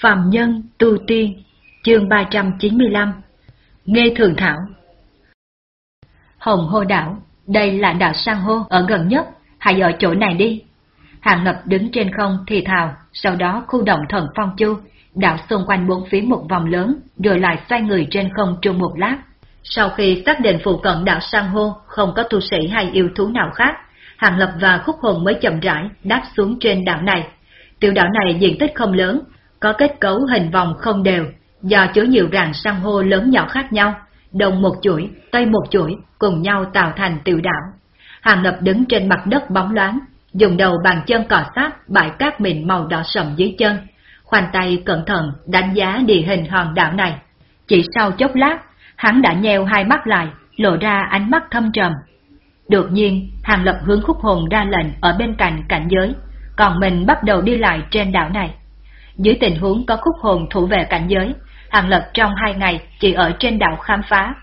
Phạm Nhân Tu Tiên, chương 395 Nghe Thường Thảo Hồng Hô Đảo, đây là đảo Sang Hô ở gần nhất, hãy ở chỗ này đi. Hàng Lập đứng trên không thì thào, sau đó khu động thần phong chu, đảo xung quanh bốn phía một vòng lớn, rồi lại xoay người trên không trung một lát. Sau khi xác định phụ cận đảo Sang Hô không có tu sĩ hay yêu thú nào khác, Hàng Lập và Khúc Hồn mới chậm rãi đáp xuống trên đảo này. Tiểu đảo này diện tích không lớn, có kết cấu hình vòng không đều, do chứa nhiều rạn san hô lớn nhỏ khác nhau, đông một chuỗi, tây một chuỗi, cùng nhau tạo thành tiểu đảo. Hàng Lập đứng trên mặt đất bóng loáng, dùng đầu bàn chân cọ sát bãi cát mịn màu đỏ sậm dưới chân, khoanh tay cẩn thận đánh giá địa hình hòn đảo này. Chỉ sau chốc lát, hắn đã nheo hai mắt lại, lộ ra ánh mắt thâm trầm. Đột nhiên, Hàng Lập hướng khúc hồn ra lệnh ở bên cạnh cảnh giới, còn mình bắt đầu đi lại trên đảo này. Dưới tình huống có khúc hồn thủ về cảnh giới, Hàng Lập trong hai ngày chỉ ở trên đảo khám phá.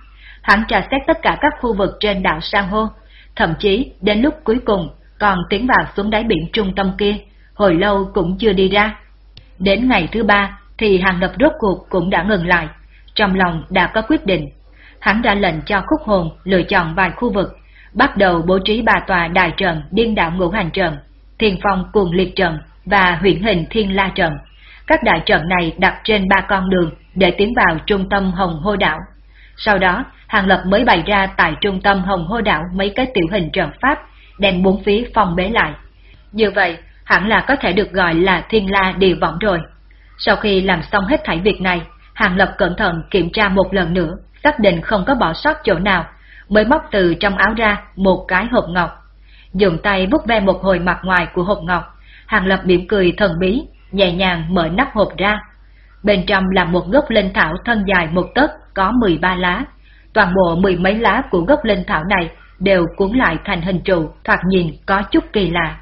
Hắn tra xét tất cả các khu vực trên đảo San hô, thậm chí đến lúc cuối cùng còn tiến vào xuống đáy biển trung tâm kia, hồi lâu cũng chưa đi ra. Đến ngày thứ ba thì Hàng Lập rốt cuộc cũng đã ngừng lại, trong lòng đã có quyết định. Hắn đã lệnh cho khúc hồn lựa chọn vài khu vực, bắt đầu bố trí ba tòa đài trận điên đạo ngũ hành trận, thiên phong cuồng liệt trận và huyện hình thiên la trận. Các đại trận này đặt trên ba con đường để tiến vào trung tâm hồng hô đảo. Sau đó, Hàng Lập mới bày ra tại trung tâm hồng hô đảo mấy cái tiểu hình trận pháp, đem bốn phía phòng bế lại. Như vậy, hẳn là có thể được gọi là thiên la địa võng rồi. Sau khi làm xong hết thảy việc này, Hàng Lập cẩn thận kiểm tra một lần nữa, xác định không có bỏ sót chỗ nào, mới móc từ trong áo ra một cái hộp ngọc. Dùng tay vút ve một hồi mặt ngoài của hộp ngọc, Hàng Lập mỉm cười thần bí, nhẹ nhàng mở nắp hộp ra. Bên trong là một gốc linh thảo thân dài một tấc có 13 lá. Toàn bộ mười mấy lá của gốc linh thảo này đều cuốn lại thành hình trụ, thoạt nhìn có chút kỳ lạ.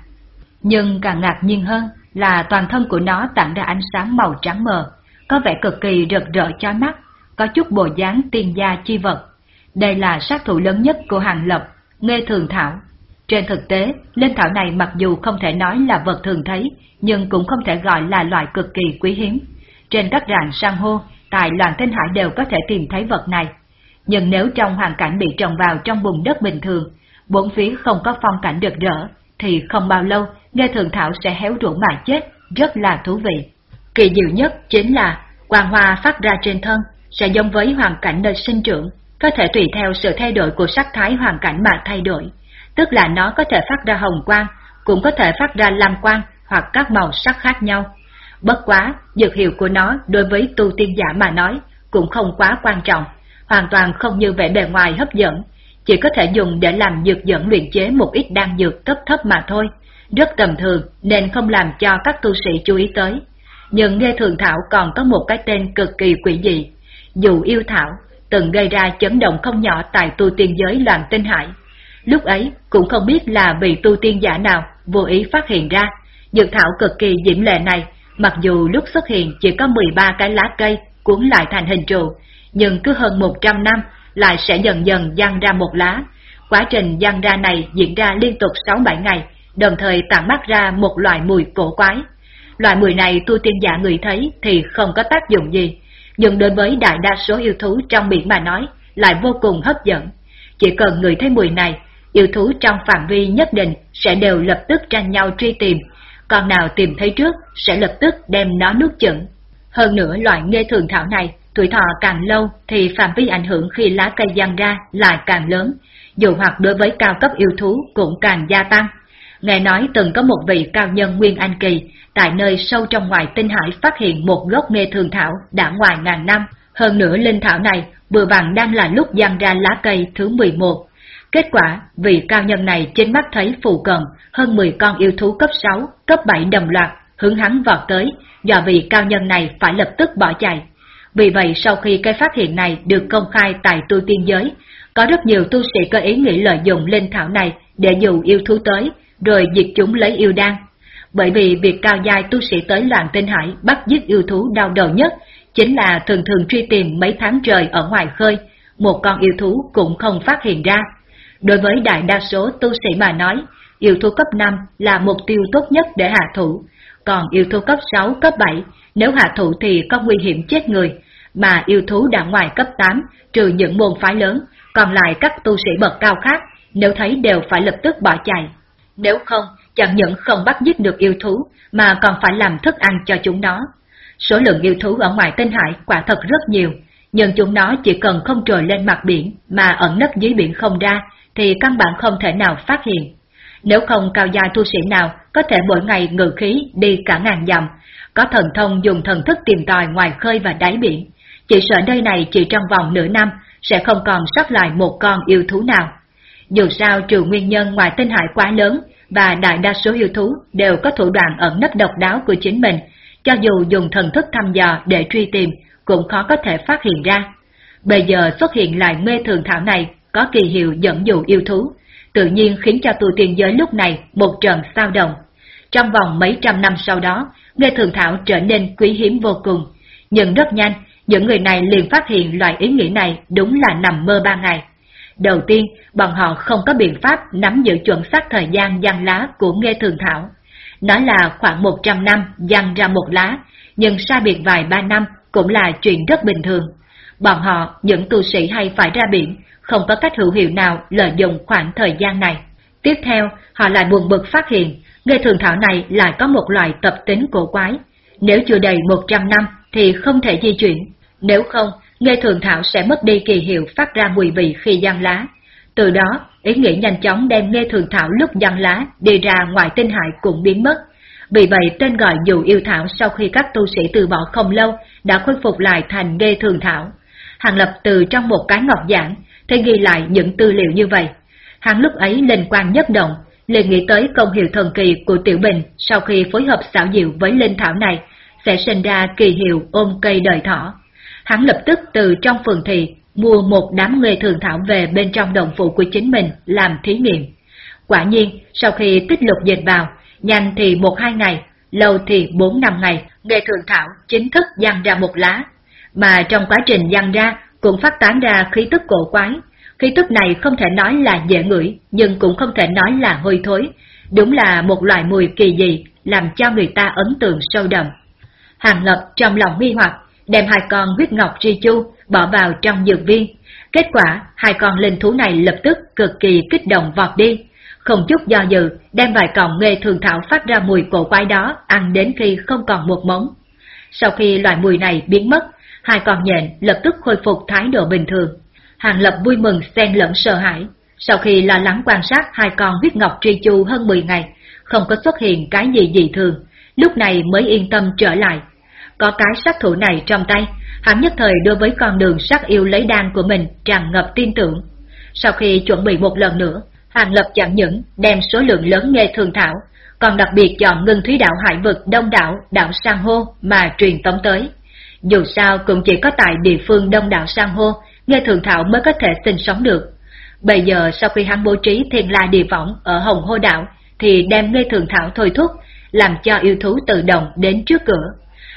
Nhưng càng ngạc nhiên hơn là toàn thân của nó tản ra ánh sáng màu trắng mờ, có vẻ cực kỳ rực rỡ chói mắt, có chút bộ dáng tiên gia chi vật. Đây là sát thủ lớn nhất của hàng lập, nghe thường thảo. Trên thực tế, linh thảo này mặc dù không thể nói là vật thường thấy, nhưng cũng không thể gọi là loại cực kỳ quý hiếm. Trên các rạn san hô, tại loạn tinh hải đều có thể tìm thấy vật này. Nhưng nếu trong hoàn cảnh bị trồng vào trong vùng đất bình thường, bốn phía không có phong cảnh được rỡ, thì không bao lâu nghe thường thảo sẽ héo rũ mà chết, rất là thú vị. Kỳ diệu nhất chính là quang hoa phát ra trên thân sẽ giống với hoàn cảnh nơi sinh trưởng, có thể tùy theo sự thay đổi của sắc thái hoàn cảnh mà thay đổi, tức là nó có thể phát ra hồng quang, cũng có thể phát ra lam quang hoặc các màu sắc khác nhau. Bất quá, dược hiệu của nó đối với tu tiên giả mà nói cũng không quá quan trọng, hoàn toàn không như vẻ bề ngoài hấp dẫn, chỉ có thể dùng để làm dược dẫn luyện chế một ít đan dược cấp thấp mà thôi, rất tầm thường nên không làm cho các tu sĩ chú ý tới. Nhưng nghe thường thảo còn có một cái tên cực kỳ quỷ dị, dù yêu thảo, từng gây ra chấn động không nhỏ tại tu tiên giới loạn tinh hải. Lúc ấy cũng không biết là bị tu tiên giả nào vô ý phát hiện ra, dược thảo cực kỳ diễm lệ này, mặc dù lúc xuất hiện chỉ có 13 cái lá cây cuốn lại thành hình trụ, nhưng cứ hơn 100 năm lại sẽ dần dần dăng ra một lá. Quá trình dăng ra này diễn ra liên tục 6-7 ngày, đồng thời tản mát ra một loại mùi cổ quái. Loại mùi này tu tiên giả người thấy thì không có tác dụng gì, nhưng đối với đại đa số yêu thú trong biển mà nói lại vô cùng hấp dẫn. Chỉ cần người thấy mùi này, yêu thú trong phạm vi nhất định sẽ đều lập tức tranh nhau truy tìm, con nào tìm thấy trước sẽ lập tức đem nó nuốt chửng. Hơn nữa loại nghê thường thảo này, tuổi thọ càng lâu thì phạm vi ảnh hưởng khi lá cây giăng ra lại càng lớn, dù hoặc đối với cao cấp yêu thú cũng càng gia tăng. Nghe nói từng có một vị cao nhân Nguyên Anh Kỳ tại nơi sâu trong ngoài tinh hải phát hiện một gốc nghê thường thảo đã ngoài ngàn năm. Hơn nữa linh thảo này vừa vặn đang là lúc giăng ra lá cây thứ 11. Kết quả, vị cao nhân này trên mắt thấy phù cận hơn 10 con yêu thú cấp 6, cấp 7 đồng loạt, hướng hắn vọt tới, do vị cao nhân này phải lập tức bỏ chạy. Vì vậy sau khi cái phát hiện này được công khai tại tu tiên giới, có rất nhiều tu sĩ có ý nghĩ lợi dụng linh thảo này để dụ yêu thú tới, rồi diệt chúng lấy yêu đan. Bởi vì việc cao giai tu sĩ tới loạn tinh hải bắt giết yêu thú đau đầu nhất, chính là thường thường truy tìm mấy tháng trời ở ngoài khơi, một con yêu thú cũng không phát hiện ra. Đối với đại đa số tu sĩ mà nói, yêu thú cấp 5 là mục tiêu tốt nhất để hạ thủ, còn yêu thú cấp 6, cấp 7 Nếu hạ thủ thì có nguy hiểm chết người, mà yêu thú đã ngoài cấp 8, trừ những môn phái lớn, còn lại các tu sĩ bậc cao khác, nếu thấy đều phải lập tức bỏ chạy. Nếu không, chẳng những không bắt giết được yêu thú, mà còn phải làm thức ăn cho chúng nó. Số lượng yêu thú ở ngoài tinh hải quả thật rất nhiều, nhưng chúng nó chỉ cần không trồi lên mặt biển mà ẩn nấp dưới biển không ra, thì căn bản không thể nào phát hiện. Nếu không cao gia tu sĩ nào có thể mỗi ngày ngự khí đi cả ngàn dặm, có thần thông dùng thần thức tìm tòi ngoài khơi và đáy biển, chỉ sợ nơi này chỉ trong vòng nửa năm sẽ không còn sót lại một con yêu thú nào. Dù sao trừ nguyên nhân ngoài tinh hải quá lớn và đại đa số yêu thú đều có thủ đoạn ẩn nấp độc đáo của chính mình, cho dù dùng thần thức thăm dò để truy tìm cũng khó có thể phát hiện ra. Bây giờ xuất hiện lại mê thường thảo này có kỳ hiệu dẫn dụ yêu thú, tự nhiên khiến cho tu tiên giới lúc này một trận sao động. Trong vòng mấy trăm năm sau đó, nghe thường thảo trở nên quý hiếm vô cùng, nhưng rất nhanh, những người này liền phát hiện loại ý nghĩ này đúng là nằm mơ ba ngày. Đầu tiên, bọn họ không có biện pháp nắm giữ chuẩn xác thời gian giăng lá của nghe thường thảo. Nói là khoảng 100 năm giăng ra một lá, nhưng xa biệt vài ba năm cũng là chuyện rất bình thường. Bọn họ, những tu sĩ hay phải ra biển, không có cách hữu hiệu nào lợi dụng khoảng thời gian này. Tiếp theo, họ lại buồn bực phát hiện, người thường thảo này lại có một loại tập tính cổ quái. Nếu chưa đầy 100 năm thì không thể di chuyển, nếu không, người thường thảo sẽ mất đi kỳ hiệu phát ra mùi vị khi giăng lá. Từ đó, ý nghĩ nhanh chóng đem nghe thường thảo lúc giăng lá đi ra ngoài tinh hại cũng biến mất. Vì vậy tên gọi dù yêu thảo sau khi các tu sĩ từ bỏ không lâu đã khôi phục lại thành nghe thường thảo. Hàng lập từ trong một cái ngọc giảng, thì ghi lại những tư liệu như vậy. Hàng lúc ấy linh quan nhất động, liền nghĩ tới công hiệu thần kỳ của Tiểu Bình sau khi phối hợp xảo diệu với linh thảo này, sẽ sinh ra kỳ hiệu ôm cây đời thỏ hắn lập tức từ trong phường thị mua một đám người thường thảo về bên trong đồng phụ của chính mình làm thí nghiệm. Quả nhiên, sau khi tích lục dịch vào, nhanh thì một hai ngày, lâu thì bốn năm ngày, nghề thường thảo chính thức dăng ra một lá. Mà trong quá trình giăng ra cũng phát tán ra khí tức cổ quái. Khí tức này không thể nói là dễ ngửi, nhưng cũng không thể nói là hôi thối. Đúng là một loại mùi kỳ dị, làm cho người ta ấn tượng sâu đậm. Hàng Lập trong lòng nghi hoặc, đem hai con huyết ngọc tri chu bỏ vào trong dược viên. Kết quả, hai con linh thú này lập tức cực kỳ kích động vọt đi, không chút do dự, đem vài cọng nghề thường thảo phát ra mùi cổ quái đó ăn đến khi không còn một mống. Sau khi loại mùi này biến mất, hai con nhện lập tức khôi phục thái độ bình thường. Hàng Lập vui mừng xen lẫn sợ hãi. Sau khi lo lắng quan sát hai con huyết ngọc tri chu hơn 10 ngày, không có xuất hiện cái gì dị thường, lúc này mới yên tâm trở lại, có cái sát thủ này trong tay, hắn nhất thời đối với con đường sát yêu lấy đan của mình tràn ngập tin tưởng. Sau khi chuẩn bị một lần nữa, Hàng Lập chẳng những đem số lượng lớn nghề thường thảo, còn đặc biệt chọn ngưng thúy đạo hải vực đông đảo, đảo Sang Hô mà truyền tống tới. Dù sao cũng chỉ có tại địa phương đông đảo Sang Hô, nghe thường thảo mới có thể sinh sống được. Bây giờ sau khi hắn bố trí thiên la địa võng ở Hồng Hô Đảo, thì đem nghe thường thảo thôi thúc, làm cho yêu thú tự động đến trước cửa.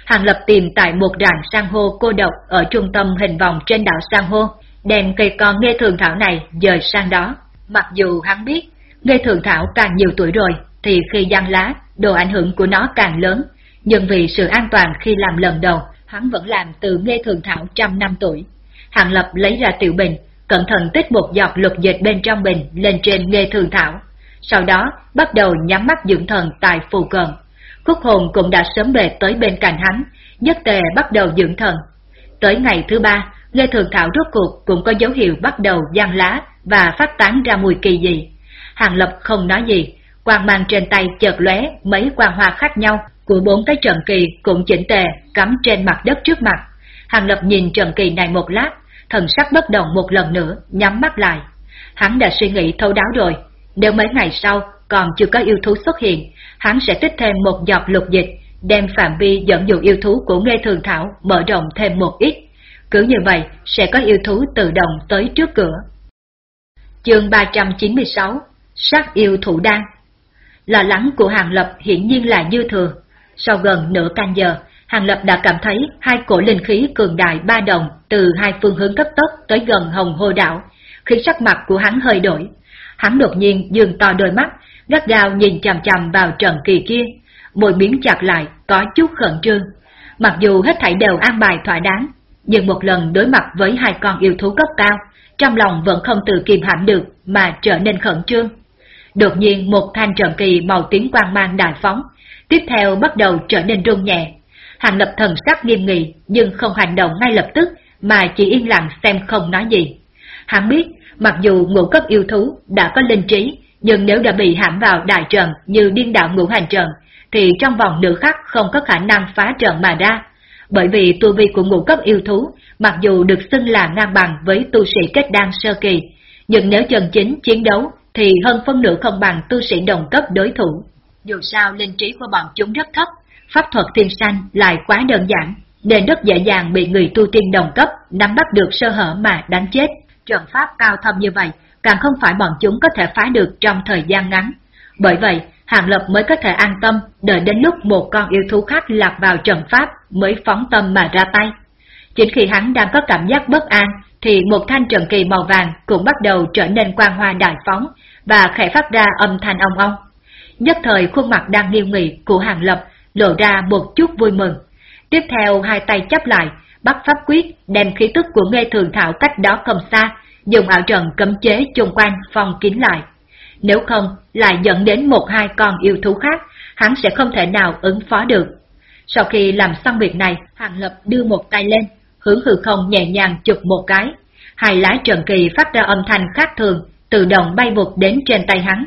Hàng Lập tìm tại một rạn san hô cô độc ở trung tâm hình vòng trên đảo san hô, đem cây con nghe thường thảo này dời sang đó. Mặc dù hắn biết, nghe thường thảo càng nhiều tuổi rồi, thì khi giăng lá, độ ảnh hưởng của nó càng lớn, nhưng vì sự an toàn khi làm lần đầu, hắn vẫn làm từ nghe thường thảo trăm năm tuổi. Hàng Lập lấy ra tiểu bình, cẩn thận tích một giọt lục dịch bên trong bình lên trên nghe thường thảo. Sau đó, bắt đầu nhắm mắt dưỡng thần tại phù cận. Khúc hồn cũng đã sớm về tới bên cạnh hắn, nhất tề bắt đầu dưỡng thần. Tới ngày thứ ba, Lê Thường Thảo rốt cuộc cũng có dấu hiệu bắt đầu giăng lá và phát tán ra mùi kỳ dị. Hàng Lập không nói gì, quang mang trên tay chợt lóe mấy quang hoa khác nhau của bốn cái trận kỳ cũng chỉnh tề cắm trên mặt đất trước mặt. Hàng Lập nhìn trận kỳ này một lát, thần sắc bất động một lần nữa, nhắm mắt lại. Hắn đã suy nghĩ thấu đáo rồi, nếu mấy ngày sau còn chưa có yêu thú xuất hiện, hắn sẽ tích thêm một giọt lục dịch, đem phạm vi dẫn dụ yêu thú của Nghê Thường Thảo mở rộng thêm một ít. Cứ như vậy, sẽ có yêu thú tự động tới trước cửa. Chương 396 Sát yêu thủ đan Lo lắng của Hàng Lập hiển nhiên là dư thừa. Sau gần nửa canh giờ, Hàng Lập đã cảm thấy hai cổ linh khí cường đại ba đồng từ hai phương hướng cấp tốc tới gần hồng Hô đảo, khi sắc mặt của hắn hơi đổi. Hắn đột nhiên dường to đôi mắt, gắt gao nhìn chằm chằm vào trận kỳ kia, môi miếng chặt lại, có chút khẩn trương. Mặc dù hết thảy đều an bài thỏa đáng, nhưng một lần đối mặt với hai con yêu thú cấp cao, trong lòng vẫn không tự kiềm hãm được mà trở nên khẩn trương. Đột nhiên một thanh trận kỳ màu tím quang mang đại phóng, tiếp theo bắt đầu trở nên run nhẹ. Hàng lập thần sắc nghiêm nghị nhưng không hành động ngay lập tức mà chỉ yên lặng xem không nói gì. Hắn biết, mặc dù ngũ cấp yêu thú đã có linh trí, nhưng nếu đã bị hãm vào đại trận như điên đạo ngũ hành trận, thì trong vòng nửa khắc không có khả năng phá trận mà ra. Bởi vì tu vi của ngũ cấp yêu thú, mặc dù được xưng là ngang bằng với tu sĩ kết đan sơ kỳ, nhưng nếu chân chính chiến đấu thì hơn phân nửa không bằng tu sĩ đồng cấp đối thủ. Dù sao linh trí của bọn chúng rất thấp, pháp thuật thiên sanh lại quá đơn giản, nên rất dễ dàng bị người tu tiên đồng cấp nắm bắt được sơ hở mà đánh chết. Trận pháp cao thâm như vậy, càng không phải bọn chúng có thể phá được trong thời gian ngắn. Bởi vậy, Hàng Lập mới có thể an tâm đợi đến lúc một con yêu thú khác lạc vào trận pháp mới phóng tâm mà ra tay. Chính khi hắn đang có cảm giác bất an, thì một thanh trận kỳ màu vàng cũng bắt đầu trở nên quang hoa đại phóng và khẽ phát ra âm thanh ong ong. Nhất thời khuôn mặt đang nghiêm nghị của Hàng Lập lộ ra một chút vui mừng. Tiếp theo hai tay chấp lại, bắt pháp quyết đem khí tức của nghe thường thảo cách đó không xa, dùng ảo trận cấm chế chung quanh phong kín lại. Nếu không, lại dẫn đến một hai con yêu thú khác, hắn sẽ không thể nào ứng phó được. Sau khi làm xong việc này, Hàng Lập đưa một tay lên, hướng hư không nhẹ nhàng chụp một cái. Hai lá trận kỳ phát ra âm thanh khác thường, tự động bay vụt đến trên tay hắn.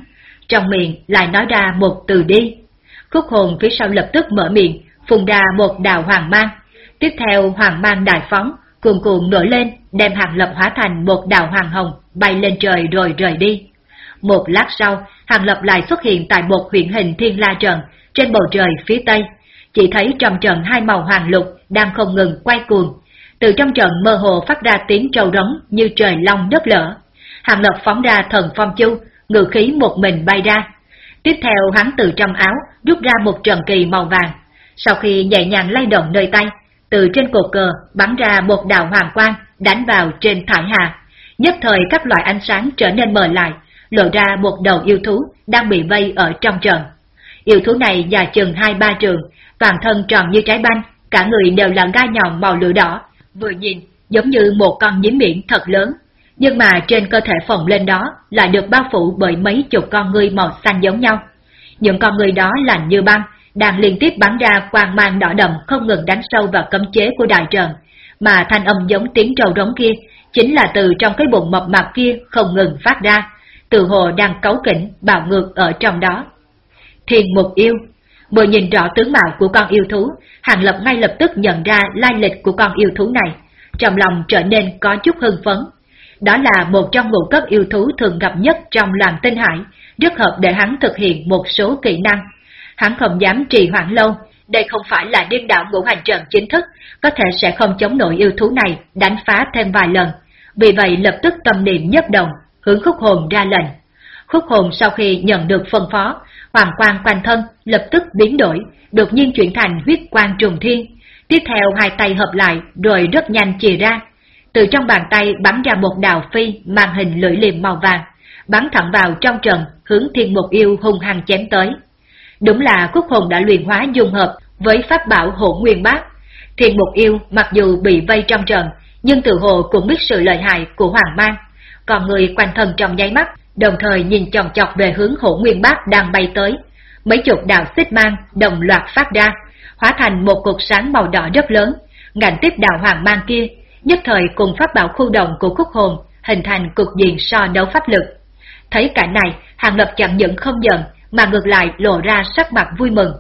Trong miệng lại nói ra một từ đi. Khúc hồn phía sau lập tức mở miệng, phùng ra một đào hoàng mang. Tiếp theo hoàng mang đại phóng, cuồn cuộn nổi lên, đem hàng lập hóa thành một đào hoàng hồng, bay lên trời rồi rời đi. Một lát sau, hàng lập lại xuất hiện tại một huyện hình thiên la trận, trên bầu trời phía tây. Chỉ thấy trong trận hai màu hoàng lục đang không ngừng quay cuồng. Từ trong trận mơ hồ phát ra tiếng trâu rống như trời long đất lở. Hàng lập phóng ra thần phong chu, ngự khí một mình bay ra. Tiếp theo hắn từ trong áo rút ra một trận kỳ màu vàng. Sau khi nhẹ nhàng lay động nơi tay, từ trên cột cờ bắn ra một đạo hoàng quang đánh vào trên thải hà. Nhất thời các loại ánh sáng trở nên mờ lại, lộ ra một đầu yêu thú đang bị vây ở trong trận. Yêu thú này dài chừng hai ba trường, toàn thân tròn như trái banh, cả người đều là gai nhọn màu lửa đỏ, vừa nhìn giống như một con nhím miệng thật lớn. Nhưng mà trên cơ thể phồng lên đó lại được bao phủ bởi mấy chục con ngươi màu xanh giống nhau. Những con người đó lạnh như băng, đang liên tiếp bắn ra quang mang đỏ đậm không ngừng đánh sâu vào cấm chế của đại trận, mà thanh âm giống tiếng trâu rống kia chính là từ trong cái bụng mập mạp kia không ngừng phát ra, từ hồ đang cấu kỉnh bạo ngược ở trong đó. Thiên mục yêu Vừa nhìn rõ tướng mạo của con yêu thú, Hàng Lập ngay lập tức nhận ra lai lịch của con yêu thú này, trong lòng trở nên có chút hưng phấn. Đó là một trong ngũ cấp yêu thú thường gặp nhất trong làm tinh hải, rất hợp để hắn thực hiện một số kỹ năng. Hắn không dám trì hoãn lâu, đây không phải là điên đảo ngũ hành trận chính thức, có thể sẽ không chống nổi yêu thú này đánh phá thêm vài lần. Vì vậy lập tức tâm niệm nhất đồng hướng khúc hồn ra lệnh. Khúc hồn sau khi nhận được phân phó, hoàng quang quanh thân lập tức biến đổi, đột nhiên chuyển thành huyết quang trùng thiên. Tiếp theo hai tay hợp lại rồi rất nhanh chìa ra. Từ trong bàn tay bắn ra một đào phi mang hình lưỡi liềm màu vàng, bắn thẳng vào trong trận hướng thiên mục yêu hung hăng chém tới. Đúng là khúc hồn đã luyện hóa dung hợp với pháp bảo hổ nguyên bát. Thiên mục yêu mặc dù bị vây trong trận, nhưng tự hồ cũng biết sự lợi hại của hoàng mang. Còn người quanh thân trong nháy mắt, đồng thời nhìn chòng chọc về hướng hổ nguyên bát đang bay tới. Mấy chục đạo xích mang đồng loạt phát ra, hóa thành một cột sáng màu đỏ rất lớn, ngành tiếp đạo hoàng mang kia, nhất thời cùng pháp bảo khu động của khúc hồn, hình thành cục diện so đấu pháp lực. Thấy cảnh này, Hàng Lập chẳng những không giận, mà ngược lại lộ ra sắc mặt vui mừng.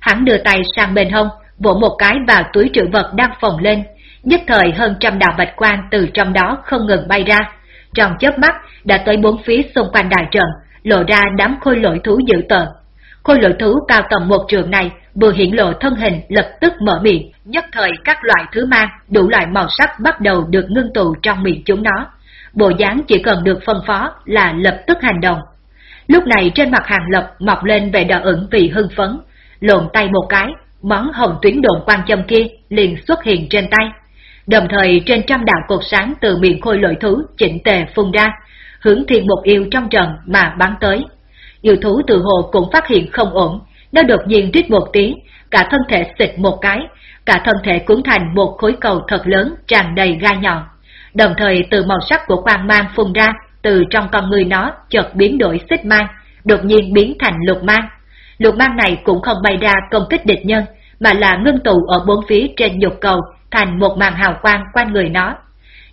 Hắn đưa tay sang bên hông, vỗ một cái vào túi trữ vật đang phồng lên, nhất thời hơn trăm đạo bạch quang từ trong đó không ngừng bay ra. Trong chớp mắt đã tới bốn phía xung quanh đại trận, lộ ra đám khôi lỗi thú dữ tợn. Khôi lỗi thú cao tầm một trường này vừa hiển lộ thân hình lập tức mở miệng, nhất thời các loại thứ mang, đủ loại màu sắc bắt đầu được ngưng tụ trong miệng chúng nó. Bộ dáng chỉ cần được phân phó là lập tức hành động. Lúc này trên mặt hàng lập mọc lên vẻ đỏ ửng vì hưng phấn, lộn tay một cái, món hồng tuyến đồn quan châm kia liền xuất hiện trên tay. Đồng thời trên trăm đạo cột sáng từ miệng khôi lỗi thú chỉnh tề phun ra, hướng thiên một yêu trong trận mà bắn tới. Yêu thú từ hồ cũng phát hiện không ổn, nó đột nhiên rít một tiếng, cả thân thể xịt một cái, cả thân thể cuốn thành một khối cầu thật lớn tràn đầy gai nhọn. Đồng thời từ màu sắc của quang mang phun ra, từ trong con người nó chợt biến đổi xích mang, đột nhiên biến thành lục mang. Lục mang này cũng không bay ra công kích địch nhân, mà là ngưng tụ ở bốn phía trên nhục cầu thành một màn hào quang quanh người nó.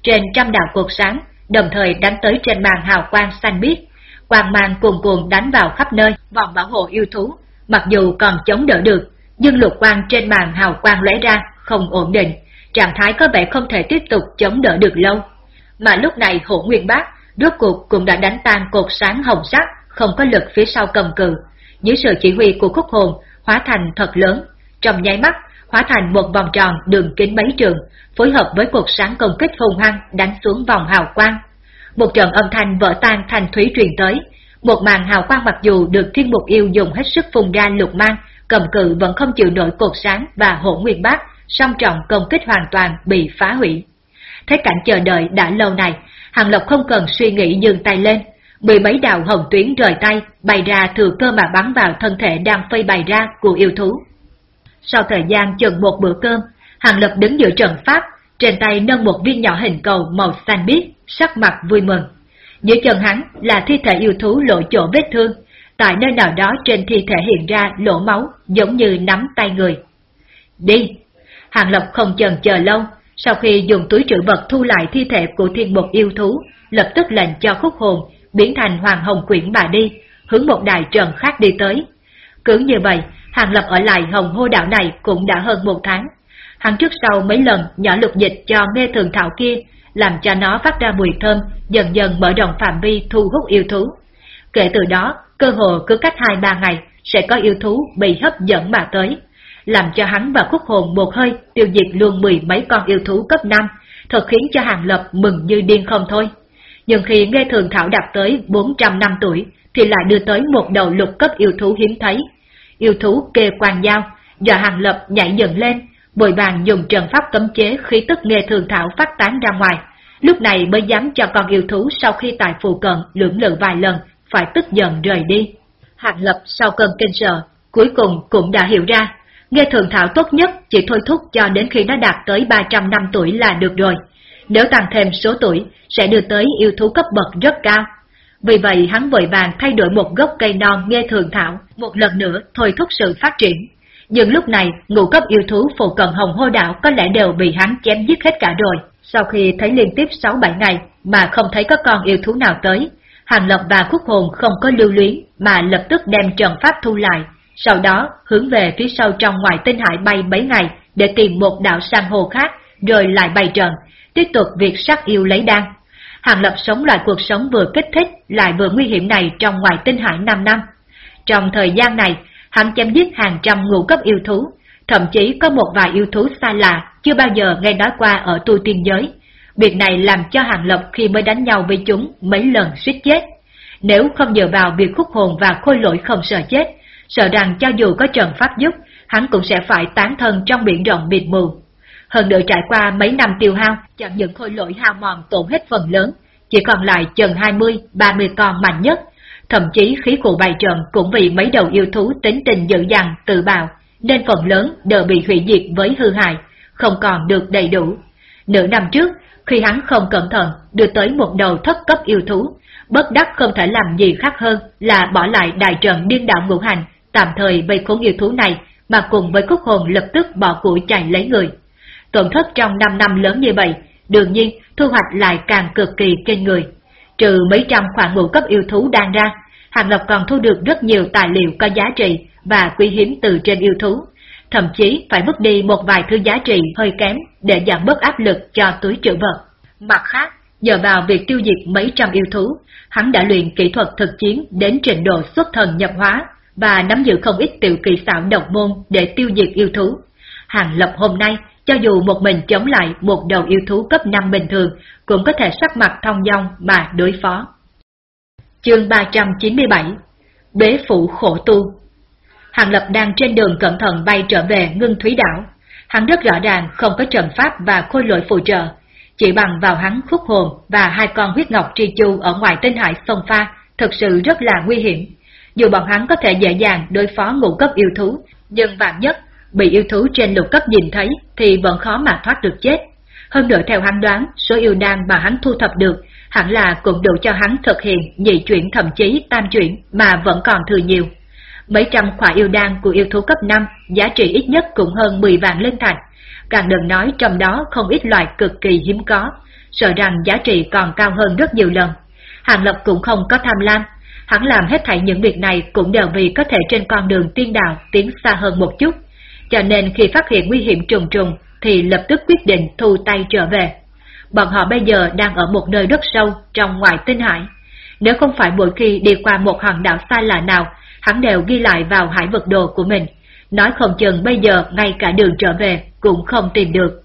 Trên trăm đạo cột sáng, đồng thời đánh tới trên màn hào quang xanh biếc, quang mang cuồn cuộn đánh vào khắp nơi, vòng bảo hộ yêu thú, mặc dù còn chống đỡ được, nhưng lục quang trên màn hào quang lóe ra không ổn định, trạng thái có vẻ không thể tiếp tục chống đỡ được lâu. Mà lúc này hổ nguyên bác, rốt cuộc cũng đã đánh tan cột sáng hồng sắc, không có lực phía sau cầm cự. Dưới sự chỉ huy của khúc hồn, hóa thành thật lớn, trong nháy mắt, hóa thành một vòng tròn đường kính mấy trường, phối hợp với cột sáng công kích hùng hăng đánh xuống vòng hào quang. Một trận âm thanh vỡ tan thành thúy truyền tới, một màn hào quang mặc dù được thiên mục yêu dùng hết sức phùng ra lục mang, cầm cự vẫn không chịu nổi cột sáng và hổ nguyên bát, song trọng công kích hoàn toàn bị phá hủy. Thế cảnh chờ đợi đã lâu này, Hàng Lộc không cần suy nghĩ dừng tay lên, mười mấy đạo hồng tuyến rời tay, bày ra thừa cơ mà bắn vào thân thể đang phơi bày ra của yêu thú. Sau thời gian chừng một bữa cơm, Hàng Lập đứng giữa trận pháp, trên tay nâng một viên nhỏ hình cầu màu xanh biếc, sắc mặt vui mừng. Dưới chân hắn là thi thể yêu thú lộ chỗ vết thương, tại nơi nào đó trên thi thể hiện ra lỗ máu giống như nắm tay người. Đi! Hàng Lập không chần chờ lâu, sau khi dùng túi trữ vật thu lại thi thể của thiên bột yêu thú, lập tức lệnh cho khúc hồn biến thành hoàng hồng quyển bà đi, hướng một đài trần khác đi tới. Cứ như vậy, Hàng Lập ở lại hồng hô đảo này cũng đã hơn một tháng. Hắn trước sau mấy lần nhỏ lục dịch cho nghe thường thảo kia, làm cho nó phát ra mùi thơm, dần dần mở rộng phạm vi thu hút yêu thú. Kể từ đó, cơ hồ cứ cách hai ba ngày sẽ có yêu thú bị hấp dẫn mà tới, làm cho hắn và khúc hồn một hơi tiêu diệt luôn mười mấy con yêu thú cấp 5, thật khiến cho Hàng Lập mừng như điên không thôi. Nhưng khi nghe thường thảo đạt tới 400 năm tuổi, thì lại đưa tới một đầu lục cấp yêu thú hiếm thấy. Yêu thú kê quan dao, do Hàng Lập nhảy dần lên, bồi bàn dùng trận pháp cấm chế khí tức nghe thường thảo phát tán ra ngoài. Lúc này mới dám cho con yêu thú sau khi tại phù cận lưỡng lự vài lần, phải tức giận rời đi. Hàng Lập sau cơn kinh sợ, cuối cùng cũng đã hiểu ra, nghe thường thảo tốt nhất chỉ thôi thúc cho đến khi nó đạt tới 300 năm tuổi là được rồi. Nếu tăng thêm số tuổi, sẽ đưa tới yêu thú cấp bậc rất cao. Vì vậy hắn vội vàng thay đổi một gốc cây non nghe thường thảo, một lần nữa thôi thúc sự phát triển. Nhưng lúc này, ngũ cấp yêu thú phù cận hồng hô đảo có lẽ đều bị hắn chém giết hết cả rồi. Sau khi thấy liên tiếp 6-7 ngày mà không thấy có con yêu thú nào tới, Hàng Lập và Khúc Hồn không có lưu luyến mà lập tức đem trận pháp thu lại, sau đó hướng về phía sau trong ngoài tinh hải bay mấy ngày để tìm một đảo san hô khác, rồi lại bay trần, tiếp tục việc sát yêu lấy đan. Hàng Lập sống loại cuộc sống vừa kích thích lại vừa nguy hiểm này trong ngoài tinh hải 5 năm. Trong thời gian này, hắn chém giết hàng trăm ngũ cấp yêu thú, thậm chí có một vài yêu thú xa lạ chưa bao giờ nghe nói qua ở tu tiên giới. Việc này làm cho Hàng Lập khi mới đánh nhau với chúng mấy lần suýt chết. Nếu không dựa vào việc khúc hồn và khôi lỗi không sợ chết, sợ rằng cho dù có trần pháp giúp, hắn cũng sẽ phải tán thân trong biển rộng mịt mù. Hơn nữa trải qua mấy năm tiêu hao, chẳng những khôi lỗi hao mòn tổn hết phần lớn, chỉ còn lại chừng 20-30 con mạnh nhất. Thậm chí khí cụ bài trận cũng vì mấy đầu yêu thú tính tình dữ dằn tự bào, nên phần lớn đều bị hủy diệt với hư hại, không còn được đầy đủ. Nửa năm trước, khi hắn không cẩn thận đưa tới một đầu thất cấp yêu thú, bất đắc không thể làm gì khác hơn là bỏ lại đại trận điên đạo ngũ hành, tạm thời vây khốn yêu thú này, mà cùng với khúc hồn lập tức bỏ củi chạy lấy người. Tổn thất trong 5 năm lớn như vậy, đương nhiên thu hoạch lại càng cực kỳ kinh người. Trừ mấy trăm khoản ngũ cấp yêu thú đang ra, Hàng Lập còn thu được rất nhiều tài liệu có giá trị và quý hiếm từ trên yêu thú, thậm chí phải mất đi một vài thứ giá trị hơi kém để giảm bớt áp lực cho túi trữ vật. Mặt khác, nhờ vào việc tiêu diệt mấy trăm yêu thú, hắn đã luyện kỹ thuật thực chiến đến trình độ xuất thần nhập hóa và nắm giữ không ít tiểu kỳ xảo độc môn để tiêu diệt yêu thú. Hàng Lập hôm nay, cho dù một mình chống lại một đầu yêu thú cấp 5 bình thường, cũng có thể sắc mặt thông dong mà đối phó. Chương 397 Bế phủ khổ tu Hàng Lập đang trên đường cẩn thận bay trở về ngưng thúy đảo. Hắn rất rõ ràng không có trận pháp và khôi lỗi phụ trợ, chỉ bằng vào hắn khúc hồn và hai con huyết ngọc tri chu ở ngoài tinh hải sông pha, thực sự rất là nguy hiểm. Dù bọn hắn có thể dễ dàng đối phó ngũ cấp yêu thú, nhưng vạn nhất bị yêu thú trên lục cấp nhìn thấy thì vẫn khó mà thoát được chết. Hơn nữa theo hắn đoán, số yêu đan mà hắn thu thập được hẳn là cũng đủ cho hắn thực hiện nhị chuyển thậm chí tam chuyển mà vẫn còn thừa nhiều. Mấy trăm khỏa yêu đan của yêu thú cấp 5 giá trị ít nhất cũng hơn 10 vạn linh thành càng đừng nói trong đó không ít loại cực kỳ hiếm có, sợ rằng giá trị còn cao hơn rất nhiều lần. Hàng Lập cũng không có tham lam, hắn làm hết thảy những việc này cũng đều vì có thể trên con đường tiên đạo tiến xa hơn một chút, cho nên khi phát hiện nguy hiểm trùng trùng thì lập tức quyết định thu tay trở về. Bọn họ bây giờ đang ở một nơi rất sâu trong ngoài tinh hải. Nếu không phải mỗi khi đi qua một hòn đảo xa lạ nào, hắn đều ghi lại vào hải vật đồ của mình, nói không chừng bây giờ ngay cả đường trở về cũng không tìm được.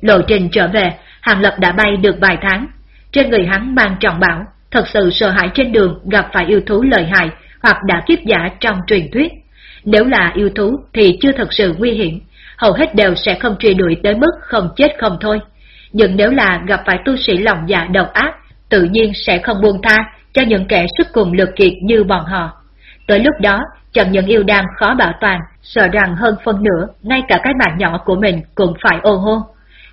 Lộ trình trở về, Hàng Lập đã bay được vài tháng. Trên người hắn mang trọng bảo, thật sự sợ hãi trên đường gặp phải yêu thú lợi hại hoặc đã kiếp giả trong truyền thuyết. Nếu là yêu thú thì chưa thật sự nguy hiểm, hầu hết đều sẽ không truy đuổi tới mức không chết không thôi. Nhưng nếu là gặp phải tu sĩ lòng dạ độc ác, tự nhiên sẽ không buông tha cho những kẻ sức cùng lực kiệt như bọn họ. Tới lúc đó, chậm những yêu đan khó bảo toàn, sợ rằng hơn phân nửa, ngay cả cái mạng nhỏ của mình cũng phải ô hô.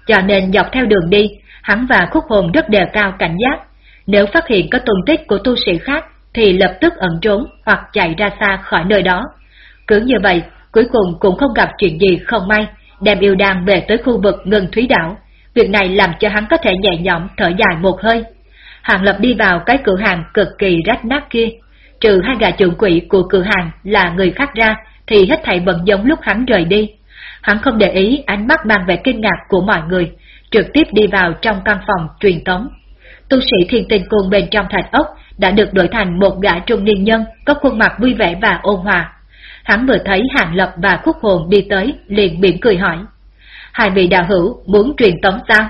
Cho nên dọc theo đường đi, hắn và khúc hồn rất đề cao cảnh giác. Nếu phát hiện có tung tích của tu sĩ khác, thì lập tức ẩn trốn hoặc chạy ra xa khỏi nơi đó. Cứ như vậy, cuối cùng cũng không gặp chuyện gì không may, đem yêu đan về tới khu vực ngân thúy đảo. Việc này làm cho hắn có thể nhẹ nhõm thở dài một hơi. Hàng Lập đi vào cái cửa hàng cực kỳ rách nát kia. Trừ hai gà trưởng quỷ của cửa hàng là người khác ra, thì hết thảy vẫn giống lúc hắn rời đi. Hắn không để ý ánh mắt mang vẻ kinh ngạc của mọi người, trực tiếp đi vào trong căn phòng truyền tống. Tu sĩ thiên tình cuồng bên trong thạch ốc đã được đổi thành một gã trung niên nhân có khuôn mặt vui vẻ và ôn hòa. Hắn vừa thấy Hàng Lập và Khúc Hồn đi tới, liền biển cười hỏi. Hai vị đạo hữu muốn truyền tống sao?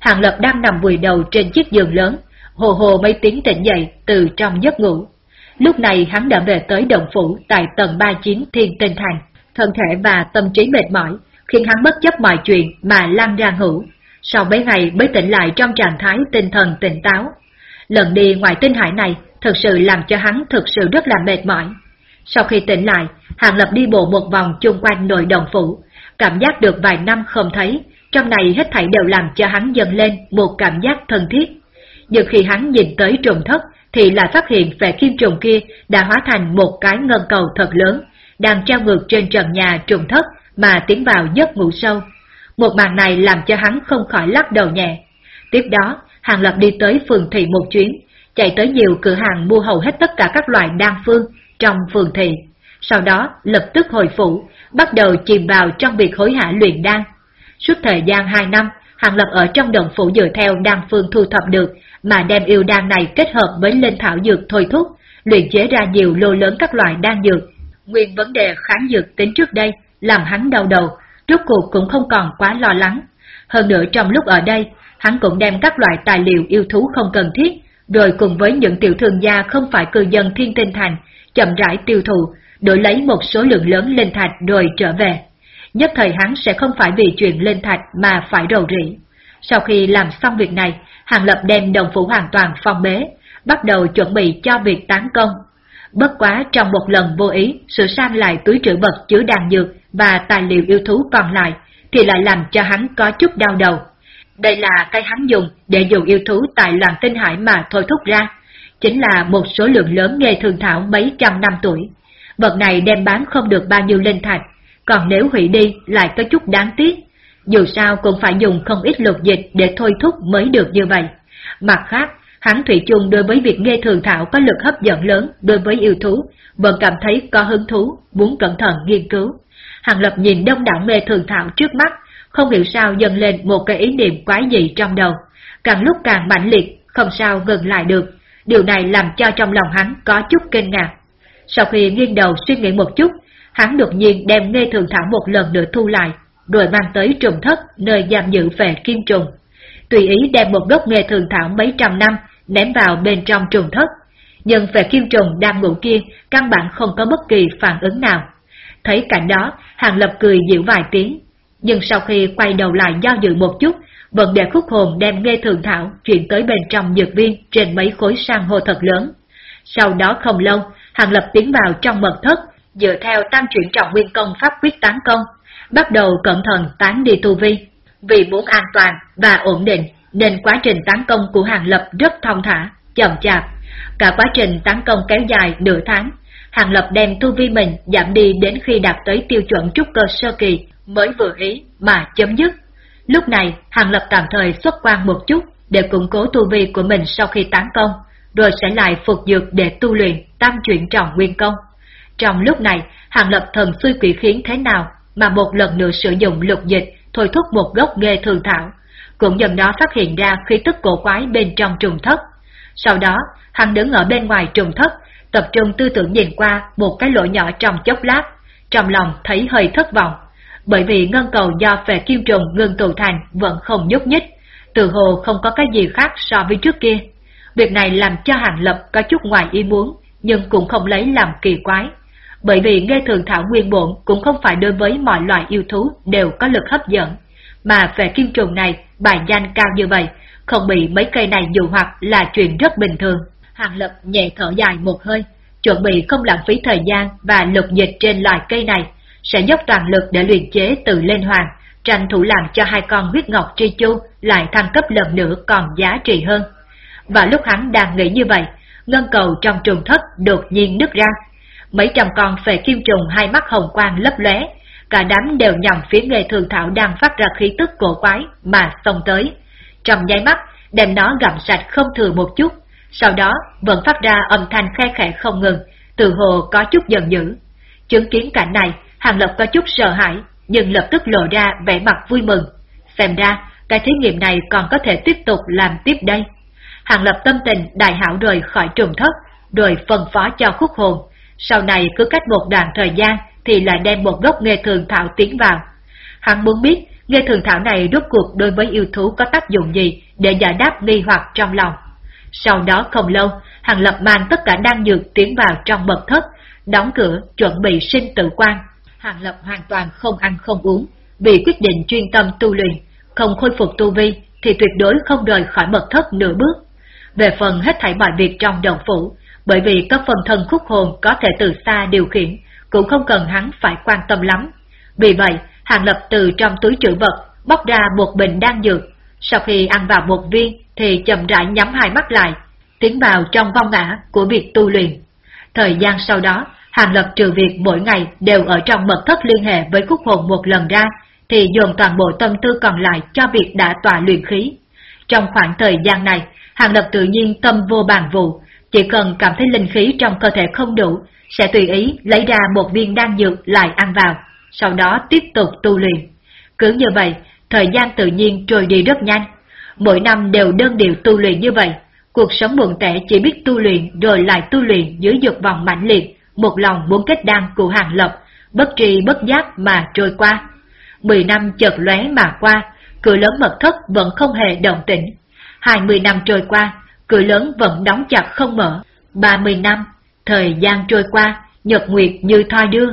Hàng Lập đang nằm vùi đầu trên chiếc giường lớn, hồ hồ mấy tiếng tỉnh dậy từ trong giấc ngủ. Lúc này hắn đã về tới động phủ tại tầng 39 Thiên Tinh Thành, thân thể và tâm trí mệt mỏi, khiến hắn bất chấp mọi chuyện mà lăn ra ngủ. Sau mấy ngày mới tỉnh lại trong trạng thái tinh thần tỉnh táo. Lần đi ngoài tinh hải này thật sự làm cho hắn thực sự rất là mệt mỏi. Sau khi tỉnh lại, Hàng Lập đi bộ một vòng chung quanh nội đồng phủ, cảm giác được vài năm không thấy, trong này hết thảy đều làm cho hắn dần lên một cảm giác thân thiết. Nhưng khi hắn nhìn tới trùng thất, thì lại phát hiện vẻ kim trùng kia đã hóa thành một cái ngân cầu thật lớn, đang treo ngược trên trần nhà trùng thất mà tiến vào giấc ngủ sâu. Một màn này làm cho hắn không khỏi lắc đầu nhẹ. Tiếp đó, Hàng Lập đi tới phường thị một chuyến, chạy tới nhiều cửa hàng mua hầu hết tất cả các loại đan phương trong phường thị. Sau đó lập tức hồi phủ, bắt đầu chìm vào trong việc hối hả luyện đan. Suốt thời gian 2 năm, Hàng Lập ở trong động phủ dựa theo đan phương thu thập được mà đem yêu đan này kết hợp với linh thảo dược thôi thúc, luyện chế ra nhiều lô lớn các loại đan dược. Nguyên vấn đề kháng dược tính trước đây làm hắn đau đầu, rốt cuộc cũng không còn quá lo lắng. Hơn nữa trong lúc ở đây, hắn cũng đem các loại tài liệu yêu thú không cần thiết, rồi cùng với những tiểu thương gia không phải cư dân thiên tinh thành, chậm rãi tiêu thụ, đổi lấy một số lượng lớn linh thạch rồi trở về. Nhất thời hắn sẽ không phải vì chuyện linh thạch mà phải rầu rĩ. Sau khi làm xong việc này, Hàng Lập đem đồng phủ hoàn toàn phong bế, bắt đầu chuẩn bị cho việc tán công. Bất quá trong một lần vô ý sửa sang lại túi trữ vật chứa đàn dược và tài liệu yêu thú còn lại, thì lại làm cho hắn có chút đau đầu. Đây là cái hắn dùng để dùng yêu thú tại loạn tinh hải mà thôi thúc ra, chính là một số lượng lớn nghề thường thảo mấy trăm năm tuổi. Vật này đem bán không được bao nhiêu linh thạch, còn nếu hủy đi lại có chút đáng tiếc. Dù sao cũng phải dùng không ít lục dịch để thôi thúc mới được như vậy. Mặt khác, hắn Thủy chung đối với việc nghe thường thảo có lực hấp dẫn lớn đối với yêu thú, vẫn cảm thấy có hứng thú, muốn cẩn thận nghiên cứu. Hàng Lập nhìn đông đảo mê thường thảo trước mắt, không hiểu sao dâng lên một cái ý niệm quái dị trong đầu. Càng lúc càng mãnh liệt, không sao ngừng lại được. Điều này làm cho trong lòng hắn có chút kinh ngạc. Sau khi nghiêng đầu suy nghĩ một chút, hắn đột nhiên đem nghe thường thảo một lần nữa thu lại, rồi mang tới trùng thất nơi giam giữ về kim trùng. Tùy ý đem một gốc nghe thường thảo mấy trăm năm ném vào bên trong trùng thất, nhưng về kim trùng đang ngủ kia căn bản không có bất kỳ phản ứng nào. Thấy cảnh đó, Hàng Lập cười dịu vài tiếng, nhưng sau khi quay đầu lại do dự một chút, vẫn để khúc hồn đem nghe thường thảo chuyển tới bên trong dược viên trên mấy khối sang hô thật lớn. Sau đó không lâu, Hàng Lập tiến vào trong mật thất, dựa theo tam chuyển trọng nguyên công pháp quyết tán công, bắt đầu cẩn thận tán đi tu vi. Vì muốn an toàn và ổn định nên quá trình tán công của Hàng Lập rất thong thả, chậm chạp. Cả quá trình tán công kéo dài nửa tháng, Hàng Lập đem tu vi mình giảm đi đến khi đạt tới tiêu chuẩn trúc cơ sơ kỳ mới vừa ý mà chấm dứt. Lúc này, Hàng Lập tạm thời xuất quan một chút để củng cố tu vi của mình sau khi tấn công, rồi sẽ lại phục dược để tu luyện tam chuyển trọng nguyên công. Trong lúc này, Hàng Lập thần suy quỷ khiến thế nào mà một lần nữa sử dụng lục dịch thôi thúc một gốc nghề thường thảo, cũng dần đó phát hiện ra khí tức cổ quái bên trong trùng thất. Sau đó, hắn đứng ở bên ngoài trùng thất, tập trung tư tưởng nhìn qua một cái lỗ nhỏ trong chốc lát, trong lòng thấy hơi thất vọng, bởi vì ngân cầu do về kim trùng ngưng tụ thành vẫn không nhúc nhích, từ hồ không có cái gì khác so với trước kia. Việc này làm cho Hàng Lập có chút ngoài ý muốn, nhưng cũng không lấy làm kỳ quái. Bởi vì nghe thường thảo nguyên bổn cũng không phải đối với mọi loài yêu thú đều có lực hấp dẫn, mà về kim trùng này bài danh cao như vậy, không bị mấy cây này dụ hoặc là chuyện rất bình thường. Hàng Lập nhẹ thở dài một hơi, chuẩn bị không lãng phí thời gian và lực dịch trên loài cây này, sẽ dốc toàn lực để luyện chế từ lên hoàng, tranh thủ làm cho hai con huyết ngọc tri chu lại thăng cấp lần nữa còn giá trị hơn. Và lúc hắn đang nghĩ như vậy, ngân cầu trong trùng thất đột nhiên nứt ra. Mấy trăm con phệ kim trùng hai mắt hồng quang lấp lóe, cả đám đều nhằm phía nghề thường thảo đang phát ra khí tức cổ quái mà xông tới. Trong nháy mắt, đem nó gặm sạch không thừa một chút, sau đó vẫn phát ra âm thanh khe khẽ không ngừng, từ hồ có chút giận dữ. Chứng kiến cảnh này, Hàng Lập có chút sợ hãi, nhưng lập tức lộ ra vẻ mặt vui mừng. Xem ra, cái thí nghiệm này còn có thể tiếp tục làm tiếp đây. Hàng Lập tâm tình đại hảo rời khỏi trùng thất, rồi phân phó cho khúc hồn. Sau này cứ cách một đoạn thời gian thì lại đem một gốc nghề thường thảo tiến vào. Hắn muốn biết nghề thường thảo này rốt cuộc đối với yêu thú có tác dụng gì để giải đáp nghi hoặc trong lòng. Sau đó không lâu, Hàng Lập mang tất cả đan dược tiến vào trong mật thất, đóng cửa chuẩn bị sinh tử quan. Hàng Lập hoàn toàn không ăn không uống, vì quyết định chuyên tâm tu luyện, không khôi phục tu vi thì tuyệt đối không rời khỏi mật thất nửa bước. Về phần hết thảy mọi việc trong đồng phủ, bởi vì có phần thân khúc hồn có thể từ xa điều khiển, cũng không cần hắn phải quan tâm lắm. Vì vậy, Hàng Lập từ trong túi trữ vật bóc ra một bình đan dược, sau khi ăn vào một viên thì chậm rãi nhắm hai mắt lại, tiến vào trong vong ngã của việc tu luyện. Thời gian sau đó, Hàng Lập trừ việc mỗi ngày đều ở trong mật thất liên hệ với khúc hồn một lần ra, thì dồn toàn bộ tâm tư còn lại cho việc đã tỏa luyện khí. Trong khoảng thời gian này, Hàng Lập tự nhiên tâm vô bàn vụ, chỉ cần cảm thấy linh khí trong cơ thể không đủ, sẽ tùy ý lấy ra một viên đan dược lại ăn vào, sau đó tiếp tục tu luyện. Cứ như vậy, thời gian tự nhiên trôi đi rất nhanh. Mỗi năm đều đơn điệu tu luyện như vậy, cuộc sống muộn tẻ chỉ biết tu luyện rồi lại tu luyện dưới dược vòng mạnh liệt, một lòng muốn kết đan của hàng lập, bất tri bất giác mà trôi qua. Mười năm chợt lóe mà qua, cửa lớn mật thất vẫn không hề động tĩnh. Hai mươi năm trôi qua, cửa lớn vẫn đóng chặt không mở. Ba mươi năm, thời gian trôi qua, nhật nguyệt như thoi đưa.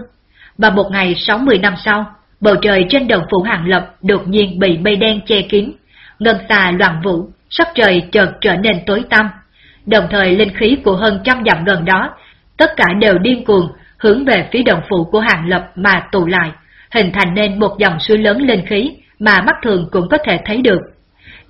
Và một ngày sáu mươi năm sau, bầu trời trên đồng phủ hàng lập đột nhiên bị mây đen che kín, ngân xà loạn vũ, sắc trời chợt trở nên tối tăm. Đồng thời linh khí của hơn trăm dặm gần đó, tất cả đều điên cuồng hướng về phía đồng phủ của hàng lập mà tụ lại, hình thành nên một dòng suối lớn linh khí mà mắt thường cũng có thể thấy được.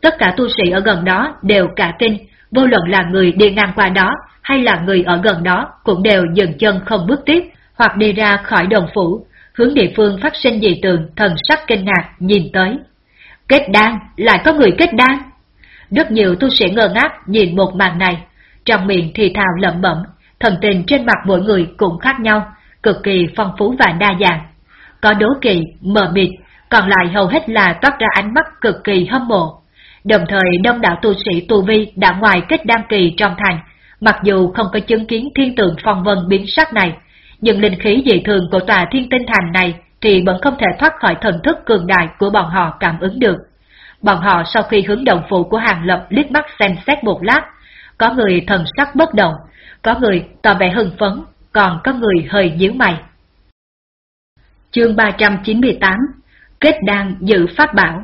Tất cả tu sĩ ở gần đó đều cả kinh, vô luận là người đi ngang qua đó hay là người ở gần đó cũng đều dừng chân không bước tiếp, hoặc đi ra khỏi đồng phủ, hướng địa phương phát sinh dị tường thần sắc kinh ngạc nhìn tới. Kết đan, lại có người kết đan. Rất nhiều tu sĩ ngơ ngác nhìn một màn này, trong miệng thì thào lẩm bẩm, thần tình trên mặt mỗi người cũng khác nhau, cực kỳ phong phú và đa dạng. Có đố kỵ, mờ mịt, còn lại hầu hết là toát ra ánh mắt cực kỳ hâm mộ. Đồng thời đông đảo tu sĩ tu vi đã ngoài kết đăng kỳ trong thành, mặc dù không có chứng kiến thiên tượng phong vân biến sắc này, nhưng linh khí dị thường của tòa thiên tinh thành này thì vẫn không thể thoát khỏi thần thức cường đại của bọn họ cảm ứng được. Bọn họ sau khi hướng động phụ của hàng lập liếc mắt xem xét một lát, có người thần sắc bất động, có người tỏ vẻ hưng phấn, còn có người hơi nhíu mày. Chương 398 Kết đan giữ pháp bảo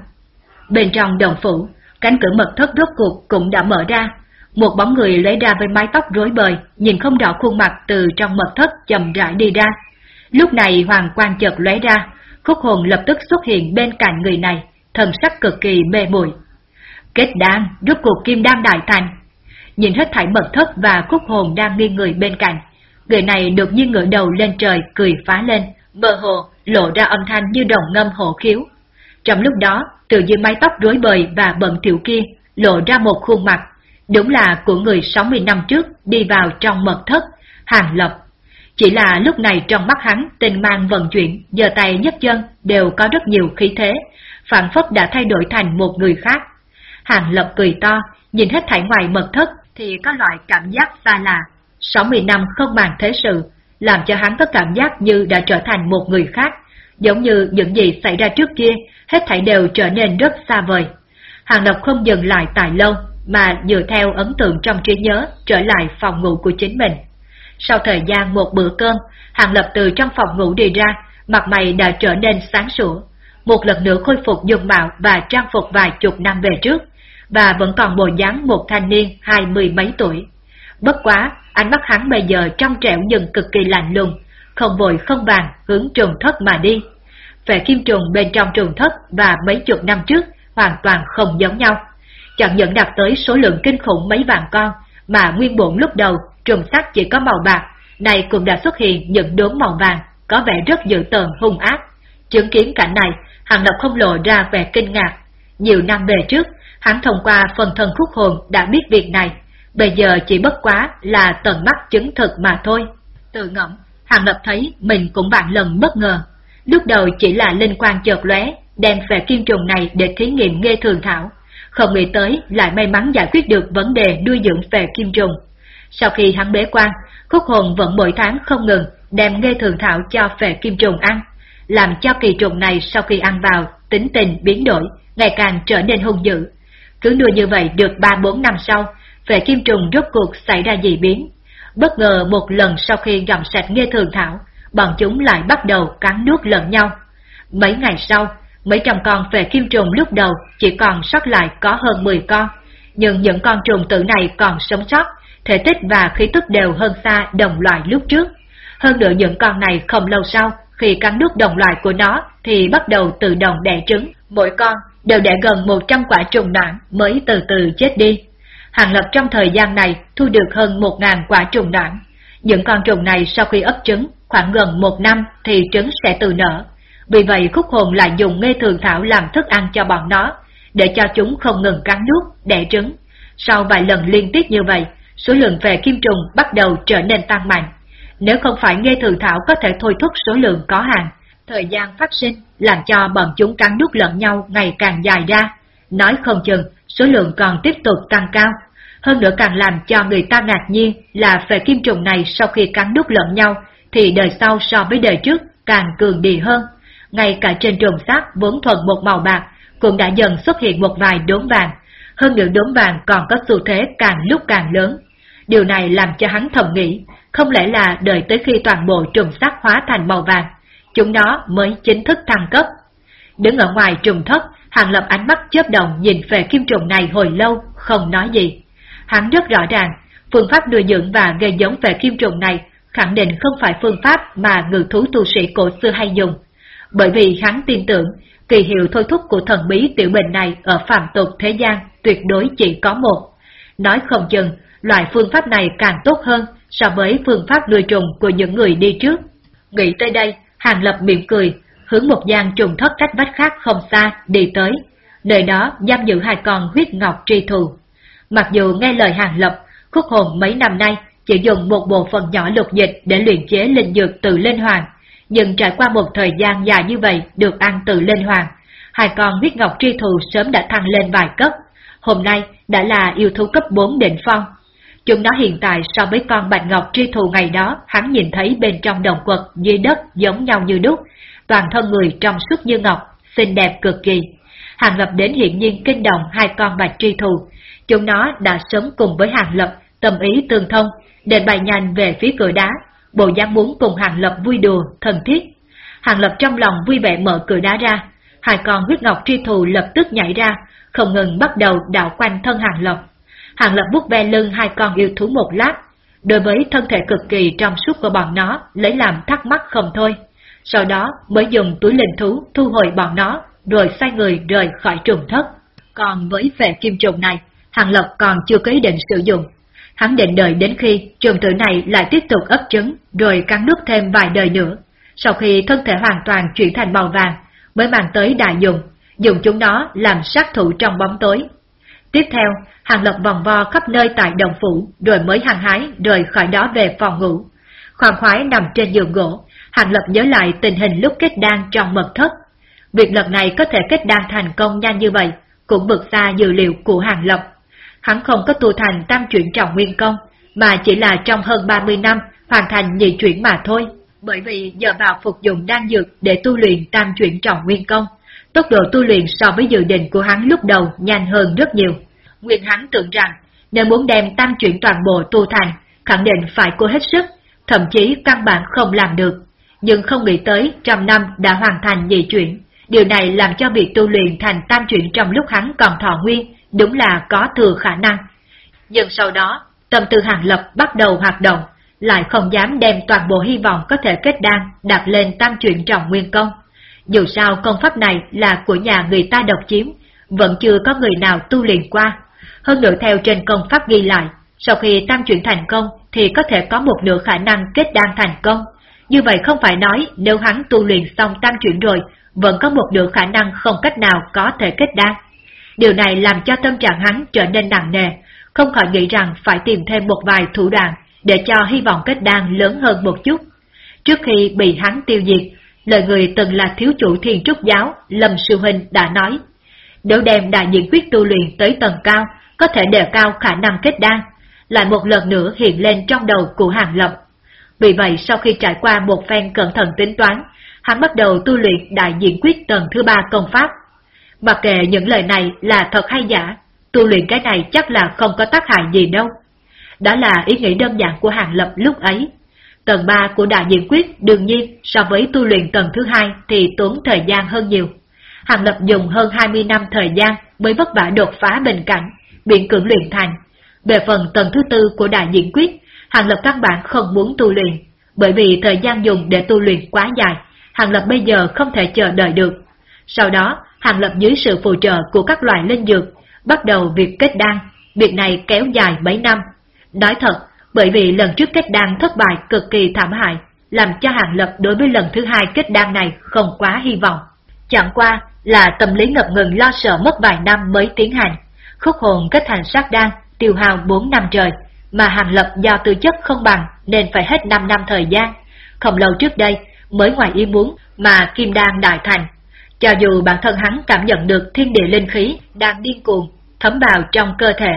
Bên trong đồng phủ, cánh cửa mật thất rốt cuộc cũng đã mở ra. Một bóng người lấy ra với mái tóc rối bời, nhìn không rõ khuôn mặt từ trong mật thất chậm rãi đi ra. Lúc này hoàng quang chợt lóe ra, khúc hồn lập tức xuất hiện bên cạnh người này, thần sắc cực kỳ mê muội. Kết đan, rốt cuộc kim đan đại thành. Nhìn hết thảy mật thất và khúc hồn đang nghiêng người bên cạnh, người này được như ngửa đầu lên trời cười phá lên, mơ hồ, lộ ra âm thanh như đồng ngâm hộ khiếu. Trong lúc đó, từ dưới mái tóc rối bời và bận thiểu kia, lộ ra một khuôn mặt, đúng là của người 60 năm trước đi vào trong mật thất, hàng lập. Chỉ là lúc này trong mắt hắn tình mang vận chuyển, giờ tay nhấc chân đều có rất nhiều khí thế, phản phất đã thay đổi thành một người khác. Hàng lập cười to, nhìn hết thảy ngoài mật thất thì có loại cảm giác xa lạ. 60 năm không màng thế sự, làm cho hắn có cảm giác như đã trở thành một người khác, giống như những gì xảy ra trước kia, hết thảy đều trở nên rất xa vời. Hàng Lập không dừng lại tại lâu, mà dựa theo ấn tượng trong trí nhớ trở lại phòng ngủ của chính mình. Sau thời gian một bữa cơm, Hàng Lập từ trong phòng ngủ đi ra, mặt mày đã trở nên sáng sủa, một lần nữa khôi phục dung mạo và trang phục vài chục năm về trước, và vẫn còn bộ dáng một thanh niên hai mươi mấy tuổi. Bất quá, ánh mắt hắn bây giờ trong trẻo nhưng cực kỳ lạnh lùng, không vội không vàng hướng trường thất mà đi. Vẻ kim trùng bên trong trường thất và mấy chục năm trước hoàn toàn không giống nhau. Chẳng những đạt tới số lượng kinh khủng mấy vạn con, mà nguyên bổn lúc đầu trùng sắc chỉ có màu bạc, này cũng đã xuất hiện những đốm màu vàng, có vẻ rất dữ tợn hung ác. Chứng kiến cảnh này, Hàng Lập không lộ ra vẻ kinh ngạc. Nhiều năm về trước, hắn thông qua phần thân khúc hồn đã biết việc này, bây giờ chỉ bất quá là tận mắt chứng thực mà thôi. Tự ngẫm, Hàng Lập thấy mình cũng vạn lần bất ngờ. Lúc đầu chỉ là linh quan chợt lóe, đem về kim trùng này để thí nghiệm nghe thường thảo. Không nghĩ tới lại may mắn giải quyết được vấn đề nuôi dưỡng về kim trùng. Sau khi hắn bế quan, khúc hồn vẫn mỗi tháng không ngừng đem nghe thường thảo cho về kim trùng ăn, làm cho kỳ trùng này sau khi ăn vào, tính tình biến đổi, ngày càng trở nên hung dữ. Cứ nuôi như vậy được 3-4 năm sau, về kim trùng rốt cuộc xảy ra dị biến. Bất ngờ một lần sau khi gặm sạch nghe thường thảo, bọn chúng lại bắt đầu cắn nuốt lẫn nhau. Mấy ngày sau, mấy trăm con về kim trùng lúc đầu chỉ còn sót lại có hơn 10 con, nhưng những con trùng tử này còn sống sót, thể tích và khí tức đều hơn xa đồng loại lúc trước. Hơn nữa những con này không lâu sau, khi cắn nuốt đồng loại của nó thì bắt đầu tự động đẻ trứng, mỗi con đều đẻ gần 100 quả trùng noãn mới từ từ chết đi. Hàng Lập trong thời gian này thu được hơn 1.000 quả trùng noãn. Những con trùng này sau khi ấp trứng, khoảng gần một năm thì trứng sẽ tự nở. Vì vậy khúc hồn lại dùng ngây thường thảo làm thức ăn cho bọn nó, để cho chúng không ngừng cắn nuốt, đẻ trứng. Sau vài lần liên tiếp như vậy, số lượng về kim trùng bắt đầu trở nên tăng mạnh. Nếu không phải ngây thường thảo có thể thôi thúc số lượng có hàng, thời gian phát sinh làm cho bọn chúng cắn nút lẫn nhau ngày càng dài ra. Nói không chừng, số lượng còn tiếp tục tăng cao. Hơn nữa càng làm cho người ta ngạc nhiên là về kim trùng này sau khi cắn nuốt lẫn nhau, thì đời sau so với đời trước càng cường đi hơn. Ngay cả trên trùng xác vốn thuần một màu bạc, cũng đã dần xuất hiện một vài đốm vàng. Hơn nữa đốm vàng còn có xu thế càng lúc càng lớn. Điều này làm cho hắn thầm nghĩ, không lẽ là đợi tới khi toàn bộ trùng sắc hóa thành màu vàng, chúng nó mới chính thức thăng cấp. Đứng ở ngoài trùng thất, Hàng Lập ánh mắt chớp động nhìn về kim trùng này hồi lâu, không nói gì. Hắn rất rõ ràng, phương pháp nuôi dưỡng và gây giống về kim trùng này khẳng định không phải phương pháp mà ngự thú tu sĩ cổ xưa hay dùng. Bởi vì hắn tin tưởng, kỳ hiệu thôi thúc của thần bí tiểu bình này ở phạm tục thế gian tuyệt đối chỉ có một. Nói không chừng, loại phương pháp này càng tốt hơn so với phương pháp nuôi trùng của những người đi trước. Nghĩ tới đây, Hàng Lập mỉm cười, hướng một gian trùng thất cách vách khác không xa, đi tới. Nơi đó giam giữ hai con huyết ngọc tri thù. Mặc dù nghe lời Hàng Lập, khúc hồn mấy năm nay chỉ dùng một bộ phận nhỏ lục dịch để luyện chế linh dược từ linh hoàng, nhưng trải qua một thời gian dài như vậy được ăn từ linh hoàng, hai con huyết ngọc tri thù sớm đã thăng lên vài cấp, hôm nay đã là yêu thú cấp 4 đỉnh phong. Chúng nó hiện tại so với con bạch ngọc tri thù ngày đó hắn nhìn thấy bên trong đồng quật dưới đất giống nhau như đúc, toàn thân người trong suốt như ngọc, xinh đẹp cực kỳ. Hàng Lập đến hiện nhiên kinh động hai con bạch tri thù, chúng nó đã sớm cùng với Hàng Lập tâm ý tương thông, để bài nhanh về phía cửa đá, bộ dáng muốn cùng Hàng Lập vui đùa, thân thiết. Hàng Lập trong lòng vui vẻ mở cửa đá ra, hai con huyết ngọc tri thù lập tức nhảy ra, không ngừng bắt đầu đảo quanh thân Hàng Lập. Hàng Lập bút ve lưng hai con yêu thú một lát, đối với thân thể cực kỳ trong suốt của bọn nó lấy làm thắc mắc không thôi. sau đó mới dùng túi linh thú thu hồi bọn nó, rồi xoay người rời khỏi trùng thất. Còn với vệ kim trùng này, Hàng Lập còn chưa có ý định sử dụng. Hắn định đợi đến khi trùng tử này lại tiếp tục ấp trứng, rồi cắn nước thêm vài đời nữa. Sau khi thân thể hoàn toàn chuyển thành màu vàng, mới mang tới đại dùng, dùng chúng nó làm sát thủ trong bóng tối. Tiếp theo, Hàng Lập vòng vo khắp nơi tại đồng phủ, rồi mới hăng hái rời khỏi đó về phòng ngủ. Khoan khoái nằm trên giường gỗ, Hàng Lập nhớ lại tình hình lúc kết đan trong mật thất. Việc lần này có thể kết đan thành công nhanh như vậy, cũng vượt xa dự liệu của Hàng Lập. Hắn không có tu thành tam chuyển trọng nguyên công, mà chỉ là trong hơn 30 năm hoàn thành nhị chuyển mà thôi. Bởi vì giờ vào phục dụng đan dược để tu luyện tam chuyển trọng nguyên công, tốc độ tu luyện so với dự định của hắn lúc đầu nhanh hơn rất nhiều. Nguyên hắn tưởng rằng, nếu muốn đem tam chuyển toàn bộ tu thành, khẳng định phải cố hết sức, thậm chí căn bản không làm được. Nhưng không nghĩ tới trăm năm đã hoàn thành nhị chuyển, điều này làm cho việc tu luyện thành tam chuyển trong lúc hắn còn thọ nguyên, đúng là có thừa khả năng. Nhưng sau đó, tâm tư hàng lập bắt đầu hoạt động, lại không dám đem toàn bộ hy vọng có thể kết đan đặt lên tam chuyển trọng nguyên công. Dù sao công pháp này là của nhà người ta độc chiếm, vẫn chưa có người nào tu luyện qua. Hơn nữa theo trên công pháp ghi lại, sau khi tam chuyển thành công thì có thể có một nửa khả năng kết đan thành công. Như vậy không phải nói nếu hắn tu luyện xong tam chuyển rồi, vẫn có một nửa khả năng không cách nào có thể kết đan. Điều này làm cho tâm trạng hắn trở nên nặng nề, không khỏi nghĩ rằng phải tìm thêm một vài thủ đoạn để cho hy vọng kết đan lớn hơn một chút. Trước khi bị hắn tiêu diệt, lời người từng là thiếu chủ thiền trúc giáo Lâm Sư Huynh đã nói, nếu đem đại diện quyết tu luyện tới tầng cao, có thể đề cao khả năng kết đan, lại một lần nữa hiện lên trong đầu của Hàng Lập. Vì vậy sau khi trải qua một phen cẩn thận tính toán, hắn bắt đầu tu luyện đại diện quyết tầng thứ ba công pháp. Mặc kệ những lời này là thật hay giả, tu luyện cái này chắc là không có tác hại gì đâu. Đó là ý nghĩ đơn giản của Hàng Lập lúc ấy. Tầng 3 của đại diện quyết đương nhiên so với tu luyện tầng thứ hai thì tốn thời gian hơn nhiều. Hàng Lập dùng hơn 20 năm thời gian mới vất vả đột phá bình cảnh, biện cưỡng luyện thành. Về phần tầng thứ tư của đại diễn quyết, Hàng Lập căn bản không muốn tu luyện, bởi vì thời gian dùng để tu luyện quá dài, Hàng Lập bây giờ không thể chờ đợi được. Sau đó, Hàng Lập dưới sự phù trợ của các loại linh dược, bắt đầu việc kết đan, việc này kéo dài mấy năm. Nói thật, bởi vì lần trước kết đan thất bại cực kỳ thảm hại, làm cho Hàng Lập đối với lần thứ hai kết đan này không quá hy vọng. Chẳng qua là tâm lý ngập ngừng lo sợ mất vài năm mới tiến hành, khúc hồn kết thành sát đan, tiêu hao 4 năm trời, mà Hàng Lập do tư chất không bằng nên phải hết 5 năm thời gian. Không lâu trước đây, mới ngoài ý muốn mà Kim Đan đại thành. Cho dù bản thân hắn cảm nhận được thiên địa linh khí đang điên cuồng, thấm vào trong cơ thể,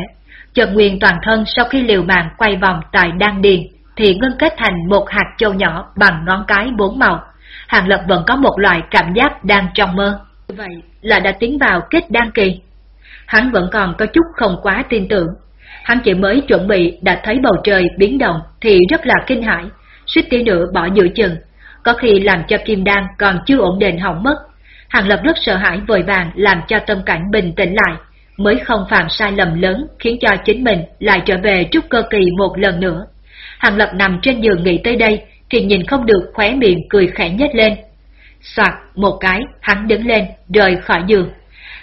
Trần Nguyên toàn thân sau khi liều mạng quay vòng tại đan điền thì ngưng kết thành một hạt châu nhỏ bằng ngón cái bốn màu. Hàng Lập vẫn có một loại cảm giác đang trong mơ. Vậy là đã tiến vào kết đan kỳ. Hắn vẫn còn có chút không quá tin tưởng. Hắn chỉ mới chuẩn bị đã thấy bầu trời biến động thì rất là kinh hãi, suýt tí nữa bỏ giữa chừng. Có khi làm cho Kim Đan còn chưa ổn định hỏng mất. Hàng Lập rất sợ hãi vội vàng làm cho tâm cảnh bình tĩnh lại, mới không phạm sai lầm lớn khiến cho chính mình lại trở về trúc cơ kỳ một lần nữa. Hàng Lập nằm trên giường nghỉ tới đây thì nhìn không được khóe miệng cười khẽ nhếch lên. Soạt một cái, hắn đứng lên, rời khỏi giường.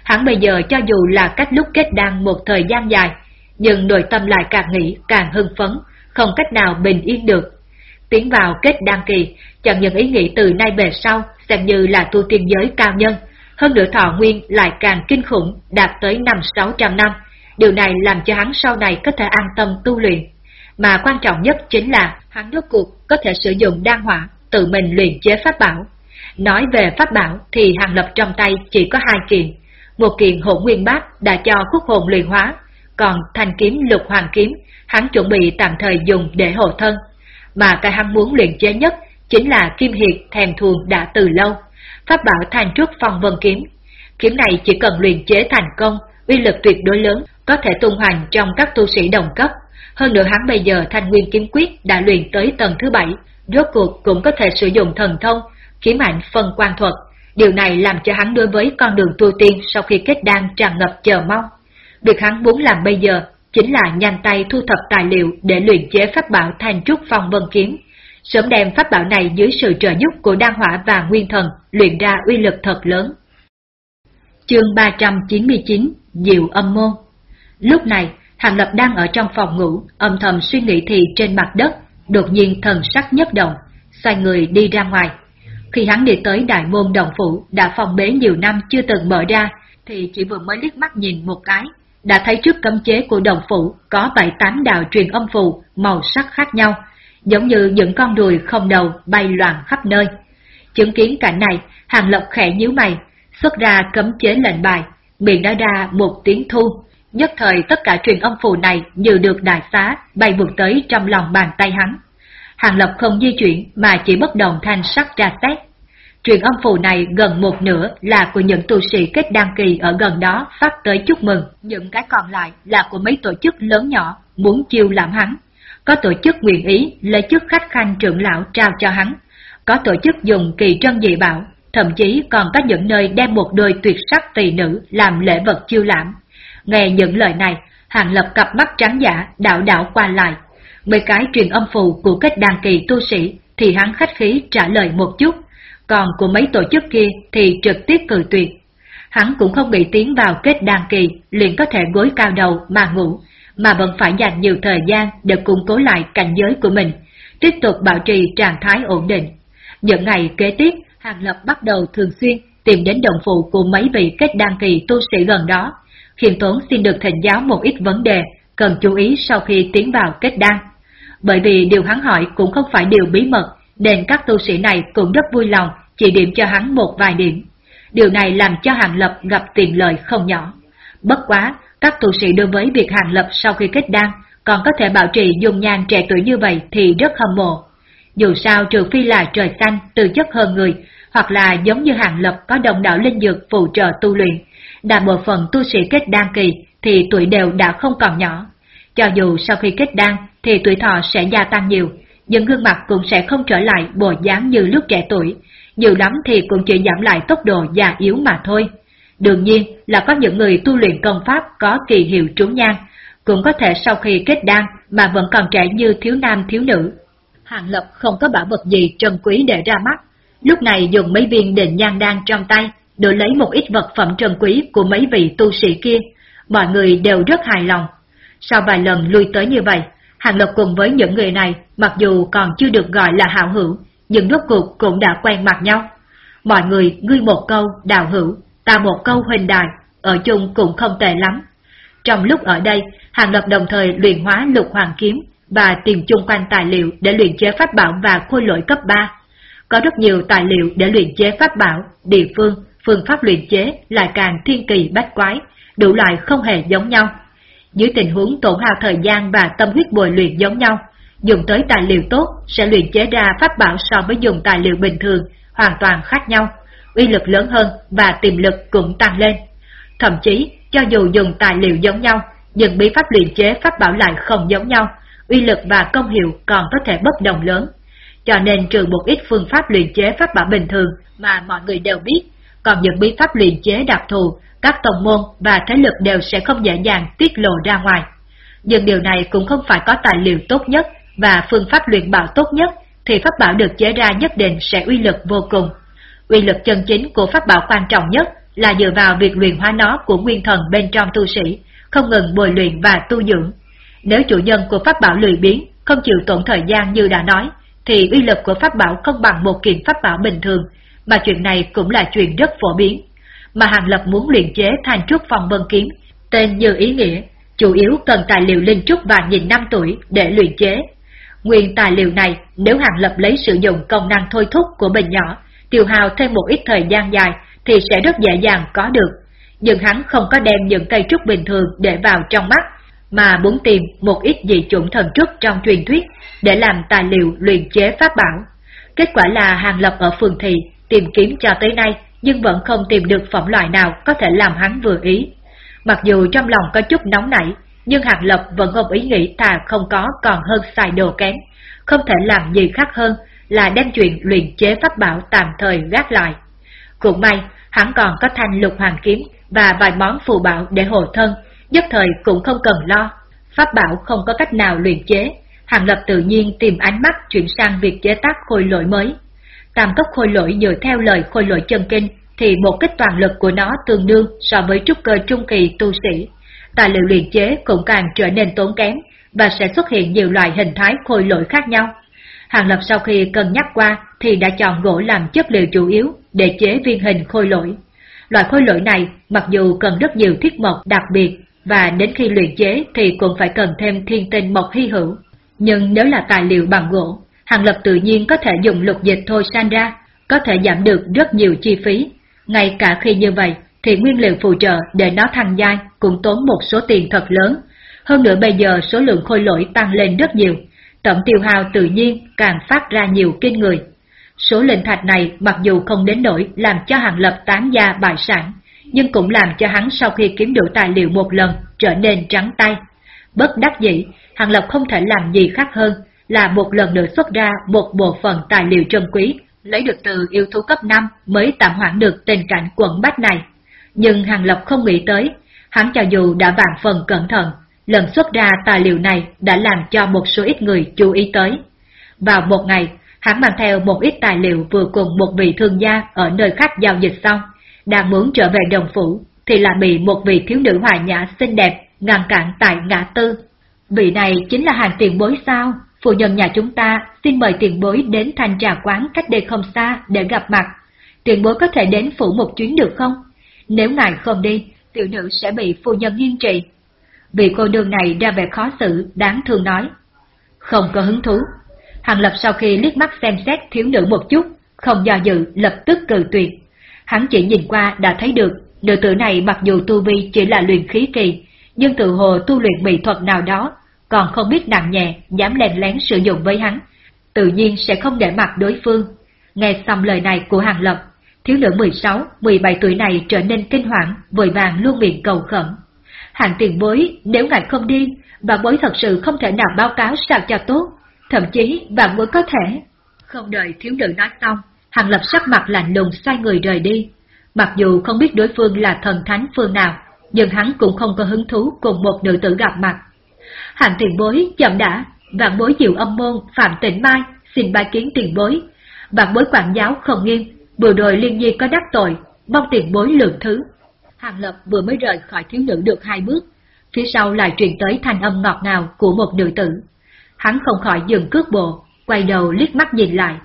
Hắn bây giờ cho dù là cách lúc kết đan một thời gian dài, nhưng nội tâm lại càng nghĩ càng hưng phấn, không cách nào bình yên được. Tiến vào kết đan kỳ, chẳng những ý nghĩ từ nay về sau xem như là tu tiên giới cao nhân, hơn nữa thọ nguyên lại càng kinh khủng, đạt tới năm sáu trăm năm. Điều này làm cho hắn sau này có thể an tâm tu luyện. Mà quan trọng nhất chính là hắn rốt cuộc có thể sử dụng đan hỏa, tự mình luyện chế pháp bảo. Nói về pháp bảo thì hàng lập trong tay chỉ có hai kiện. Một kiện hỗn nguyên bát đã cho khúc hồn luyện hóa, còn thanh kiếm lục hoàng kiếm hắn chuẩn bị tạm thời dùng để hộ thân. Mà cái hắn muốn luyện chế nhất chính là kim hiệt thèm thuồng đã từ lâu pháp bảo thành trúc phong vân kiếm. Kiếm này chỉ cần luyện chế thành công, uy lực tuyệt đối lớn, có thể tung hoành trong các tu sĩ đồng cấp. Hơn nữa hắn bây giờ thanh nguyên kiếm quyết đã luyện tới tầng thứ bảy, rốt cuộc cũng có thể sử dụng thần thông, kiếm ảnh phân quan thuật. Điều này làm cho hắn đối với con đường tu tiên sau khi kết đan tràn ngập chờ mong. Việc hắn muốn làm bây giờ chính là nhanh tay thu thập tài liệu để luyện chế pháp bảo thành trúc phong vân kiếm. sớm đem pháp bảo này dưới sự trợ giúp của đan hỏa và nguyên thần luyện ra uy lực thật lớn. Chương 399 Diệu âm môn Lúc này, Hàng Lập đang ở trong phòng ngủ, âm thầm suy nghĩ thì trên mặt đất, đột nhiên thần sắc nhất động, xoay người đi ra ngoài. Khi hắn đi tới đại môn đồng phủ đã phòng bế nhiều năm chưa từng mở ra, thì chỉ vừa mới liếc mắt nhìn một cái, đã thấy trước cấm chế của đồng phủ có bảy tám đạo truyền âm phù màu sắc khác nhau, giống như những con đùi không đầu bay loạn khắp nơi. Chứng kiến cảnh này, Hàng lộc khẽ nhíu mày, xuất ra cấm chế lệnh bài, miệng đã ra một tiếng thu. Nhất thời tất cả truyền âm phù này như được đại xá, bay vượt tới trong lòng bàn tay hắn. Hàng Lập không di chuyển mà chỉ bất động thanh sắc ra xét. Truyền âm phù này gần một nửa là của những tu sĩ kết đăng kỳ ở gần đó phát tới chúc mừng, những cái còn lại là của mấy tổ chức lớn nhỏ muốn chiêu làm hắn. Có tổ chức nguyện ý lấy chức khách khanh trưởng lão trao cho hắn, có tổ chức dùng kỳ trân dị bảo, thậm chí còn có những nơi đem một đôi tuyệt sắc tỳ nữ làm lễ vật chiêu lãm. Nghe những lời này, Hàng Lập cặp mắt trắng giả đảo đảo qua lại. Mấy cái truyền âm phù của kết đàn kỳ tu sĩ thì hắn khách khí trả lời một chút, còn của mấy tổ chức kia thì trực tiếp cười tuyệt. Hắn cũng không bị tiến vào kết đàn kỳ liền có thể gối cao đầu mà ngủ, mà vẫn phải dành nhiều thời gian để củng cố lại cảnh giới của mình, tiếp tục bảo trì trạng thái ổn định. Những ngày kế tiếp, Hàng Lập bắt đầu thường xuyên tìm đến đồng phụ của mấy vị kết đăng kỳ tu sĩ gần đó, khiêm tốn xin được thỉnh giáo một ít vấn đề cần chú ý sau khi tiến vào kết đăng. Bởi vì điều hắn hỏi cũng không phải điều bí mật, nên các tu sĩ này cũng rất vui lòng chỉ điểm cho hắn một vài điểm. Điều này làm cho Hàng Lập gặp tiền lợi không nhỏ. Bất quá, các tu sĩ đối với việc Hàng Lập sau khi kết đăng còn có thể bảo trì dùng nhan trẻ tuổi như vậy thì rất hâm mộ. Dù sao trừ phi là trời xanh, từ chất hơn người, hoặc là giống như Hàng Lập có đồng đạo linh dược phụ trợ tu luyện, đại bộ phận tu sĩ kết đan kỳ thì tuổi đều đã không còn nhỏ. Cho dù sau khi kết đan thì tuổi thọ sẽ gia tăng nhiều, những gương mặt cũng sẽ không trở lại bộ dáng như lúc trẻ tuổi, nhiều lắm thì cũng chỉ giảm lại tốc độ già yếu mà thôi. Đương nhiên là có những người tu luyện công pháp có kỳ hiệu trú nhan, cũng có thể sau khi kết đan mà vẫn còn trẻ như thiếu nam thiếu nữ. Hàng Lập không có bảo vật gì trân quý để ra mắt, lúc này dùng mấy viên định nhan đan trong tay, đổi lấy một ít vật phẩm trân quý của mấy vị tu sĩ kia, mọi người đều rất hài lòng. Sau vài lần lui tới như vậy, Hàng Lập cùng với những người này mặc dù còn chưa được gọi là hảo hữu, nhưng rốt cuộc cũng đã quen mặt nhau. Mọi người ngươi một câu đào hữu, ta một câu huỳnh đài, ở chung cũng không tệ lắm. Trong lúc ở đây, Hàng Lập đồng thời luyện hóa lục hoàng kiếm và tìm chung quanh tài liệu để luyện chế pháp bảo và khôi lỗi cấp 3. Có rất nhiều tài liệu để luyện chế pháp bảo, địa phương, phương pháp luyện chế lại càng thiên kỳ bách quái, đủ loại không hề giống nhau. Dưới tình huống tổn hao thời gian và tâm huyết bồi luyện giống nhau, dùng tới tài liệu tốt sẽ luyện chế ra pháp bảo so với dùng tài liệu bình thường, hoàn toàn khác nhau, uy lực lớn hơn và tiềm lực cũng tăng lên. Thậm chí, cho dù dùng tài liệu giống nhau, nhưng bí pháp luyện chế pháp bảo lại không giống nhau, uy lực và công hiệu còn có thể bất đồng lớn. Cho nên trừ một ít phương pháp luyện chế pháp bảo bình thường mà mọi người đều biết, còn những bí pháp luyện chế đặc thù, các tông môn và thế lực đều sẽ không dễ dàng tiết lộ ra ngoài. Nhưng điều này cũng không phải có tài liệu tốt nhất và phương pháp luyện bảo tốt nhất, thì pháp bảo được chế ra nhất định sẽ uy lực vô cùng. Uy lực chân chính của pháp bảo quan trọng nhất là dựa vào việc luyện hóa nó của nguyên thần bên trong tu sĩ, không ngừng bồi luyện và tu dưỡng. Nếu chủ nhân của pháp bảo lười biến, không chịu tổn thời gian như đã nói, thì uy lực của pháp bảo không bằng một kiện pháp bảo bình thường, mà chuyện này cũng là chuyện rất phổ biến. Mà Hàng Lập muốn luyện chế thành trúc phòng vân kiếm, tên như ý nghĩa, chủ yếu cần tài liệu linh trúc vàng nghìn năm tuổi để luyện chế. Nguyên tài liệu này nếu Hàng Lập lấy sử dụng công năng thôi thúc của bình nhỏ, tiêu hào thêm một ít thời gian dài thì sẽ rất dễ dàng có được. Nhưng hắn không có đem những cây trúc bình thường để vào trong mắt, mà muốn tìm một ít dị chủng thần trúc trong truyền thuyết để làm tài liệu luyện chế pháp bảo. Kết quả là Hàng Lập ở phường thị tìm kiếm cho tới nay nhưng vẫn không tìm được phẩm loại nào có thể làm hắn vừa ý. Mặc dù trong lòng có chút nóng nảy, nhưng Hàng Lập vẫn không ý nghĩ thà không có còn hơn xài đồ kém, không thể làm gì khác hơn là đem chuyện luyện chế pháp bảo tạm thời gác lại. Cũng may, hắn còn có thanh lục hoàng kiếm và vài món phù bảo để hộ thân, nhất thời cũng không cần lo. Pháp bảo không có cách nào luyện chế, Hàng Lập tự nhiên tìm ánh mắt chuyển sang việc chế tác khôi lỗi mới. Tam cấp khôi lỗi dựa theo lời khôi lỗi chân kinh thì một kích toàn lực của nó tương đương so với trúc cơ trung kỳ tu sĩ. Tài liệu luyện chế cũng càng trở nên tốn kém và sẽ xuất hiện nhiều loại hình thái khôi lỗi khác nhau. Hàng Lập sau khi cân nhắc qua thì đã chọn gỗ làm chất liệu chủ yếu để chế viên hình khôi lỗi. Loại khôi lỗi này mặc dù cần rất nhiều thiết mộc đặc biệt và đến khi luyện chế thì cũng phải cần thêm thiên tinh mộc hy hữu. Nhưng nếu là tài liệu bằng gỗ, Hàng Lập tự nhiên có thể dùng lục dịch thôi san ra, có thể giảm được rất nhiều chi phí. Ngay cả khi như vậy, thì nguyên liệu phụ trợ để nó thăng giai cũng tốn một số tiền thật lớn. Hơn nữa bây giờ số lượng khôi lỗi tăng lên rất nhiều, tổng tiêu hao tự nhiên càng phát ra nhiều kinh người. Số linh thạch này mặc dù không đến nỗi làm cho Hàng Lập tán gia bại sản, nhưng cũng làm cho hắn sau khi kiếm đủ tài liệu một lần trở nên trắng tay. Bất đắc dĩ, Hàng Lập không thể làm gì khác hơn là một lần nữa xuất ra một bộ phận tài liệu trân quý, lấy được từ yêu thú cấp 5 mới tạm hoãn được tình cảnh quẩn bách này. Nhưng Hàng Lập không nghĩ tới, hắn cho dù đã vạn phần cẩn thận, lần xuất ra tài liệu này đã làm cho một số ít người chú ý tới. Vào một ngày, hắn mang theo một ít tài liệu vừa cùng một vị thương gia ở nơi khác giao dịch xong, đang muốn trở về đồng phủ, thì lại bị một vị thiếu nữ hòa nhã xinh đẹp ngăn cản tại ngã tư. Vị này chính là hàng tiền bối sao? Phụ nhân nhà chúng ta xin mời tiền bối đến thành trà quán cách đây không xa để gặp mặt. Tiền bối có thể đến phủ một chuyến được không? Nếu ngài không đi, tiểu nữ sẽ bị phu nhân nghiêm trị. Vị cô đường này ra vẻ khó xử, đáng thương nói. Không có hứng thú. Hàng Lập sau khi liếc mắt xem xét thiếu nữ một chút, không do dự lập tức cự tuyệt. Hắn chỉ nhìn qua đã thấy được, nữ tử này mặc dù tu vi chỉ là luyện khí kỳ, nhưng tự hồ tu luyện mỹ thuật nào đó, còn không biết nặng nhẹ, dám lèn lén sử dụng với hắn, tự nhiên sẽ không để mặt đối phương. Nghe xong lời này của Hàng Lập, thiếu nữ 16, 17 tuổi này trở nên kinh hoàng, vội vàng luôn miệng cầu khẩn. Hàng tiền bối, nếu ngài không đi, bà bối thật sự không thể nào báo cáo sao cho tốt, thậm chí bà bối có thể. Không đợi thiếu nữ nói xong, Hàng Lập sắc mặt lạnh lùng xoay người rời đi. Mặc dù không biết đối phương là thần thánh phương nào, nhưng hắn cũng không có hứng thú cùng một nữ tử gặp mặt. Hàng tiền bối chậm đã, vạn bối diệu âm môn Phạm Tịnh Mai xin bái kiến tiền bối. Vạn bối quản giáo không nghiêm, vừa rồi liên nhi có đắc tội, mong tiền bối lượng thứ. Hàng Lập vừa mới rời khỏi thiếu nữ được hai bước, phía sau lại truyền tới thanh âm ngọt ngào của một nữ tử. Hắn không khỏi dừng cước bộ, quay đầu liếc mắt nhìn lại.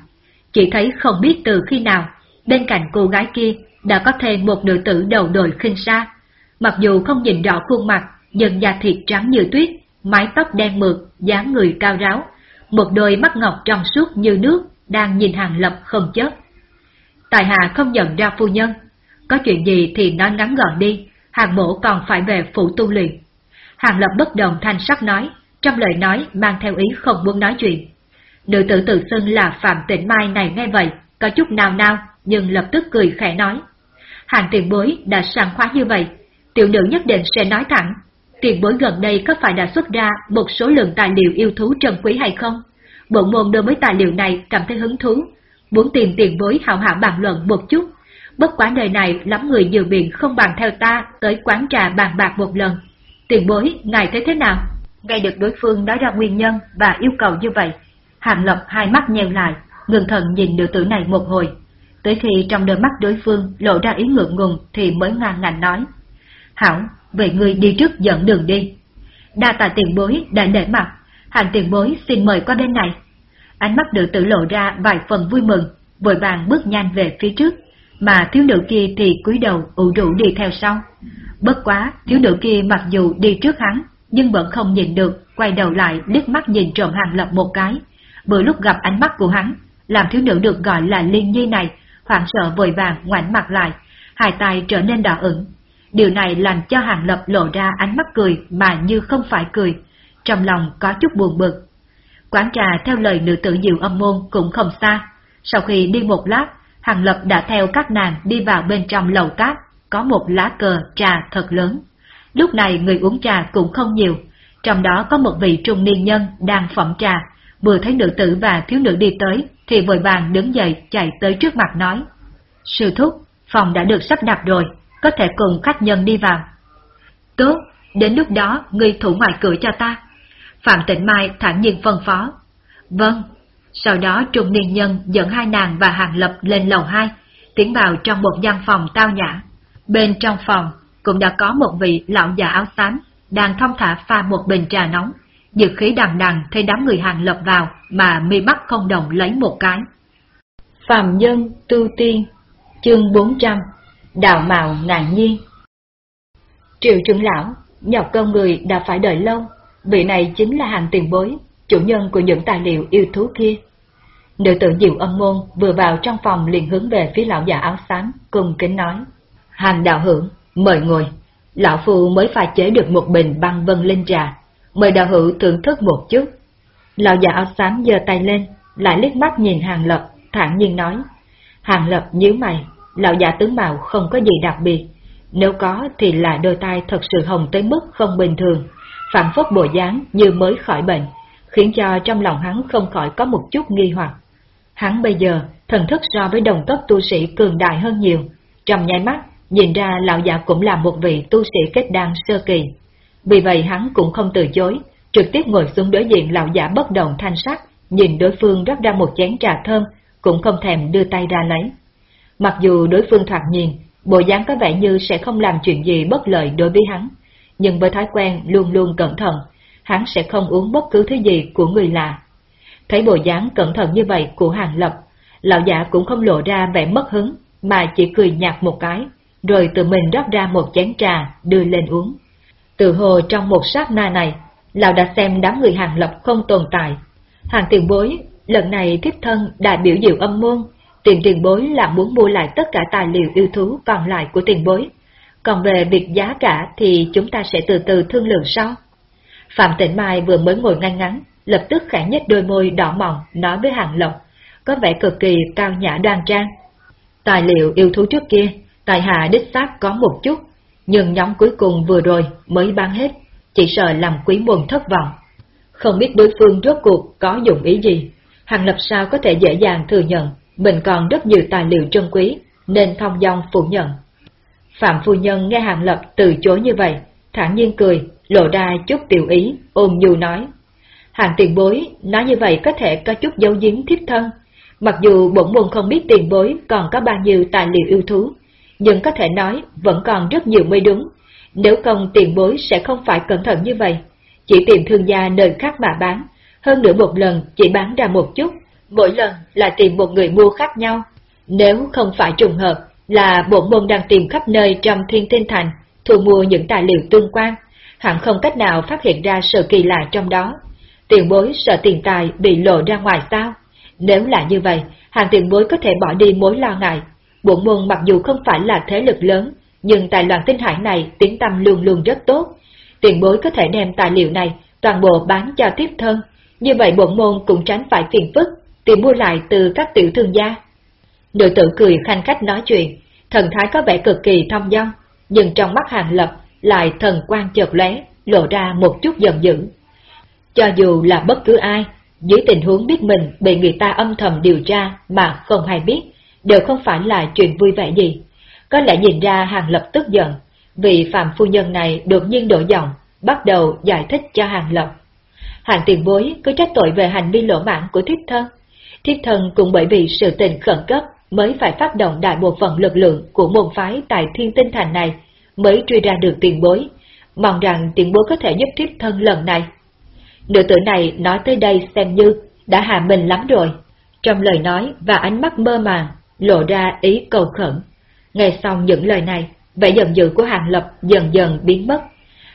Chỉ thấy không biết từ khi nào, bên cạnh cô gái kia đã có thêm một nữ tử đầu đội khinh xa. Mặc dù không nhìn rõ khuôn mặt, nhưng da thịt trắng như tuyết, mái tóc đen mượt, dáng người cao ráo, một đôi mắt ngọc trong suốt như nước, đang nhìn hàng lập không chớp. Tài hạ không nhận ra phu nhân, có chuyện gì thì nói ngắn gọn đi, hàng mổ còn phải về phụ tu luyện. Hàng lập bất đồng thanh sắc nói, trong lời nói mang theo ý không muốn nói chuyện. Nữ tử tự xưng là Phạm Tịnh Mai này nghe vậy, có chút nào nào, nhưng lập tức cười khẽ nói. Hàng tiền bối đã sẵn khóa như vậy, tiểu nữ nhất định sẽ nói thẳng. Tiền bối gần đây có phải đã xuất ra một số lượng tài liệu yêu thú trân quý hay không? Bộ môn đối với tài liệu này cảm thấy hứng thú, muốn tìm tiền bối hảo hảo bàn luận một chút. Bất quá đời này lắm người dự biện không bằng theo ta tới quán trà bàn bạc một lần. Tiền bối, ngài thấy thế nào? Nghe được đối phương nói ra nguyên nhân và yêu cầu như vậy, Hàng Lập hai mắt nheo lại, ngừng thần nhìn nữ tử này một hồi. Tới khi trong đôi mắt đối phương lộ ra ý ngượng ngùng thì mới ngang ngạnh nói. Hảo, vậy ngươi đi trước dẫn đường đi. Đa tạ tiền bối đã để mặt, hàng tiền bối xin mời qua bên này. Ánh mắt nữ tử lộ ra vài phần vui mừng, vội vàng bước nhanh về phía trước, mà thiếu nữ kia thì cúi đầu ủ rũ đi theo sau. Bất quá, thiếu nữ kia mặc dù đi trước hắn, nhưng vẫn không nhìn được, quay đầu lại liếc mắt nhìn trộm hàng lập một cái. Vừa lúc gặp ánh mắt của hắn, làm thiếu nữ được gọi là Liên Nhi này, hoảng sợ vội vàng ngoảnh mặt lại, hai tay trở nên đỏ ửng. Điều này làm cho hàng lập lộ ra ánh mắt cười mà như không phải cười, trong lòng có chút buồn bực. Quán trà theo lời nữ tử diệu âm môn cũng không xa. Sau khi đi một lát, hàng lập đã theo các nàng đi vào bên trong lầu cát, có một lá cờ trà thật lớn. Lúc này người uống trà cũng không nhiều, trong đó có một vị trung niên nhân đang phẩm trà, vừa thấy nữ tử và thiếu nữ đi tới, thì vội vàng đứng dậy chạy tới trước mặt nói. Sư thúc, phòng đã được sắp đặt rồi, có thể cùng khách nhân đi vào. Tốt, đến lúc đó ngươi thủ ngoài cửa cho ta. Phạm Tịnh Mai thản nhiên phân phó. Vâng. Sau đó Trung Niên Nhân dẫn hai nàng và Hàng Lập lên lầu hai tiến vào trong một gian phòng tao nhã. Bên trong phòng cũng đã có một vị lão già áo xám đang thông thả pha một bình trà nóng. Dược khí đằng đằng thấy đám người Hàng Lập vào mà mi mắt không đồng lấy một cái. Phạm Nhân Tu Tiên Chương 400 đào Mạo Ngàn Nhiên Triệu trưởng lão, nhọc công người đã phải đợi lâu, vị này chính là hàng tiền bối, chủ nhân của những tài liệu yêu thú kia. Nữ tử diệu âm môn vừa vào trong phòng liền hướng về phía lão già áo xám, cùng kính nói. Hàng đạo hưởng, mời ngồi. Lão phu mới pha chế được một bình băng vân linh trà, mời đạo hữu thưởng thức một chút. Lão già áo xám giơ tay lên, lại liếc mắt nhìn hàng lập, thản nhiên nói. Hàng lập nhíu mày, lão già tướng mạo không có gì đặc biệt, nếu có thì là đôi tai thật sự hồng tới mức không bình thường, phản phất bộ dáng như mới khỏi bệnh, khiến cho trong lòng hắn không khỏi có một chút nghi hoặc. Hắn bây giờ, thần thức so với đồng cấp tu sĩ cường đại hơn nhiều, trong nháy mắt, nhìn ra lão già cũng là một vị tu sĩ kết đan sơ kỳ. Vì vậy hắn cũng không từ chối, trực tiếp ngồi xuống đối diện lão giả bất động thanh sắc, nhìn đối phương rót ra một chén trà thơm, cũng không thèm đưa tay ra lấy. Mặc dù đối phương thoạt nhìn Bộ dáng có vẻ như sẽ không làm chuyện gì bất lợi đối với hắn, nhưng với thói quen luôn luôn cẩn thận, hắn sẽ không uống bất cứ thứ gì của người lạ. Thấy bộ dáng cẩn thận như vậy của Hàng Lập, lão giả cũng không lộ ra vẻ mất hứng, mà chỉ cười nhạt một cái, rồi tự mình rót ra một chén trà đưa lên uống. Từ hồ trong một sát na này, lão đã xem đám người Hàng Lập không tồn tại. Hàng tiền bối, lần này thiếp thân đại biểu diệu âm môn, Tiền tiền bối là muốn mua lại tất cả tài liệu yêu thú còn lại của tiền bối. Còn về việc giá cả thì chúng ta sẽ từ từ thương lượng sau. Phạm Tịnh Mai vừa mới ngồi ngay ngắn, lập tức khẽ nhếch đôi môi đỏ mỏng nói với Hàng Lộc, có vẻ cực kỳ cao nhã đoan trang. Tài liệu yêu thú trước kia, tài hạ đích xác có một chút, nhưng nhóm cuối cùng vừa rồi mới bán hết, chỉ sợ làm quý môn thất vọng. Không biết đối phương rốt cuộc có dụng ý gì, Hàng Lập sao có thể dễ dàng thừa nhận mình còn rất nhiều tài liệu trân quý, nên thông dong phủ nhận. Phạm phu nhân nghe Hàng Lập từ chối như vậy, thản nhiên cười, lộ ra chút tiểu ý, ôm nhu nói. Hàng tiền bối, nói như vậy có thể có chút dấu giếm thiếp thân. Mặc dù bổn môn không biết tiền bối còn có bao nhiêu tài liệu yêu thú, nhưng có thể nói vẫn còn rất nhiều mới đúng. Nếu không tiền bối sẽ không phải cẩn thận như vậy, chỉ tìm thương gia nơi khác mà bán, hơn nữa một lần chỉ bán ra một chút, mỗi lần là tìm một người mua khác nhau. Nếu không phải trùng hợp là bộ môn đang tìm khắp nơi trong thiên tinh thành, thu mua những tài liệu tương quan, hẳn không cách nào phát hiện ra sự kỳ lạ trong đó. Tiền bối sợ tiền tài bị lộ ra ngoài sao? Nếu là như vậy, hàng tiền bối có thể bỏ đi mối lo ngại. Bộ môn mặc dù không phải là thế lực lớn, nhưng tài loạn tinh hải này tiếng tâm luôn luôn rất tốt. Tiền bối có thể đem tài liệu này toàn bộ bán cho tiếp thân, như vậy bộ môn cũng tránh phải phiền phức tìm mua lại từ các tiểu thương gia. Nữ tử cười khanh khách nói chuyện, thần thái có vẻ cực kỳ thông dong, nhưng trong mắt hàng lập lại thần quan chợt lóe, lộ ra một chút giận dữ. Cho dù là bất cứ ai, dưới tình huống biết mình bị người ta âm thầm điều tra mà không hay biết, đều không phải là chuyện vui vẻ gì. Có lẽ nhìn ra hàng lập tức giận, vì phạm phu nhân này đột nhiên đổi giọng, bắt đầu giải thích cho hàng lập. Hàng tiền bối cứ trách tội về hành vi lỗ mãn của thiết thân, thiếp thân cũng bởi vì sự tình khẩn cấp mới phải phát động đại bộ phận lực lượng của môn phái tại thiên tinh thành này mới truy ra được tiền bối, mong rằng tiền bối có thể giúp thiếp thân lần này. Nữ tử này nói tới đây xem như đã hạ mình lắm rồi, trong lời nói và ánh mắt mơ màng lộ ra ý cầu khẩn. Nghe xong những lời này, vẻ giận dữ của Hàng Lập dần dần biến mất.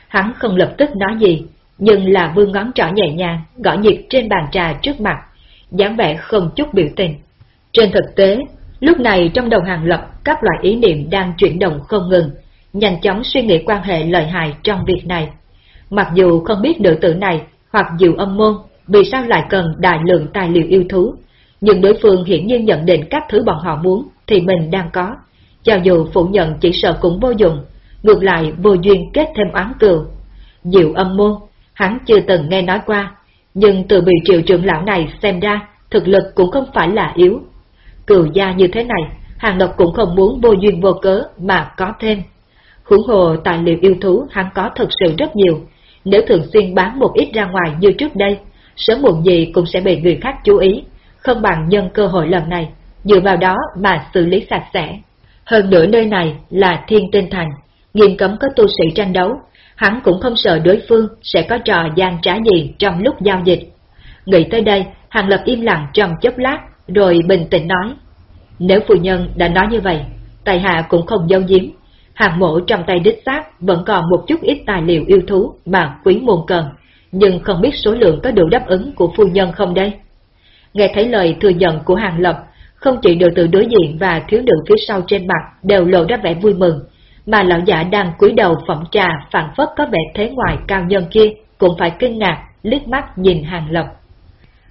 Hắn không lập tức nói gì, nhưng là vương ngón trỏ nhẹ nhàng gõ nhịp trên bàn trà trước mặt, dáng vẻ không chút biểu tình. Trên thực tế, lúc này trong đầu hàng lập các loại ý niệm đang chuyển động không ngừng, nhanh chóng suy nghĩ quan hệ lợi hại trong việc này. Mặc dù không biết nữ tử này hoặc diệu âm môn vì sao lại cần đại lượng tài liệu yêu thú, nhưng đối phương hiển nhiên nhận định các thứ bọn họ muốn thì mình đang có. Cho dù phủ nhận chỉ sợ cũng vô dụng, ngược lại vô duyên kết thêm oán cừu. Diệu âm môn, hắn chưa từng nghe nói qua, nhưng từ bị triệu trưởng lão này xem ra, thực lực cũng không phải là yếu. Cửu gia như thế này, Hàng Lập cũng không muốn vô duyên vô cớ mà có thêm. Huống hồ tài liệu yêu thú hắn có thật sự rất nhiều, Nếu thường xuyên bán một ít ra ngoài như trước đây, sớm muộn gì cũng sẽ bị người khác chú ý, không bằng nhân cơ hội lần này, dựa vào đó mà xử lý sạch sẽ. Hơn nữa nơi này là thiên tinh thành, nghiêm cấm có tu sĩ tranh đấu, hắn cũng không sợ đối phương sẽ có trò gian trá gì trong lúc giao dịch. Nghĩ tới đây, Hàng Lập im lặng trong chốc lát, rồi bình tĩnh nói. Nếu phu nhân đã nói như vậy, tài hạ cũng không giấu giếm. Hàng mộ trong tay đích xác vẫn còn một chút ít tài liệu yêu thú mà quý môn cần, nhưng không biết số lượng có đủ đáp ứng của phu nhân không đây? Nghe thấy lời thừa nhận của Hàng Lập, không chỉ được tự đối diện và thiếu nữ phía sau trên mặt đều lộ ra vẻ vui mừng, mà lão giả đang cúi đầu phẩm trà phản phất có vẻ thế ngoài cao nhân kia cũng phải kinh ngạc, liếc mắt nhìn Hàng Lập.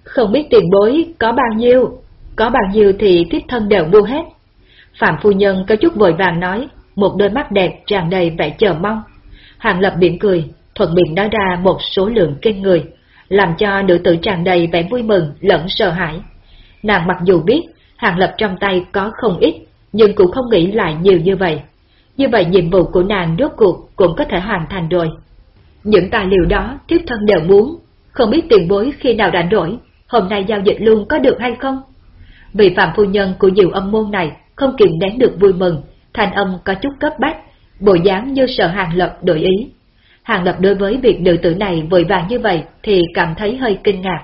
Không biết tiền bối có bao nhiêu, có bao nhiêu thì thiếp thân đều mua hết. Phạm phu nhân có chút vội vàng nói, một đôi mắt đẹp tràn đầy vẻ chờ mong. Hàng Lập miệng cười, thuận miệng nói ra một số lượng kinh người, làm cho nữ tử tràn đầy vẻ vui mừng lẫn sợ hãi. Nàng mặc dù biết Hàng Lập trong tay có không ít, nhưng cũng không nghĩ lại nhiều như vậy. Như vậy nhiệm vụ của nàng rốt cuộc cũng có thể hoàn thành rồi. Những tài liệu đó tiếp thân đều muốn, không biết tiền bối khi nào rảnh rỗi, hôm nay giao dịch luôn có được hay không? Vị phạm phu nhân của diệu âm môn này không kiềm nén được vui mừng, thanh âm có chút cấp bách, bộ dáng như sợ Hàng Lập đổi ý. Hàng Lập đối với việc nữ tử này vội vàng như vậy thì cảm thấy hơi kinh ngạc,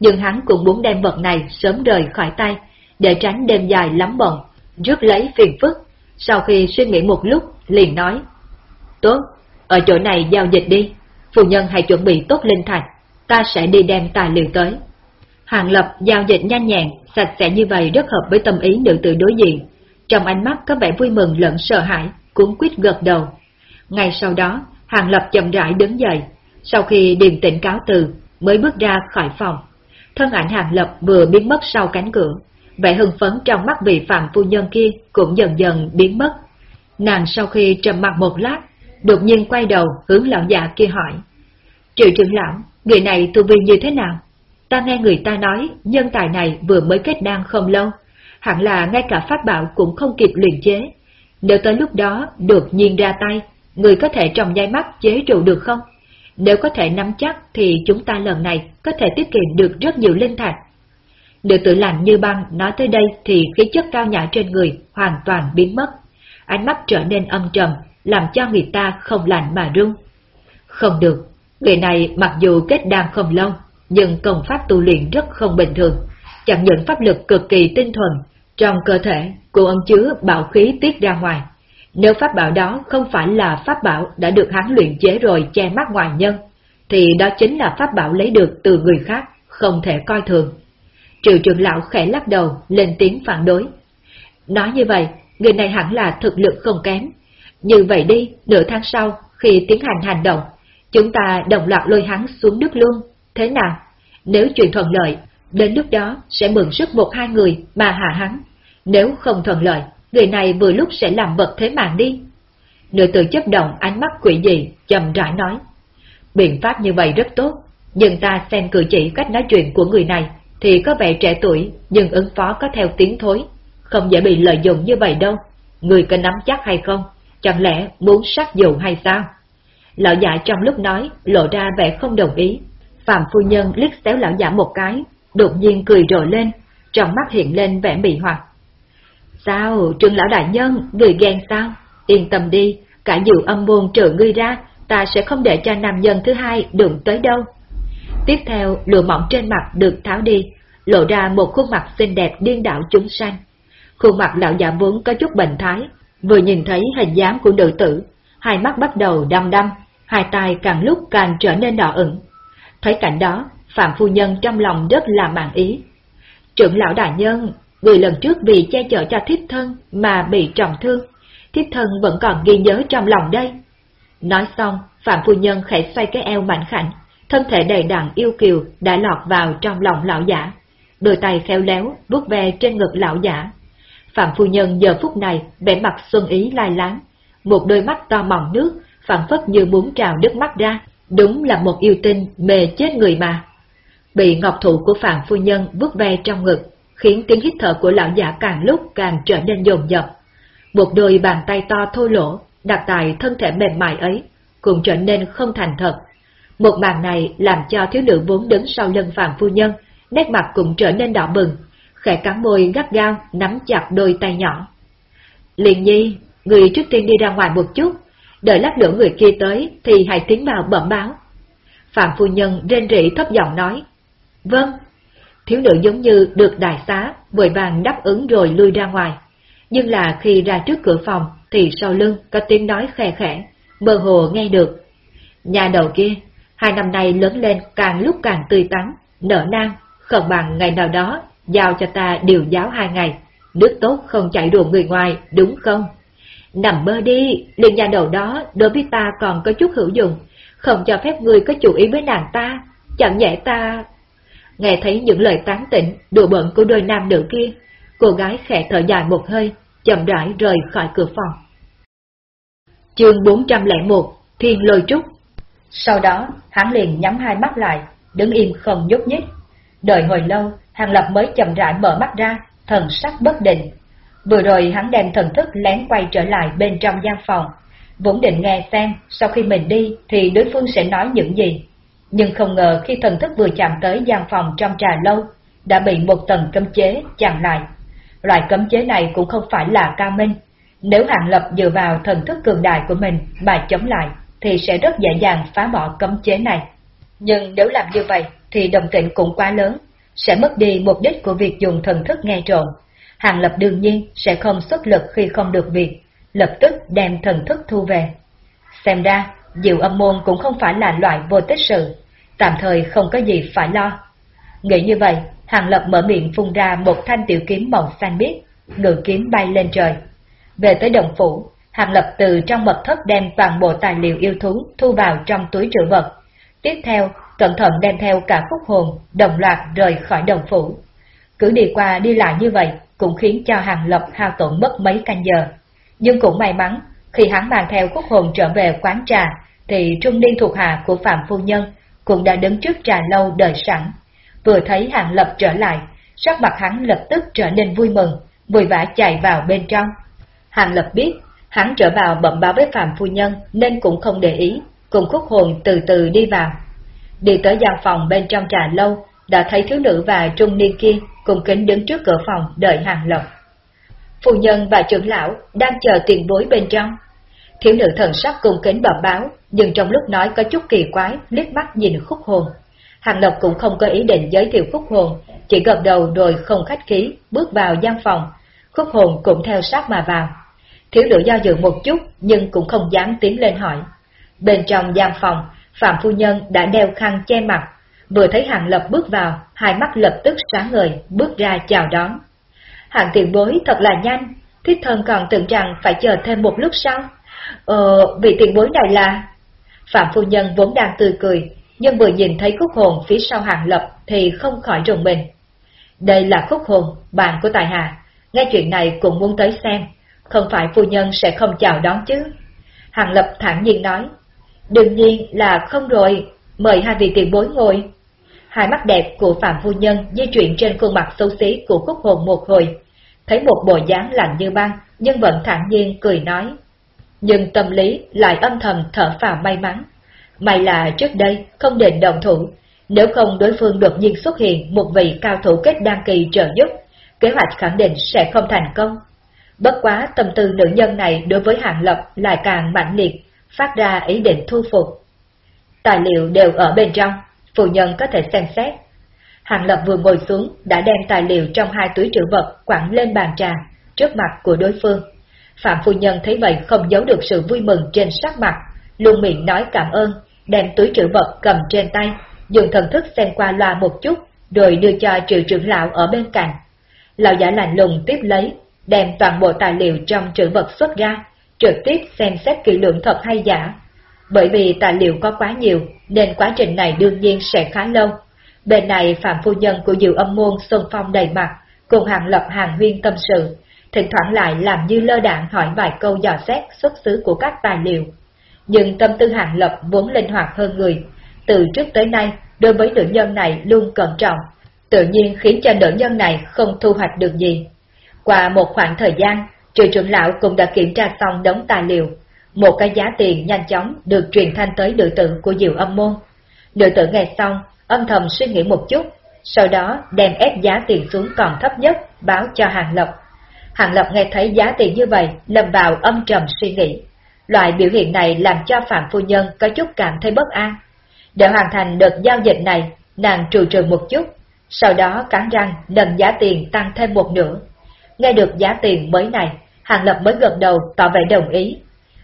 nhưng hắn cũng muốn đem vật này sớm rời khỏi tay, để tránh đêm dài lắm bận, rước lấy phiền phức. Sau khi suy nghĩ một lúc, liền nói, Tốt, ở chỗ này giao dịch đi, phu nhân hãy chuẩn bị tốt linh thạch, ta sẽ đi đem tài liệu tới. Hàng Lập giao dịch nhanh nhẹn, sạch sẽ như vậy rất hợp với tâm ý nữ tử đối diện. Trong ánh mắt có vẻ vui mừng lẫn sợ hãi, cuốn quyết gật đầu. Ngay sau đó, Hàng Lập chậm rãi đứng dậy, sau khi điềm tĩnh cáo từ, mới bước ra khỏi phòng. Thân ảnh Hàng Lập vừa biến mất sau cánh cửa, vẻ hưng phấn trong mắt vị phạm phu nhân kia cũng dần dần biến mất. Nàng sau khi trầm mặt một lát, đột nhiên quay đầu hướng lão già kia hỏi. Triệu trưởng lão, người này tu vi như thế nào? Ta nghe người ta nói nhân tài này vừa mới kết đan không lâu, hẳn là ngay cả pháp bảo cũng không kịp luyện chế. Nếu tới lúc đó đột nhiên ra tay, người có thể trong nháy mắt chế trụ được không? Nếu có thể nắm chắc thì chúng ta lần này có thể tiết kiệm được rất nhiều linh thạch. Nữ tử lạnh như băng nói tới đây thì khí chất cao nhã trên người hoàn toàn biến mất. Ánh mắt trở nên âm trầm, làm cho người ta không lạnh mà run. Không được, người này mặc dù kết đan không lâu, nhưng công pháp tu luyện rất không bình thường. Chẳng những pháp lực cực kỳ tinh thuần, trong cơ thể cũng ẩn chứa bảo khí tiết ra ngoài. Nếu pháp bảo đó không phải là pháp bảo đã được hắn luyện chế rồi che mắt ngoài nhân, thì đó chính là pháp bảo lấy được từ người khác, không thể coi thường. Triệu trưởng lão khẽ lắc đầu, lên tiếng phản đối. Nói như vậy, người này hẳn là thực lực không kém. Như vậy đi, nửa tháng sau, khi tiến hành hành động, chúng ta đồng loạt lôi hắn xuống nước luôn. Thế nào? Nếu chuyện thuận lợi, đến lúc đó sẽ mượn sức một hai người mà hạ hắn. Nếu không thuận lợi, người này vừa lúc sẽ làm vật thế mạng đi. Nữ tử chấp động ánh mắt quỷ dị, chậm rãi nói. Biện pháp như vậy rất tốt, nhưng ta xem cử chỉ cách nói chuyện của người này thì có vẻ trẻ tuổi, nhưng ứng phó có theo tiếng thối, không dễ bị lợi dụng như vậy đâu. Người có nắm chắc hay không? Chẳng lẽ muốn sát dụ hay sao? Lão giả trong lúc nói, lộ ra vẻ không đồng ý. Phạm phu nhân liếc xéo lão giả một cái, đột nhiên cười rộ lên, trong mắt hiện lên vẻ mị hoặc. Sao, trương lão đại nhân, người ghen sao? Yên tâm đi, cả dự âm môn trừ ngươi ra, ta sẽ không để cho nam nhân thứ hai đụng tới đâu. Tiếp theo, lụa mỏng trên mặt được tháo đi, lộ ra một khuôn mặt xinh đẹp điên đảo chúng sanh. Khuôn mặt lão giả vốn có chút bệnh thái, vừa nhìn thấy hình dáng của nữ tử, hai mắt bắt đầu đăm đăm, hai tay càng lúc càng trở nên đỏ ửng. Thấy cảnh đó, Phạm Phu Nhân trong lòng rất là mạn ý. Trưởng lão đại nhân, người lần trước vì che chở cho thiếp thân mà bị trọng thương, thiếp thân vẫn còn ghi nhớ trong lòng đây. Nói xong, Phạm Phu Nhân khẽ xoay cái eo mạnh khảnh, thân thể đầy đặn yêu kiều đã lọt vào trong lòng lão giả. Đôi tay khéo léo vuốt ve trên ngực lão giả. Phạm Phu Nhân giờ phút này vẻ mặt xuân ý lai láng, một đôi mắt to mỏng nước, phản phất như muốn trào nước mắt ra, đúng là một yêu tinh mê chết người mà. Bị ngọc thụ của Phạm Phu Nhân vuốt ve trong ngực, khiến tiếng hít thở của lão giả càng lúc càng trở nên dồn dập. Một đôi bàn tay to thô lỗ, đặt tại thân thể mềm mại ấy, cũng trở nên không thành thật, một màn này làm cho thiếu nữ vốn đứng sau lưng Phạm Phu Nhân, nét mặt cũng trở nên đỏ bừng, khẽ cắn môi gắt gao, nắm chặt đôi tay nhỏ. Liền nhi, người trước tiên đi ra ngoài một chút, đợi lát nữa người kia tới thì hãy tiến vào bẩm báo. Phạm Phu Nhân rên rỉ thấp giọng nói. Vâng. Thiếu nữ giống như được đại xá, vội vàng đáp ứng rồi lui ra ngoài. Nhưng là khi ra trước cửa phòng thì sau lưng có tiếng nói khẽ khẽ, mơ hồ nghe được. Nhà đầu kia, hai năm nay lớn lên càng lúc càng tươi tắn, nở nang, không bằng ngày nào đó giao cho ta điều giáo hai ngày, nước tốt không chạy đùa người ngoài, đúng không? Nằm mơ đi, liền nhà đầu đó đối với ta còn có chút hữu dụng, không cho phép người có chủ ý với nàng ta, chẳng nhẽ ta... Nghe thấy những lời tán tỉnh, đùa bận của đôi nam nữ kia, cô gái khẽ thở dài một hơi, chậm rãi rời khỏi cửa phòng. Chương 401 Thiên Lôi Trúc sau đó, hắn liền nhắm hai mắt lại, đứng im không nhúc nhích. Đợi hồi lâu, Hàng Lập mới chậm rãi mở mắt ra, thần sắc bất định. Vừa rồi hắn đem thần thức lén quay trở lại bên trong gian phòng, vốn định nghe xem sau khi mình đi thì đối phương sẽ nói những gì. Nhưng không ngờ khi thần thức vừa chạm tới gian phòng trong trà lâu, đã bị một tầng cấm chế chặn lại. Loại cấm chế này cũng không phải là cao minh. Nếu Hàng Lập dựa vào thần thức cường đại của mình mà chống lại, thì sẽ rất dễ dàng phá bỏ cấm chế này. Nhưng nếu làm như vậy, thì đồng tĩnh cũng quá lớn, sẽ mất đi mục đích của việc dùng thần thức nghe trộm. Hàng Lập đương nhiên sẽ không xuất lực khi không được việc, lập tức đem thần thức thu về. Xem ra, Diệu âm môn cũng không phải là loại vô tích sự, tạm thời không có gì phải lo. Nghĩ như vậy, Hàng Lập mở miệng phun ra một thanh tiểu kiếm màu xanh biếc, ngự kiếm bay lên trời. Về tới đồng phủ, Hàng Lập từ trong mật thất đem toàn bộ tài liệu yêu thú thu vào trong túi trữ vật. Tiếp theo, cẩn thận đem theo cả khúc hồn, đồng loạt rời khỏi đồng phủ. Cứ đi qua đi lại như vậy cũng khiến cho Hàng Lập hao tổn mất mấy canh giờ. Nhưng cũng may mắn, khi hắn mang theo khúc hồn trở về quán trà, thì trung niên thuộc hạ của Phạm Phu Nhân cũng đã đứng trước trà lâu đợi sẵn. Vừa thấy Hàng Lập trở lại, sắc mặt hắn lập tức trở nên vui mừng, vội vã chạy vào bên trong. Hàng Lập biết, hắn trở vào bẩm báo với Phạm Phu Nhân nên cũng không để ý, cùng khúc hồn từ từ đi vào. Đi tới gian phòng bên trong trà lâu, đã thấy thiếu nữ và trung niên kia cùng kính đứng trước cửa phòng đợi Hàng lộc Phu nhân và trưởng lão đang chờ tiền bối bên trong. Thiếu nữ thần sắc cùng kính bẩm báo, nhưng trong lúc nói có chút kỳ quái, liếc mắt nhìn khúc hồn. Hàng lộc cũng không có ý định giới thiệu khúc hồn, chỉ gật đầu rồi không khách khí, bước vào gian phòng. Khúc hồn cũng theo sát mà vào. Thiếu nữ do dự một chút, nhưng cũng không dám tiến lên hỏi. Bên trong gian phòng, Phạm Phu Nhân đã đeo khăn che mặt, vừa thấy Hàng Lập bước vào, hai mắt lập tức sáng ngời, bước ra chào đón. Hàng tiền bối thật là nhanh, thiết thân còn tưởng rằng phải chờ thêm một lúc sau. Ờ, vị tiền bối này là... Phạm Phu Nhân vốn đang tươi cười, nhưng vừa nhìn thấy khúc hồn phía sau Hàng Lập thì không khỏi rùng mình. Đây là khúc hồn, bạn của Tài Hà, nghe chuyện này cũng muốn tới xem, không phải phu nhân sẽ không chào đón chứ. Hàng Lập thẳng nhiên nói, đương nhiên là không rồi, mời hai vị tiền bối ngồi. Hai mắt đẹp của Phạm Phu Nhân di chuyển trên khuôn mặt xấu xí của khúc hồn một hồi, thấy một bộ dáng lạnh như băng, nhưng vẫn thản nhiên cười nói. Nhưng tâm lý lại âm thầm thở phào may mắn. May là trước đây không định động thủ, nếu không đối phương đột nhiên xuất hiện một vị cao thủ kết đăng kỳ trợ giúp, kế hoạch khẳng định sẽ không thành công. Bất quá tâm tư nữ nhân này đối với Hàng Lập lại càng mạnh liệt, phát ra ý định thu phục. Tài liệu đều ở bên trong, phụ nhân có thể xem xét. Hàng Lập vừa ngồi xuống đã đem tài liệu trong hai túi trữ vật quẳng lên bàn trà, trước mặt của đối phương. Phạm phu nhân thấy vậy không giấu được sự vui mừng trên sắc mặt, luôn miệng nói cảm ơn, đem túi trữ vật cầm trên tay, dùng thần thức xem qua loa một chút, rồi đưa cho triệu trưởng lão ở bên cạnh. Lão giả lạnh lùng tiếp lấy, đem toàn bộ tài liệu trong trữ vật xuất ra, trực tiếp xem xét kỹ lượng thật hay giả. Bởi vì tài liệu có quá nhiều, nên quá trình này đương nhiên sẽ khá lâu. Bên này Phạm Phu Nhân của Diệu Âm Môn Xuân Phong đầy mặt, cùng hàng lập hàng huyên tâm sự, thỉnh thoảng lại làm như lơ đạn hỏi vài câu dò xét xuất xứ của các tài liệu. Nhưng tâm tư hàng lập vốn linh hoạt hơn người, từ trước tới nay đối với nữ nhân này luôn cẩn trọng, tự nhiên khiến cho nữ nhân này không thu hoạch được gì. Qua một khoảng thời gian, trừ trưởng lão cũng đã kiểm tra xong đống tài liệu, một cái giá tiền nhanh chóng được truyền thanh tới nữ tử của Diệu Âm Môn. Nữ tử nghe xong, âm thầm suy nghĩ một chút, sau đó đem ép giá tiền xuống còn thấp nhất, báo cho Hàng Lập. Hàng Lập nghe thấy giá tiền như vậy, lầm vào âm trầm suy nghĩ. Loại biểu hiện này làm cho Phạm Phu Nhân có chút cảm thấy bất an. Để hoàn thành đợt giao dịch này, nàng trù trừ một chút, sau đó cắn răng nâng giá tiền tăng thêm một nửa. Nghe được giá tiền mới này, Hàng Lập mới gật đầu tỏ vẻ đồng ý.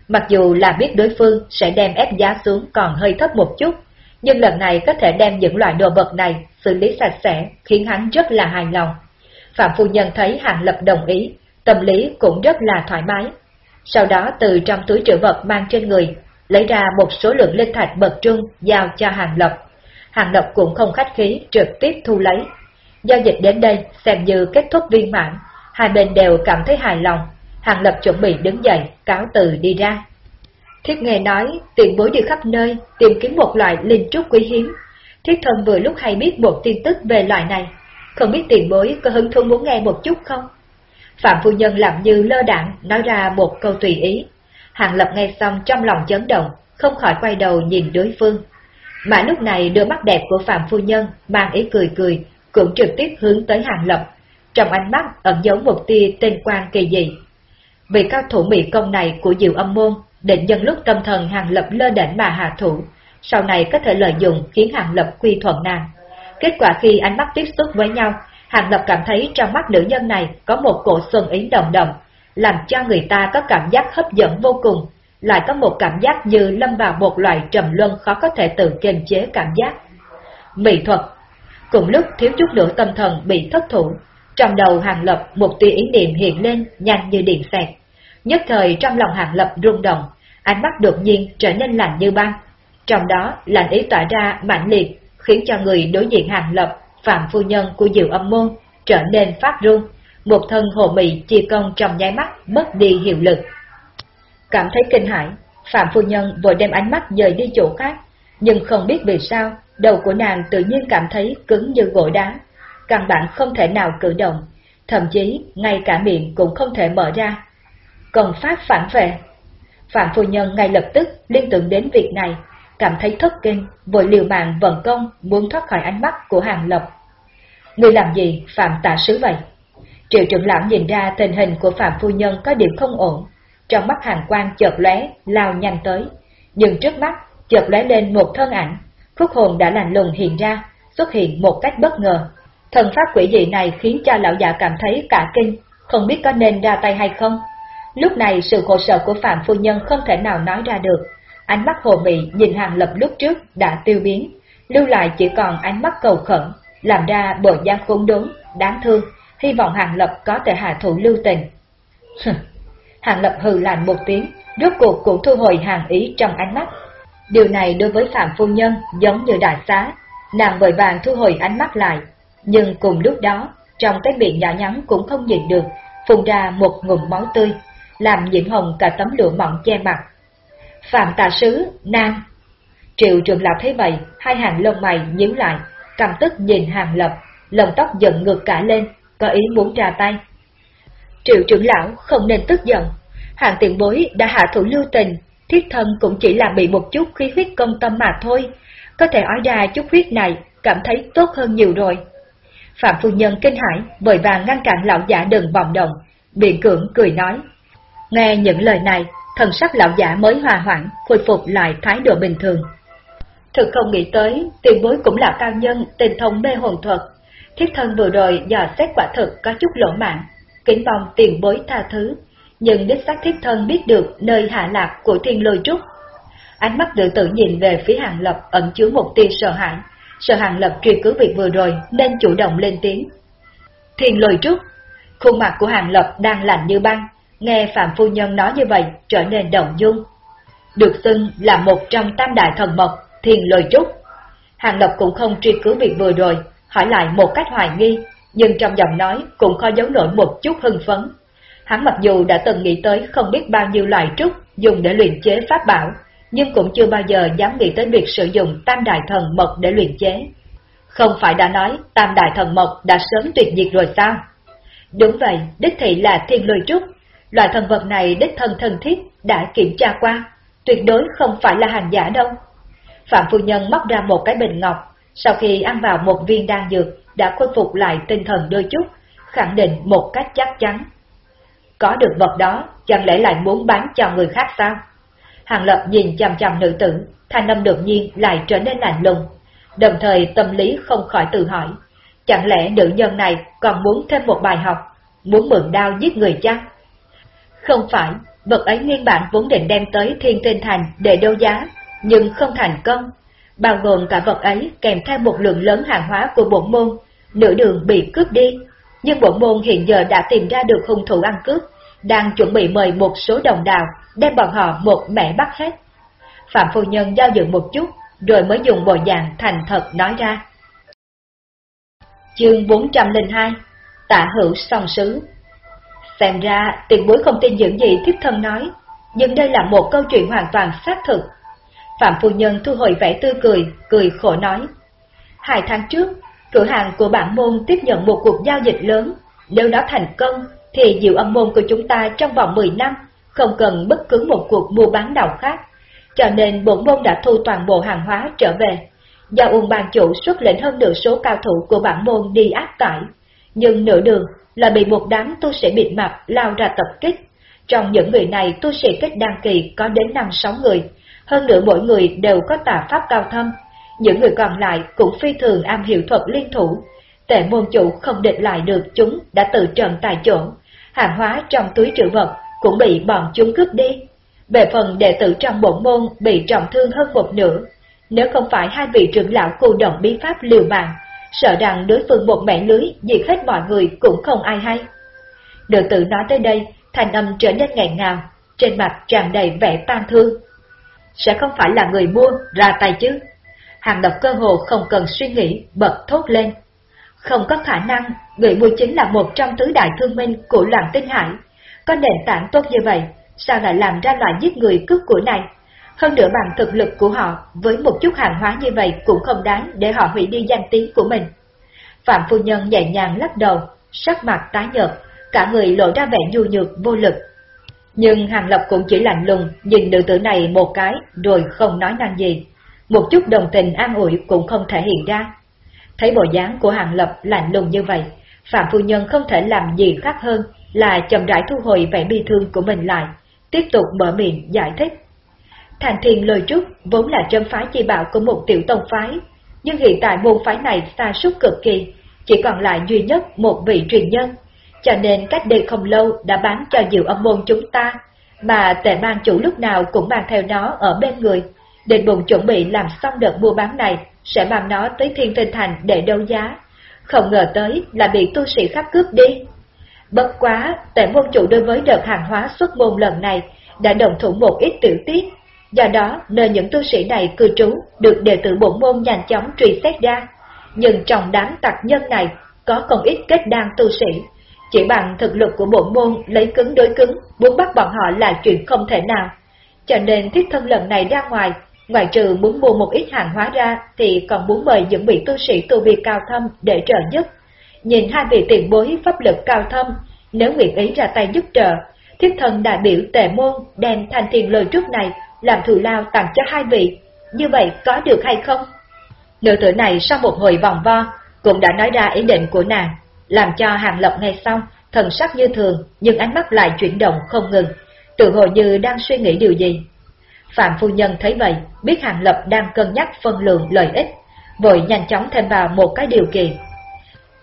Mặc dù là biết đối phương sẽ đem ép giá xuống còn hơi thấp một chút, nhưng lần này có thể đem những loại đồ vật này xử lý sạch sẽ khiến hắn rất là hài lòng. Phạm Phu Nhân thấy Hàng Lập đồng ý, tâm lý cũng rất là thoải mái. Sau đó từ trong túi trữ vật mang trên người, lấy ra một số lượng linh thạch bậc trung giao cho Hàng Lập. Hàng Lập cũng không khách khí trực tiếp thu lấy. Giao dịch đến đây xem như kết thúc viên mãn, hai bên đều cảm thấy hài lòng. Hàng Lập chuẩn bị đứng dậy, cáo từ đi ra. Thiết nghe nói, tiền bối đi khắp nơi, tìm kiếm một loại linh trúc quý hiếm. Thiết thân vừa lúc hay biết một tin tức về loại này, không biết tiền bối có hứng thú muốn nghe một chút không? Phạm Phu Nhân làm như lơ đảng nói ra một câu tùy ý. Hàng Lập nghe xong trong lòng chấn động, không khỏi quay đầu nhìn đối phương. Mà lúc này đôi mắt đẹp của Phạm Phu Nhân mang ý cười cười, cũng trực tiếp hướng tới Hàng Lập. Trong ánh mắt ẩn giấu một tia tên quan kỳ dị. Vị cao thủ mỹ công này của Diệu Âm Môn định nhân lúc tâm thần Hàng Lập lơ đỉnh mà hạ thủ, sau này có thể lợi dụng khiến Hàng Lập quy thuận nàng. Kết quả khi ánh mắt tiếp xúc với nhau, Hàng Lập cảm thấy trong mắt nữ nhân này có một cổ xuân ý đồng đồng, làm cho người ta có cảm giác hấp dẫn vô cùng, lại có một cảm giác như lâm vào một loại trầm luân khó có thể tự kiềm chế cảm giác. Mỹ thuật Cùng lúc thiếu chút nữa tâm thần bị thất thủ, trong đầu Hàng Lập một tia ý niệm hiện lên nhanh như điện xẹt. Nhất thời trong lòng Hàng Lập rung động, ánh mắt đột nhiên trở nên lạnh như băng. Trong đó lạnh ý tỏa ra mạnh liệt, khiến cho người đối diện Hàng Lập, Phạm Phu Nhân của Diệu Âm Môn trở nên phát run, một thân hồ mị chi công trong nháy mắt mất đi hiệu lực. Cảm thấy kinh hãi, Phạm Phu Nhân vội đem ánh mắt dời đi chỗ khác, nhưng không biết vì sao, đầu của nàng tự nhiên cảm thấy cứng như gỗ đá, căn bản không thể nào cử động, thậm chí ngay cả miệng cũng không thể mở ra. Còn pháp phản vệ. Phạm Phu Nhân ngay lập tức liên tưởng đến việc này, cảm thấy thất kinh, vội liều mạng vận công muốn thoát khỏi ánh mắt của Hàng Lập. Người làm gì Phạm tạ sứ vậy? Triệu trưởng lão nhìn ra tình hình của Phạm Phu Nhân có điểm không ổn, trong mắt hàng quan chợt lóe lao nhanh tới, nhưng trước mắt chợt lóe lên một thân ảnh, khúc hồn đã lạnh lùng hiện ra, xuất hiện một cách bất ngờ. Thần pháp quỷ dị này khiến cho lão già cảm thấy cả kinh, không biết có nên ra tay hay không. Lúc này sự khổ sở của Phạm Phu Nhân không thể nào nói ra được, ánh mắt hồ mị nhìn hàng lập lúc trước đã tiêu biến, lưu lại chỉ còn ánh mắt cầu khẩn, làm ra bộ dáng khốn đốn, đáng thương, hy vọng hàng lập có thể hạ thủ lưu tình. hàng lập hừ lạnh một tiếng, rốt cuộc cũng thu hồi hàng ý trong ánh mắt. Điều này đối với Phạm Phu Nhân giống như đại xá, nàng vội vàng thu hồi ánh mắt lại, nhưng cùng lúc đó, trong cái miệng nhỏ nhắn cũng không nhịn được, phun ra một ngụm máu tươi, làm nhiễm hồng cả tấm lụa mỏng che mặt. Phạm tà sứ, nam. Triệu trường lão thấy vậy, hai hàng lông mày nhíu lại, cầm tức nhìn hàng lập, lồng tóc giận ngược cả lên, có ý muốn ra tay. Triệu trưởng lão không nên tức giận, hàng tiền bối đã hạ thủ lưu tình, thiết thân cũng chỉ là bị một chút khí huyết công tâm mà thôi, có thể ói ra chút huyết này, cảm thấy tốt hơn nhiều rồi. Phạm phu nhân kinh hãi, vội vàng ngăn cản lão giả đừng vọng động, biện cưỡng cười nói. Nghe những lời này, thần sắc lão giả mới hòa hoãn, khôi phục lại thái độ bình thường. Thực không nghĩ tới, tiền bối cũng là cao nhân, tình thông mê hồn thuật. Thiết thân vừa rồi dò xét quả thực có chút lỗ mạng, kính mong tiền bối tha thứ, nhưng đích xác thiết thân biết được nơi hạ lạc của thiên lôi trúc. Ánh mắt tự tử nhìn về phía hàng lập ẩn chứa một tia sợ hãi, sợ hàng lập truy cứu việc vừa rồi nên chủ động lên tiếng. Thiên lôi trúc, khuôn mặt của hàng lập đang lạnh như băng, nghe Phạm Phu Nhân nói như vậy trở nên động dung. Được xưng là một trong tam đại thần mộc, thiền lôi trúc. Hàng Lập cũng không truy cứu việc vừa rồi, hỏi lại một cách hoài nghi, nhưng trong giọng nói cũng khó giấu nổi một chút hưng phấn. Hắn mặc dù đã từng nghĩ tới không biết bao nhiêu loại trúc dùng để luyện chế pháp bảo, nhưng cũng chưa bao giờ dám nghĩ tới việc sử dụng tam đại thần mộc để luyện chế. Không phải đã nói tam đại thần mộc đã sớm tuyệt diệt rồi sao? Đúng vậy, đích thị là thiên lôi trúc, Loại thần vật này đích thân thân thiết đã kiểm tra qua, tuyệt đối không phải là hàng giả đâu. Phạm Phu Nhân móc ra một cái bình ngọc, sau khi ăn vào một viên đan dược đã khôi phục lại tinh thần đôi chút, khẳng định một cách chắc chắn. Có được vật đó, chẳng lẽ lại muốn bán cho người khác sao? Hàng Lập nhìn chằm chằm nữ tử, thanh âm đột nhiên lại trở nên lạnh lùng, đồng thời tâm lý không khỏi tự hỏi, chẳng lẽ nữ nhân này còn muốn thêm một bài học, muốn mượn đao giết người chăng? Không phải, vật ấy nguyên bản vốn định đem tới thiên tinh thành để đấu giá, nhưng không thành công, bao gồm cả vật ấy kèm theo một lượng lớn hàng hóa của bổn môn, nửa đường bị cướp đi, nhưng bổn môn hiện giờ đã tìm ra được hung thủ ăn cướp, đang chuẩn bị mời một số đồng đào đem bọn họ một mẻ bắt hết. Phạm Phu Nhân giao dự một chút, rồi mới dùng bộ dạng thành thật nói ra. Chương 402 Tạ hữu song sứ Xem ra tiền bối không tin những gì thiếp thân nói, nhưng đây là một câu chuyện hoàn toàn xác thực. Phạm Phu Nhân thu hồi vẻ tươi cười, cười khổ nói. Hai tháng trước, cửa hàng của bản môn tiếp nhận một cuộc giao dịch lớn, nếu nó thành công, thì diệu âm môn của chúng ta trong vòng 10 năm không cần bất cứ một cuộc mua bán nào khác, cho nên bổn môn đã thu toàn bộ hàng hóa trở về. Do Uông Ban Chủ xuất lệnh hơn nửa số cao thủ của bản môn đi áp tải, nhưng nửa đường là bị một đám tu sĩ bịt mặt lao ra tập kích. Trong những người này tu sĩ kết đăng kỳ có đến 5-6 người, hơn nữa mỗi người đều có tà pháp cao thâm. Những người còn lại cũng phi thường am hiểu thuật liên thủ. Tệ môn chủ không địch lại được chúng đã tự trần tại chỗ. Hàng hóa trong túi trữ vật cũng bị bọn chúng cướp đi. Về phần đệ tử trong bộ môn bị trọng thương hơn một nửa, nếu không phải hai vị trưởng lão cô động bí pháp liều mạng, sợ rằng đối phương một mẻ lưới diệt hết mọi người cũng không ai hay. đệ tử nói tới đây, thành âm trở nên ngẹn ngào, trên mặt tràn đầy vẻ tan thương. Sẽ không phải là người mua ra tay chứ. Hàng độc cơ hồ không cần suy nghĩ, bật thốt lên. Không có khả năng, người mua chính là một trong tứ đại thương minh của loạn tinh hải. Có nền tảng tốt như vậy, sao lại làm ra loại giết người cướp của này? Hơn nữa bằng thực lực của họ, với một chút hàng hóa như vậy cũng không đáng để họ hủy đi danh tiếng của mình. Phạm Phu Nhân nhẹ nhàng lắc đầu, sắc mặt tái nhợt, cả người lộ ra vẻ nhu nhược vô lực. Nhưng Hàng Lập cũng chỉ lạnh lùng nhìn nữ tử này một cái rồi không nói năng gì. Một chút đồng tình an ủi cũng không thể hiện ra. Thấy bộ dáng của Hàng Lập lạnh lùng như vậy, Phạm Phu Nhân không thể làm gì khác hơn là chậm rãi thu hồi vẻ bi thương của mình lại, tiếp tục mở miệng giải thích. Thành thiền lời trúc vốn là chân phái chi bảo của một tiểu tông phái, nhưng hiện tại môn phái này xa sút cực kỳ, chỉ còn lại duy nhất một vị truyền nhân, cho nên cách đây không lâu đã bán cho diệu âm môn chúng ta, mà tệ ban chủ lúc nào cũng mang theo nó ở bên người. Định bụng chuẩn bị làm xong đợt mua bán này, sẽ mang nó tới thiên tinh thành để đấu giá. Không ngờ tới là bị tu sĩ khác cướp đi. Bất quá, tệ môn chủ đối với đợt hàng hóa xuất môn lần này đã đồng thủ một ít tiểu tiết, Do đó, nơi những tu sĩ này cư trú được đệ tử bổn môn nhanh chóng truy xét ra. Nhưng trong đám tặc nhân này có không ít kết đan tu sĩ. Chỉ bằng thực lực của bổn môn lấy cứng đối cứng, muốn bắt bọn họ là chuyện không thể nào. Cho nên thiết thân lần này ra ngoài, ngoài trừ muốn mua một ít hàng hóa ra thì còn muốn mời những vị tu sĩ tu vi cao thâm để trợ giúp. Nhìn hai vị tiền bối pháp lực cao thâm, nếu nguyện ý ra tay giúp trợ, thiết thân đại biểu tề môn đem thành thiền lời trước này làm thù lao tặng cho hai vị, như vậy có được hay không? Nữ tử này sau một hồi vòng vo, cũng đã nói ra ý định của nàng, làm cho Hàng lộc nghe xong, thần sắc như thường, nhưng ánh mắt lại chuyển động không ngừng, tự hồ như đang suy nghĩ điều gì. Phạm Phu Nhân thấy vậy, biết Hàng Lập đang cân nhắc phân lượng lợi ích, vội nhanh chóng thêm vào một cái điều kiện.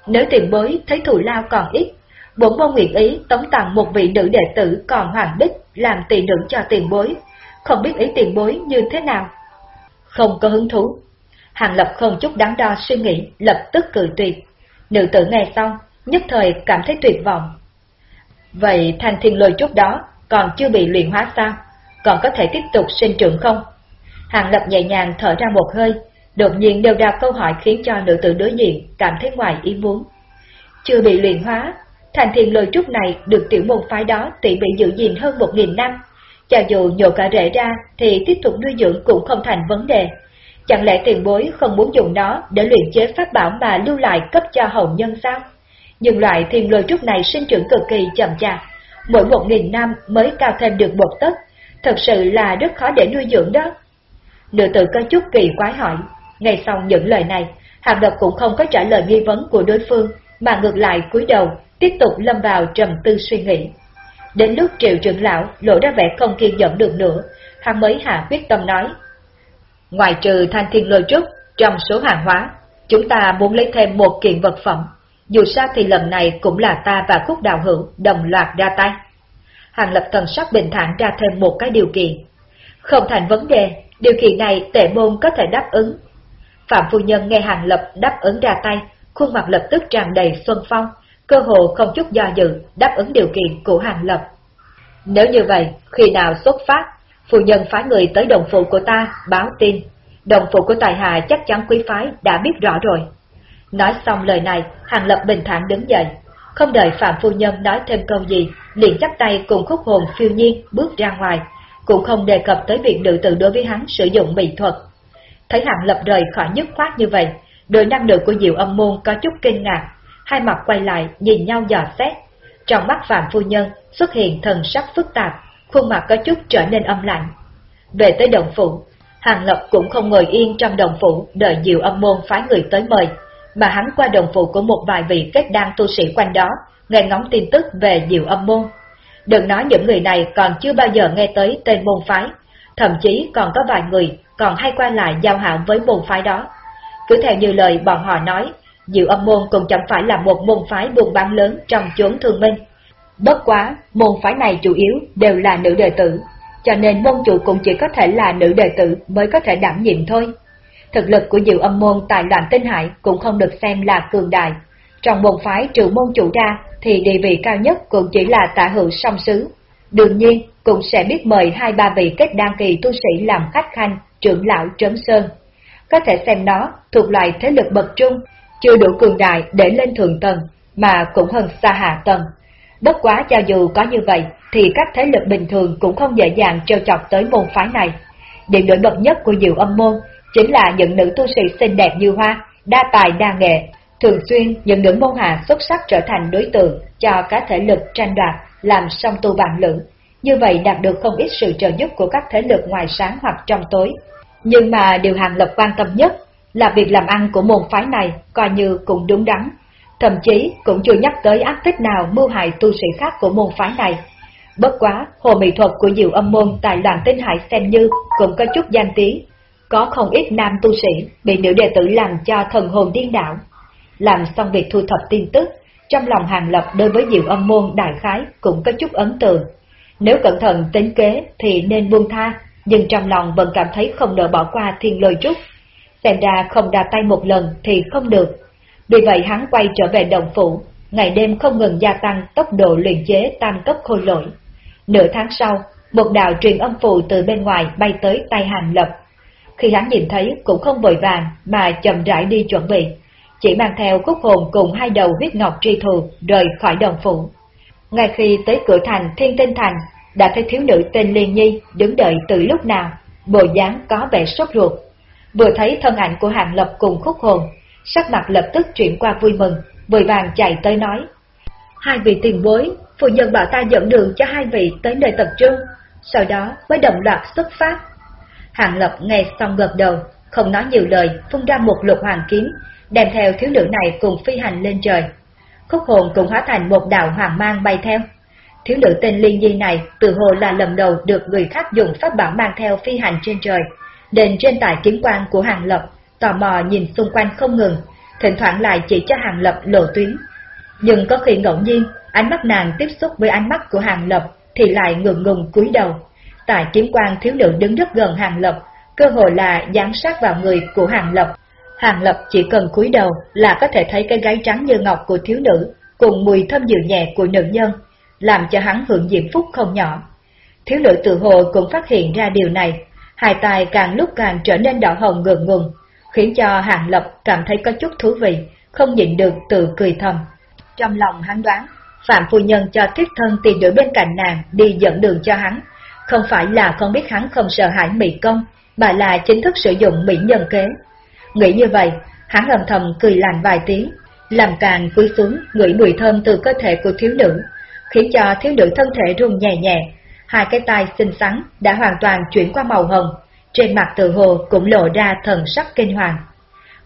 Nếu tiền bối thấy thù lao còn ít, bổn môn nguyện ý tống tặng một vị nữ đệ tử còn hoàng đích làm tỷ nữ cho tiền bối, không biết ý tiền bối như thế nào. Không có hứng thú. Hàng Lập không chút đáng đo suy nghĩ, lập tức cười tuyệt. Nữ tử nghe xong, nhất thời cảm thấy tuyệt vọng. Vậy thanh thiên lôi chút đó còn chưa bị luyện hóa sao? Còn có thể tiếp tục sinh trưởng không? Hàng Lập nhẹ nhàng thở ra một hơi, đột nhiên đều ra câu hỏi khiến cho nữ tử đối diện cảm thấy ngoài ý muốn. Chưa bị luyện hóa, thành thiền lôi trúc này được tiểu môn phái đó tỉ bị giữ gìn hơn một nghìn năm, cho dù nhổ cả rễ ra thì tiếp tục nuôi dưỡng cũng không thành vấn đề. Chẳng lẽ tiền bối không muốn dùng nó để luyện chế pháp bảo mà lưu lại cấp cho hậu nhân sao? Nhưng loại thiên lôi trúc này sinh trưởng cực kỳ chậm chạp, mỗi một nghìn năm mới cao thêm được một tấc, thật sự là rất khó để nuôi dưỡng đó. Nữ tử có chút kỳ quái hỏi. Ngay sau những lời này, Hàng Lập cũng không có trả lời nghi vấn của đối phương, mà ngược lại cúi đầu, tiếp tục lâm vào trầm tư suy nghĩ. Đến lúc triệu trưởng lão lộ ra vẻ không kiên nhẫn được nữa, hắn mới hạ quyết tâm nói. Ngoài trừ thanh thiên lôi trúc, trong số hàng hóa, chúng ta muốn lấy thêm một kiện vật phẩm. Dù sao thì lần này cũng là ta và khúc đạo hữu đồng loạt ra tay. Hàng lập thần sắc bình thản ra thêm một cái điều kiện. Không thành vấn đề, điều kiện này tệ môn có thể đáp ứng. Phạm phu nhân nghe hàng lập đáp ứng ra tay, khuôn mặt lập tức tràn đầy xuân phong, cơ hồ không chút do dự đáp ứng điều kiện của hàng lập. Nếu như vậy, khi nào xuất phát, phu nhân phái người tới đồng phụ của ta báo tin. Đồng phụ của tài hà chắc chắn quý phái đã biết rõ rồi. Nói xong lời này, hàng lập bình thản đứng dậy. Không đợi Phạm Phu Nhân nói thêm câu gì, liền chắp tay cùng khúc hồn phiêu nhiên bước ra ngoài, cũng không đề cập tới việc nữ tử đối với hắn sử dụng mỹ thuật. Thấy hàng lập rời khỏi nhất khoát như vậy, đôi năng lượng của Diệu âm môn có chút kinh ngạc, hai mặt quay lại nhìn nhau dò xét. Trong mắt Phạm Phu Nhân xuất hiện thần sắc phức tạp, khuôn mặt có chút trở nên âm lạnh. Về tới đồng phủ, Hàng Lập cũng không ngồi yên trong đồng phủ đợi Diệu âm môn phái người tới mời, mà hắn qua đồng phụ của một vài vị kết đan tu sĩ quanh đó, nghe ngóng tin tức về Diệu âm môn. Đừng nói những người này còn chưa bao giờ nghe tới tên môn phái, thậm chí còn có vài người còn hay qua lại giao hảo với môn phái đó. Cứ theo như lời bọn họ nói, Diệu âm môn cũng chẳng phải là một môn phái buôn bán lớn trong chốn thương minh. Bất quá, môn phái này chủ yếu đều là nữ đệ tử, cho nên môn chủ cũng chỉ có thể là nữ đệ tử mới có thể đảm nhiệm thôi. Thực lực của Diệu âm môn tại loạn tinh hải cũng không được xem là cường đại. Trong môn phái trừ môn chủ ra thì địa vị cao nhất cũng chỉ là tả hữu song sứ. Đương nhiên, cũng sẽ biết mời hai ba vị kết đăng kỳ tu sĩ làm khách khanh, trưởng lão trấn sơn. Có thể xem nó thuộc loại thế lực bậc trung, chưa đủ cường đại để lên thượng tầng, mà cũng hơn xa hạ tầng. Bất quá cho dù có như vậy, thì các thế lực bình thường cũng không dễ dàng trêu chọc tới môn phái này. Điểm nổi bật nhất của Diệu âm môn chính là những nữ tu sĩ xinh đẹp như hoa, đa tài đa nghệ, thường xuyên những nữ môn hạ xuất sắc trở thành đối tượng cho các thể lực tranh đoạt, làm song tu vạn lữ. Như vậy đạt được không ít sự trợ giúp của các thế lực ngoài sáng hoặc trong tối. Nhưng mà điều hàng lập quan tâm nhất là việc làm ăn của môn phái này coi như cũng đúng đắn. Thậm chí cũng chưa nhắc tới ác tích nào mưu hại tu sĩ khác của môn phái này. Bất quá, hồ mỹ thuật của diệu âm môn tại đoàn tinh hải xem như cũng có chút danh tiếng, có không ít nam tu sĩ bị nữ đệ tử làm cho thần hồn điên đảo. Làm xong việc thu thập tin tức, trong lòng hàng lập đối với diệu âm môn đại khái cũng có chút ấn tượng. Nếu cẩn thận tính kế thì nên buông tha, nhưng trong lòng vẫn cảm thấy không nỡ bỏ qua thiên lôi trúc. Xem ra không đà tay một lần thì không được. Vì vậy hắn quay trở về đồng phủ, ngày đêm không ngừng gia tăng tốc độ luyện chế tam cấp khôi lỗi. Nửa tháng sau, một đạo truyền âm phù từ bên ngoài bay tới tay hàng lập, khi hắn nhìn thấy cũng không vội vàng mà chậm rãi đi chuẩn bị, chỉ mang theo khúc hồn cùng hai đầu huyết ngọc tri thù rời khỏi đồng phủ. Ngay khi tới cửa thành Thiên Tinh Thành, đã thấy thiếu nữ tên Liên Nhi đứng đợi từ lúc nào, bộ dáng có vẻ sốt ruột. Vừa thấy thân ảnh của Hàng Lập cùng khúc hồn, sắc mặt lập tức chuyển qua vui mừng, vội vàng chạy tới nói. Hai vị tiền bối, phụ nhân bảo ta dẫn đường cho hai vị tới nơi tập trung, sau đó mới đồng loạt xuất phát. Hàng Lập nghe xong gật đầu, không nói nhiều lời, phun ra một lục hoàng kiếm, đem theo thiếu nữ này cùng phi hành lên trời. Khúc hồn cũng hóa thành một đạo hoàng mang bay theo. Thiếu nữ tên Liên Nhi này từ hồ là lần đầu được người khác dùng pháp bảo mang theo phi hành trên trời. Đền trên tài kiếm quan của Hàng Lập, tò mò nhìn xung quanh không ngừng, thỉnh thoảng lại chỉ cho Hàng Lập lộ tuyến. Nhưng có khi ngẫu nhiên, ánh mắt nàng tiếp xúc với ánh mắt của Hàng Lập thì lại ngượng ngùng cúi đầu. Tại kiếm quan thiếu nữ đứng rất gần Hàng Lập, cơ hội là giám sát vào người của Hàng Lập. Hàng Lập chỉ cần cúi đầu là có thể thấy cái gáy trắng như ngọc của thiếu nữ, cùng mùi thơm dịu nhẹ của nữ nhân, làm cho hắn hưởng diễm phúc không nhỏ. Thiếu nữ tự hồ cũng phát hiện ra điều này, hai tài càng lúc càng trở nên đỏ hồng ngượng ngùng, khiến cho Hàng Lập cảm thấy có chút thú vị, không nhịn được tự cười thầm. Trong lòng hắn đoán, Phạm Phu Nhân cho thiết thân tìm nữ bên cạnh nàng đi dẫn đường cho hắn, không phải là không biết hắn không sợ hãi mỹ công, mà là chính thức sử dụng mỹ nhân kế. Nghĩ như vậy, hắn âm thầm cười lành vài tiếng, làm càng cúi xuống ngửi mùi thơm từ cơ thể của thiếu nữ, khiến cho thiếu nữ thân thể run nhẹ nhẹ, hai cái tay xinh xắn đã hoàn toàn chuyển qua màu hồng, trên mặt tự hồ cũng lộ ra thần sắc kinh hoàng.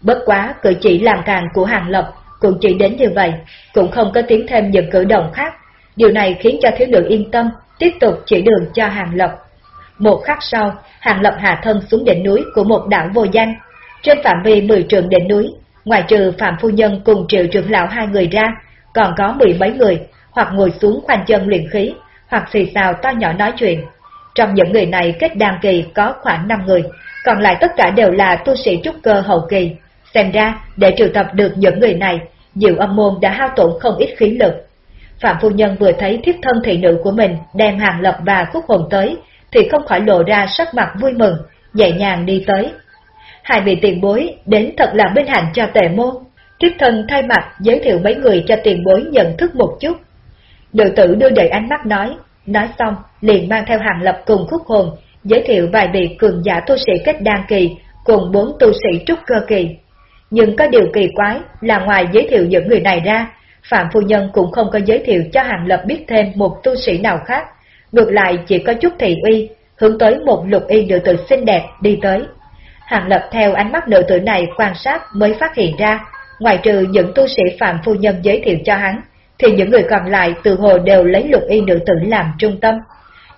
Bất quá cử chỉ làm càng của Hàng Lập cũng chỉ đến như vậy, cũng không có tiến thêm những cử động khác. Điều này khiến cho thiếu nữ yên tâm, tiếp tục chỉ đường cho Hàng Lập. Một khắc sau, Hàng Lập hạ thân xuống đỉnh núi của một đảo vô danh. Trên phạm vi 10 trường đỉnh núi, ngoài trừ Phạm Phu Nhân cùng triệu trưởng lão hai người ra, còn có mười mấy người, hoặc ngồi xuống khoanh chân luyện khí, hoặc xì xào to nhỏ nói chuyện. Trong những người này kết đàn kỳ có khoảng 5 người, còn lại tất cả đều là tu sĩ trúc cơ hậu kỳ. Xem ra, để triệu tập được những người này, Diệu âm môn đã hao tổn không ít khí lực. Phạm Phu Nhân vừa thấy thiếp thân thị nữ của mình đem hàng lập và khúc hồn tới, thì không khỏi lộ ra sắc mặt vui mừng, nhẹ nhàng đi tới. Hai vị tiền bối đến thật là bên hạnh cho tề môn. Thiếp thân thay mặt giới thiệu mấy người cho tiền bối nhận thức một chút. Nữ tử đưa đầy ánh mắt nói, nói xong liền mang theo hàng lập cùng khúc hồn, giới thiệu vài vị cường giả tu sĩ kết đan kỳ cùng bốn tu sĩ trúc cơ kỳ. Nhưng có điều kỳ quái là ngoài giới thiệu những người này ra, Phạm Phu Nhân cũng không có giới thiệu cho Hàng Lập biết thêm một tu sĩ nào khác, ngược lại chỉ có chút thị uy, hướng tới một lục y nữ tử xinh đẹp đi tới. Hàng Lập theo ánh mắt nữ tử này quan sát mới phát hiện ra, ngoài trừ những tu sĩ Phạm Phu Nhân giới thiệu cho hắn, thì những người còn lại từ hồ đều lấy lục y nữ tử làm trung tâm.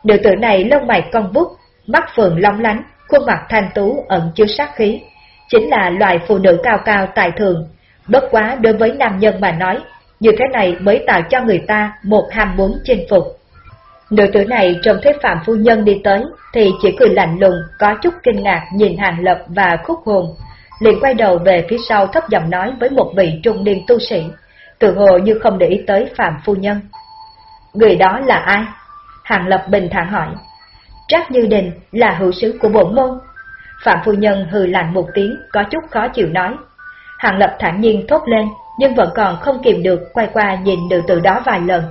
Nữ tử này lông mày cong vút, mắt phượng long lánh, khuôn mặt thanh tú ẩn chứa sát khí, chính là loài phụ nữ cao cao tài thường. Bất quá đối với nam nhân mà nói, như thế này mới tạo cho người ta một ham muốn chinh phục. Nữ tử này trông thấy Phạm Phu Nhân đi tới, thì chỉ cười lạnh lùng, có chút kinh ngạc nhìn Hàng Lập và Khúc Hồn, liền quay đầu về phía sau thấp giọng nói với một vị trung niên tu sĩ, tự hồ như không để ý tới Phạm Phu Nhân. Người đó là ai? Hàng Lập bình thản hỏi. Trác Như Đình là hữu sứ của bổn môn. Phạm Phu Nhân hừ lạnh một tiếng, có chút khó chịu nói. Hàng Lập thản nhiên thốt lên, nhưng vẫn còn không kìm được quay qua nhìn nữ tử đó vài lần.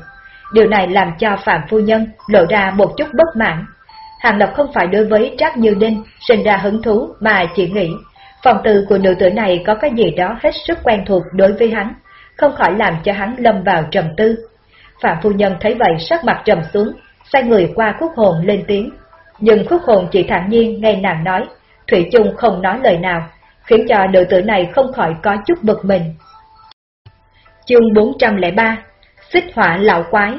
Điều này làm cho Phạm Phu Nhân lộ ra một chút bất mãn. Hàng Lập không phải đối với Trác Như Đinh sinh ra hứng thú mà chỉ nghĩ phòng từ của nữ tử này có cái gì đó hết sức quen thuộc đối với hắn, không khỏi làm cho hắn lâm vào trầm tư. Phạm Phu Nhân thấy vậy sắc mặt trầm xuống, xoay người qua khúc hồn lên tiếng. Nhưng khúc hồn chỉ thản nhiên nghe nàng nói, Thủy chung không nói lời nào, khiến cho nữ tử này không khỏi có chút bực mình. Chương 403 Xích hỏa lão quái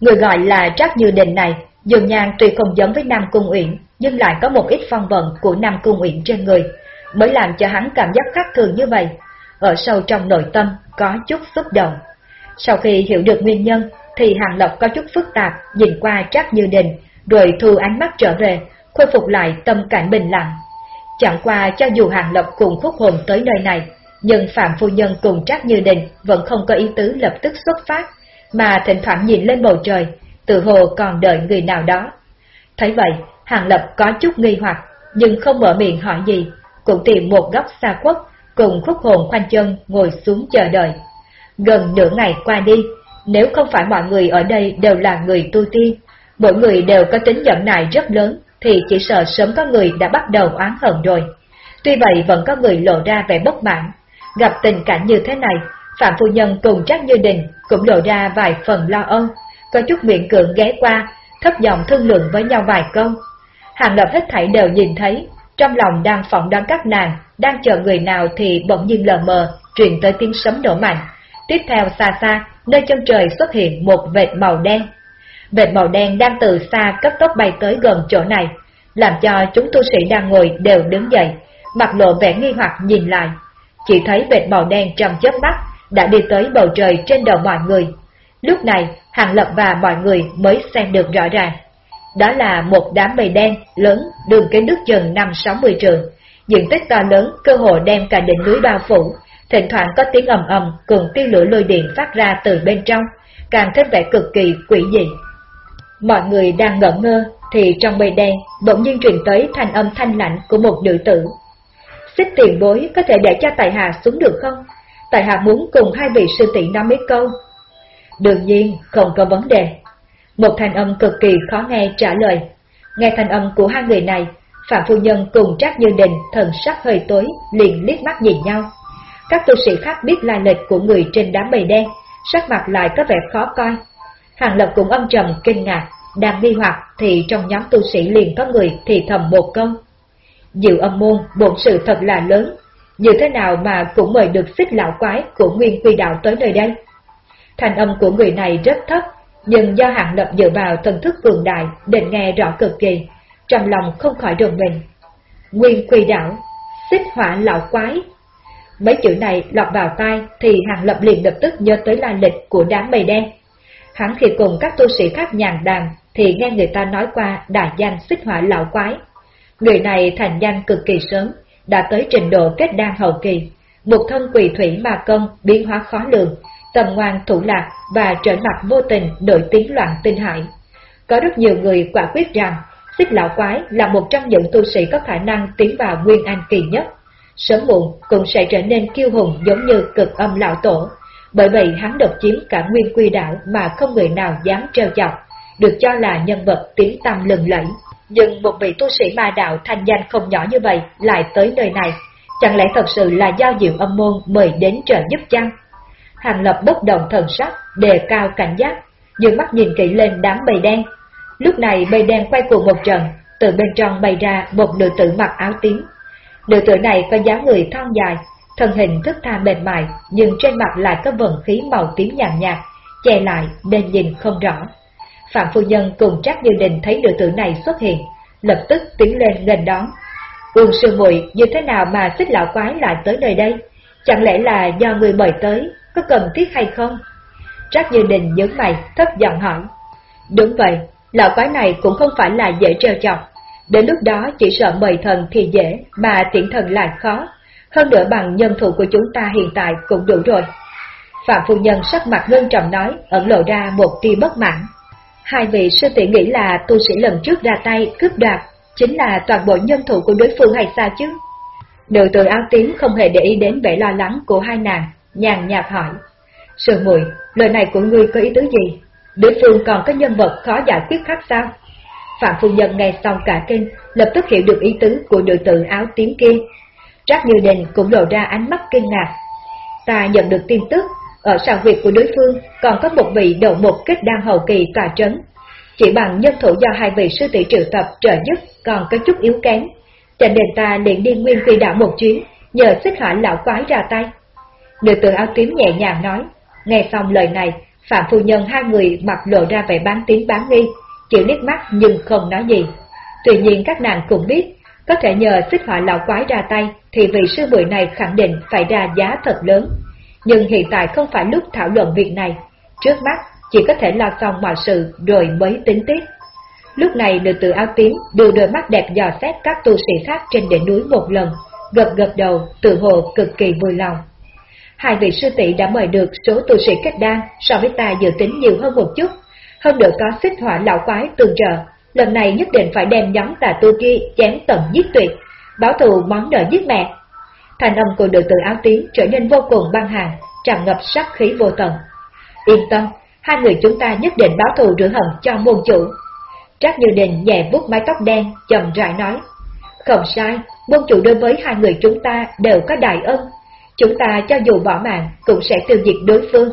Người gọi là Trác Như Đình này, dường nhang tuy không giống với Nam Cung Uyển, nhưng lại có một ít phong vận của Nam Cung Uyển trên người, mới làm cho hắn cảm giác khác thường như vậy. Ở sâu trong nội tâm có chút xúc động. Sau khi hiểu được nguyên nhân, thì Hàng Lộc có chút phức tạp, nhìn qua Trác Như Đình, rồi thu ánh mắt trở về, khôi phục lại tâm cảnh bình lặng. Chẳng qua cho dù Hàng Lộc cùng khúc hồn tới nơi này, nhưng Phạm Phu Nhân cùng Trác Như Đình vẫn không có ý tứ lập tức xuất phát, mà thỉnh thoảng nhìn lên bầu trời, tự hồ còn đợi người nào đó. Thấy vậy, Hàng Lập có chút nghi hoặc, nhưng không mở miệng hỏi gì, cũng tìm một góc xa quốc cùng khúc hồn khoanh chân ngồi xuống chờ đợi. Gần nửa ngày qua đi, nếu không phải mọi người ở đây đều là người tu tiên, mỗi người đều có tính nhẫn nại rất lớn, thì chỉ sợ sớm có người đã bắt đầu oán hận rồi. Tuy vậy vẫn có người lộ ra vẻ bất mãn. Gặp tình cảnh như thế này, Phạm Phu Nhân cùng Trác Như Đình cũng lộ ra vài phần lo âu, có chút miệng cưỡng ghé qua, thấp giọng thương lượng với nhau vài câu. Hàng lập hết thảy đều nhìn thấy, trong lòng đang phỏng đoán các nàng, đang chờ người nào thì bỗng nhiên lờ mờ, truyền tới tiếng sấm nổ mạnh. Tiếp theo xa xa, nơi chân trời xuất hiện một vệt màu đen. Vệt màu đen đang từ xa cấp tốc bay tới gần chỗ này, làm cho chúng tu sĩ đang ngồi đều đứng dậy, mặt lộ vẻ nghi hoặc nhìn lại. Chỉ thấy vệt màu đen trong chớp mắt đã đi tới bầu trời trên đầu mọi người. Lúc này, Hàng Lập và mọi người mới xem được rõ ràng. Đó là một đám mây đen lớn đường kính nước chừng 5-60 trường, diện tích to lớn cơ hồ đem cả đỉnh núi bao phủ, thỉnh thoảng có tiếng ầm ầm cùng tia lửa lôi điện phát ra từ bên trong, càng thêm vẻ cực kỳ quỷ dị. Mọi người đang ngẩn ngơ, thì trong mây đen bỗng nhiên truyền tới thanh âm thanh lạnh của một nữ tử. Xích tiền bối có thể để cho Tài Hà xuống được không? Tài Hà muốn cùng hai vị sư tỷ nói mấy câu. Đương nhiên, không có vấn đề. Một thanh âm cực kỳ khó nghe trả lời. Nghe thanh âm của hai người này, Phạm Phu Nhân cùng Trác Như Đình thần sắc hơi tối, liền liếc mắt nhìn nhau. Các tu sĩ khác biết lai lịch của người trên đám mây đen, sắc mặt lại có vẻ khó coi. Hàng Lập cũng âm trầm kinh ngạc, đang nghi hoặc thì trong nhóm tu sĩ liền có người thì thầm một câu. Diệu âm môn bổn sự thật là lớn, như thế nào mà cũng mời được xích lão quái của nguyên quy đạo tới nơi đây? Thành âm của người này rất thấp, nhưng do hạng lập dựa vào thần thức cường đại định nghe rõ cực kỳ, trong lòng không khỏi rùng mình. Nguyên quy đạo, xích hỏa lão quái. Mấy chữ này lọt vào tai thì hạng lập liền lập tức nhớ tới la lịch của đám mây đen. Hắn khi cùng các tu sĩ khác nhàn đàm thì nghe người ta nói qua đại danh xích hỏa lão quái. Người này thành danh cực kỳ sớm, đã tới trình độ kết đan hậu kỳ, một thân quỳ thủy ma công biến hóa khó lường, tầm ngoan thủ lạc và trở mặt vô tình nổi tiếng loạn tinh hại. Có rất nhiều người quả quyết rằng xích lão quái là một trong những tu sĩ có khả năng tiến vào nguyên an kỳ nhất. Sớm muộn cũng sẽ trở nên kiêu hùng giống như cực âm lão tổ, bởi vậy hắn độc chiếm cả nguyên quy đạo mà không người nào dám treo chọc, được cho là nhân vật tiếng tăm lừng lẫy. Nhưng một vị tu sĩ ma đạo thanh danh không nhỏ như vậy lại tới nơi này, chẳng lẽ thật sự là do diệu âm môn mời đến trợ giúp chăng? Hàng Lập bất động thần sắc, đề cao cảnh giác, dương mắt nhìn kỹ lên đám bầy đen. Lúc này bầy đen quay cuồng một trận, từ bên trong bày ra một nữ tử mặc áo tím. Nữ tử này có dáng người thon dài, thân hình thức tha mềm mại, nhưng trên mặt lại có vần khí màu tím nhàn nhạt, che lại nên nhìn không rõ. Phạm Phu Nhân cùng Trác Như Đình thấy nữ tử này xuất hiện, lập tức tiến lên lên đón. Uông sư muội như thế nào mà xích lão quái lại tới nơi đây? Chẳng lẽ là do người mời tới, có cần thiết hay không? Trác Như Đình nhớ mày, thấp giọng hỏi. Đúng vậy, lão quái này cũng không phải là dễ treo chọc. Đến lúc đó chỉ sợ mời thần thì dễ, mà tiễn thần lại khó. Hơn nữa bằng nhân thủ của chúng ta hiện tại cũng đủ rồi. Phạm Phu Nhân sắc mặt ngân trọng nói, ẩn lộ ra một tia bất mãn. Hai vị sư tỷ nghĩ là tu sĩ lần trước ra tay cướp đoạt chính là toàn bộ nhân thủ của đối phương hay sao chứ? Nữ tử áo tím không hề để ý đến vẻ lo lắng của hai nàng, nhàn nhạt hỏi. Sư muội lời này của ngươi có ý tứ gì? Đối phương còn có nhân vật khó giải quyết khác sao? Phạm Phu Nhân nghe xong cả kinh, lập tức hiểu được ý tứ của nữ tử áo tím kia. Trác Như Đình cũng lộ ra ánh mắt kinh ngạc. Ta nhận được tin tức, ở sào huyệt của đối phương còn có một vị đầu một kết đan hậu kỳ tòa trấn. Chỉ bằng nhân thủ do hai vị sư tỷ triệu tập trợ giúp còn có chút yếu kém, cho nên ta liền đi nguyên quy đảo một chuyến, nhờ xích hỏa lão quái ra tay. Nữ tử áo tím nhẹ nhàng nói, nghe xong lời này, Phạm Phu Nhân hai người mặt lộ ra vẻ bán tín bán nghi, chịu liếc mắt nhưng không nói gì. Tuy nhiên các nàng cũng biết, có thể nhờ xích hỏa lão quái ra tay thì vị sư muội này khẳng định phải ra giá thật lớn. Nhưng hiện tại không phải lúc thảo luận việc này, trước mắt chỉ có thể lo xong mọi sự rồi mới tính tiếp. Lúc này nữ tử áo tím đưa đôi mắt đẹp dò xét các tu sĩ khác trên đỉnh núi một lần, gật gật đầu, tự hồ cực kỳ vui lòng. Hai vị sư tỷ đã mời được số tu sĩ kết đan so với ta dự tính nhiều hơn một chút, hơn nữa có xích hỏa lão quái tương trợ, lần này nhất định phải đem nhóm tà tu kia chém tận giết tuyệt, báo thù món nợ giết mẹ. Thành âm của nữ tử áo tím trở nên vô cùng băng hàng, tràn ngập sát khí vô tận. Yên tâm, hai người chúng ta nhất định báo thù rửa hận cho môn chủ. Trác Như Đình nhẹ vuốt mái tóc đen, chậm rãi nói. Không sai, môn chủ đối với hai người chúng ta đều có đại ân. Chúng ta cho dù bỏ mạng cũng sẽ tiêu diệt đối phương.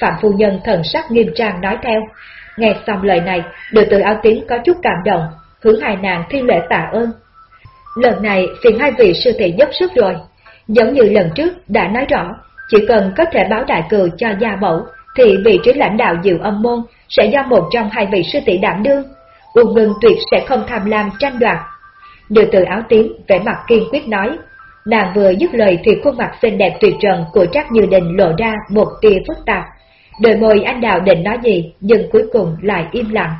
Phạm Phu Nhân thần sắc nghiêm trang nói theo. Nghe xong lời này, đội tử áo tím có chút cảm động, hướng hai nàng thi lễ tạ ơn. Lần này phiền hai vị sư tỷ giúp sức rồi. Giống như lần trước đã nói rõ, chỉ cần có thể báo đại cừu cho gia mẫu, thì vị trí lãnh đạo diệu âm môn sẽ do một trong hai vị sư tỷ đảm đương. Uông ngưng tuyệt sẽ không tham lam tranh đoạt. Điều từ áo tím vẻ mặt kiên quyết nói, nàng vừa dứt lời thì khuôn mặt xinh đẹp tuyệt trần của Trác Như Đình lộ ra một tia phức tạp. Đôi môi anh đào định nói gì, nhưng cuối cùng lại im lặng.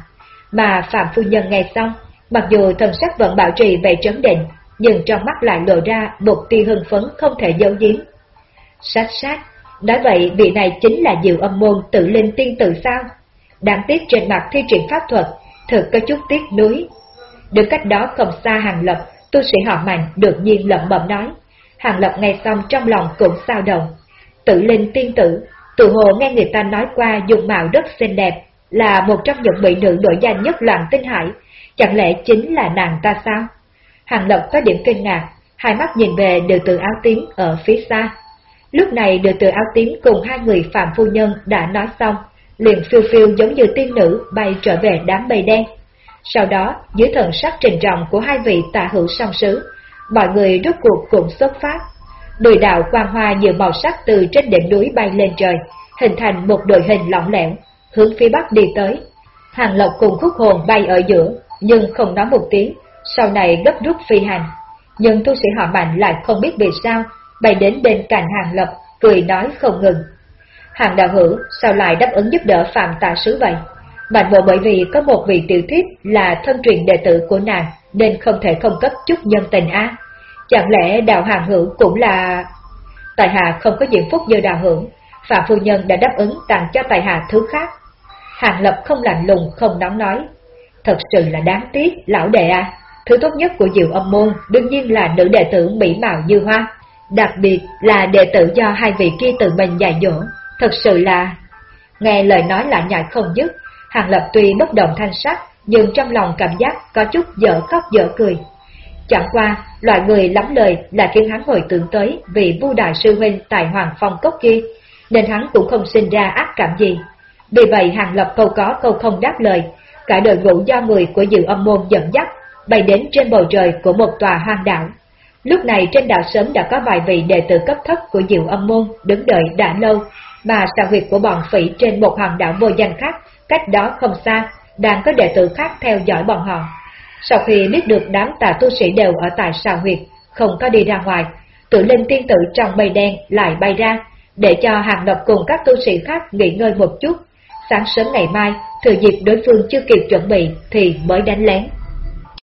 Mà Phạm Phu Nhân nghe xong, mặc dù thần sắc vẫn bảo trì về trấn định, nhưng trong mắt lại lộ ra một tia hưng phấn không thể giấu giếm. Sát sát, nói vậy vị này chính là diệu âm môn tự linh tiên tự sao? Đáng tiếc trên mặt thi triển pháp thuật, thực có chút tiếc nuối. Được cách đó không xa Hàng Lập, tu sĩ họ mạnh đột nhiên lẩm bẩm nói. Hàng Lập nghe xong trong lòng cũng sao động. Tự linh tiên tử, tự hồ nghe người ta nói qua dùng mạo rất xinh đẹp, là một trong những mỹ nữ nổi danh nhất loạn tinh hải, chẳng lẽ chính là nàng ta sao? Hàng lộc có điểm kinh ngạc, hai mắt nhìn về nữ từ áo tím ở phía xa. Lúc này nữ từ áo tím cùng hai người phạm phu nhân đã nói xong, liền phiêu phiêu giống như tiên nữ bay trở về đám mây đen. Sau đó, dưới thần sắc trình trọng của hai vị tạ hữu song sứ, mọi người rốt cuộc cũng xuất phát. Đùi đạo quang hoa nhiều màu sắc từ trên đỉnh núi bay lên trời, hình thành một đội hình lỏng lẻo, hướng phía bắc đi tới. Hàng Lộc cùng khúc hồn bay ở giữa, nhưng không nói một tiếng, sau này gấp rút phi hành. Nhưng tu sĩ họ mạnh lại không biết vì sao, bay đến bên cạnh Hàng Lập, cười nói không ngừng. Hàng đạo hữu sao lại đáp ứng giúp đỡ Phạm tà Sứ vậy? Mạnh bộ bởi vì có một vị tiểu thiếp là thân truyền đệ tử của nàng, nên không thể không cấp chút nhân tình á. Chẳng lẽ đạo hàng hữu cũng là... Tài hạ không có diện phúc như đạo hữu, Phạm Phu Nhân đã đáp ứng tặng cho tài hạ thứ khác. Hàng Lập không lạnh lùng không nóng nói. Thật sự là đáng tiếc, lão đệ à. Thứ tốt nhất của diệu âm môn đương nhiên là nữ đệ tử mỹ mạo như hoa. Đặc biệt là đệ tử do hai vị kia tự mình dạy dỗ. Thật sự là... Nghe lời nói lạ nhại không dứt, Hàng Lập tuy bất động thanh sắc, nhưng trong lòng cảm giác có chút dở khóc dở cười. Chẳng qua, loại người lắm lời là khiến hắn hồi tưởng tới vị vu đại sư huynh tại Hoàng Phong Cốc kia, nên hắn cũng không sinh ra ác cảm gì. Vì vậy Hàng Lập câu có câu không đáp lời, cả đội ngũ do người của dự âm môn dẫn dắt, bay đến trên bầu trời của một tòa hoang đảo. Lúc này trên đảo sớm đã có vài vị đệ tử cấp thấp của diệu âm môn đứng đợi đã lâu, mà sao huyệt của bọn phỉ trên một hòn đảo vô danh khác, cách đó không xa, đang có đệ tử khác theo dõi bọn họ. Sau khi biết được đám tà tu sĩ đều ở tại sao huyệt, không có đi ra ngoài, tự linh tiên tử trong bầy đen lại bay ra, để cho hàng độc cùng các tu sĩ khác nghỉ ngơi một chút. Sáng sớm ngày mai, thừa dịp đối phương chưa kịp chuẩn bị thì mới đánh lén.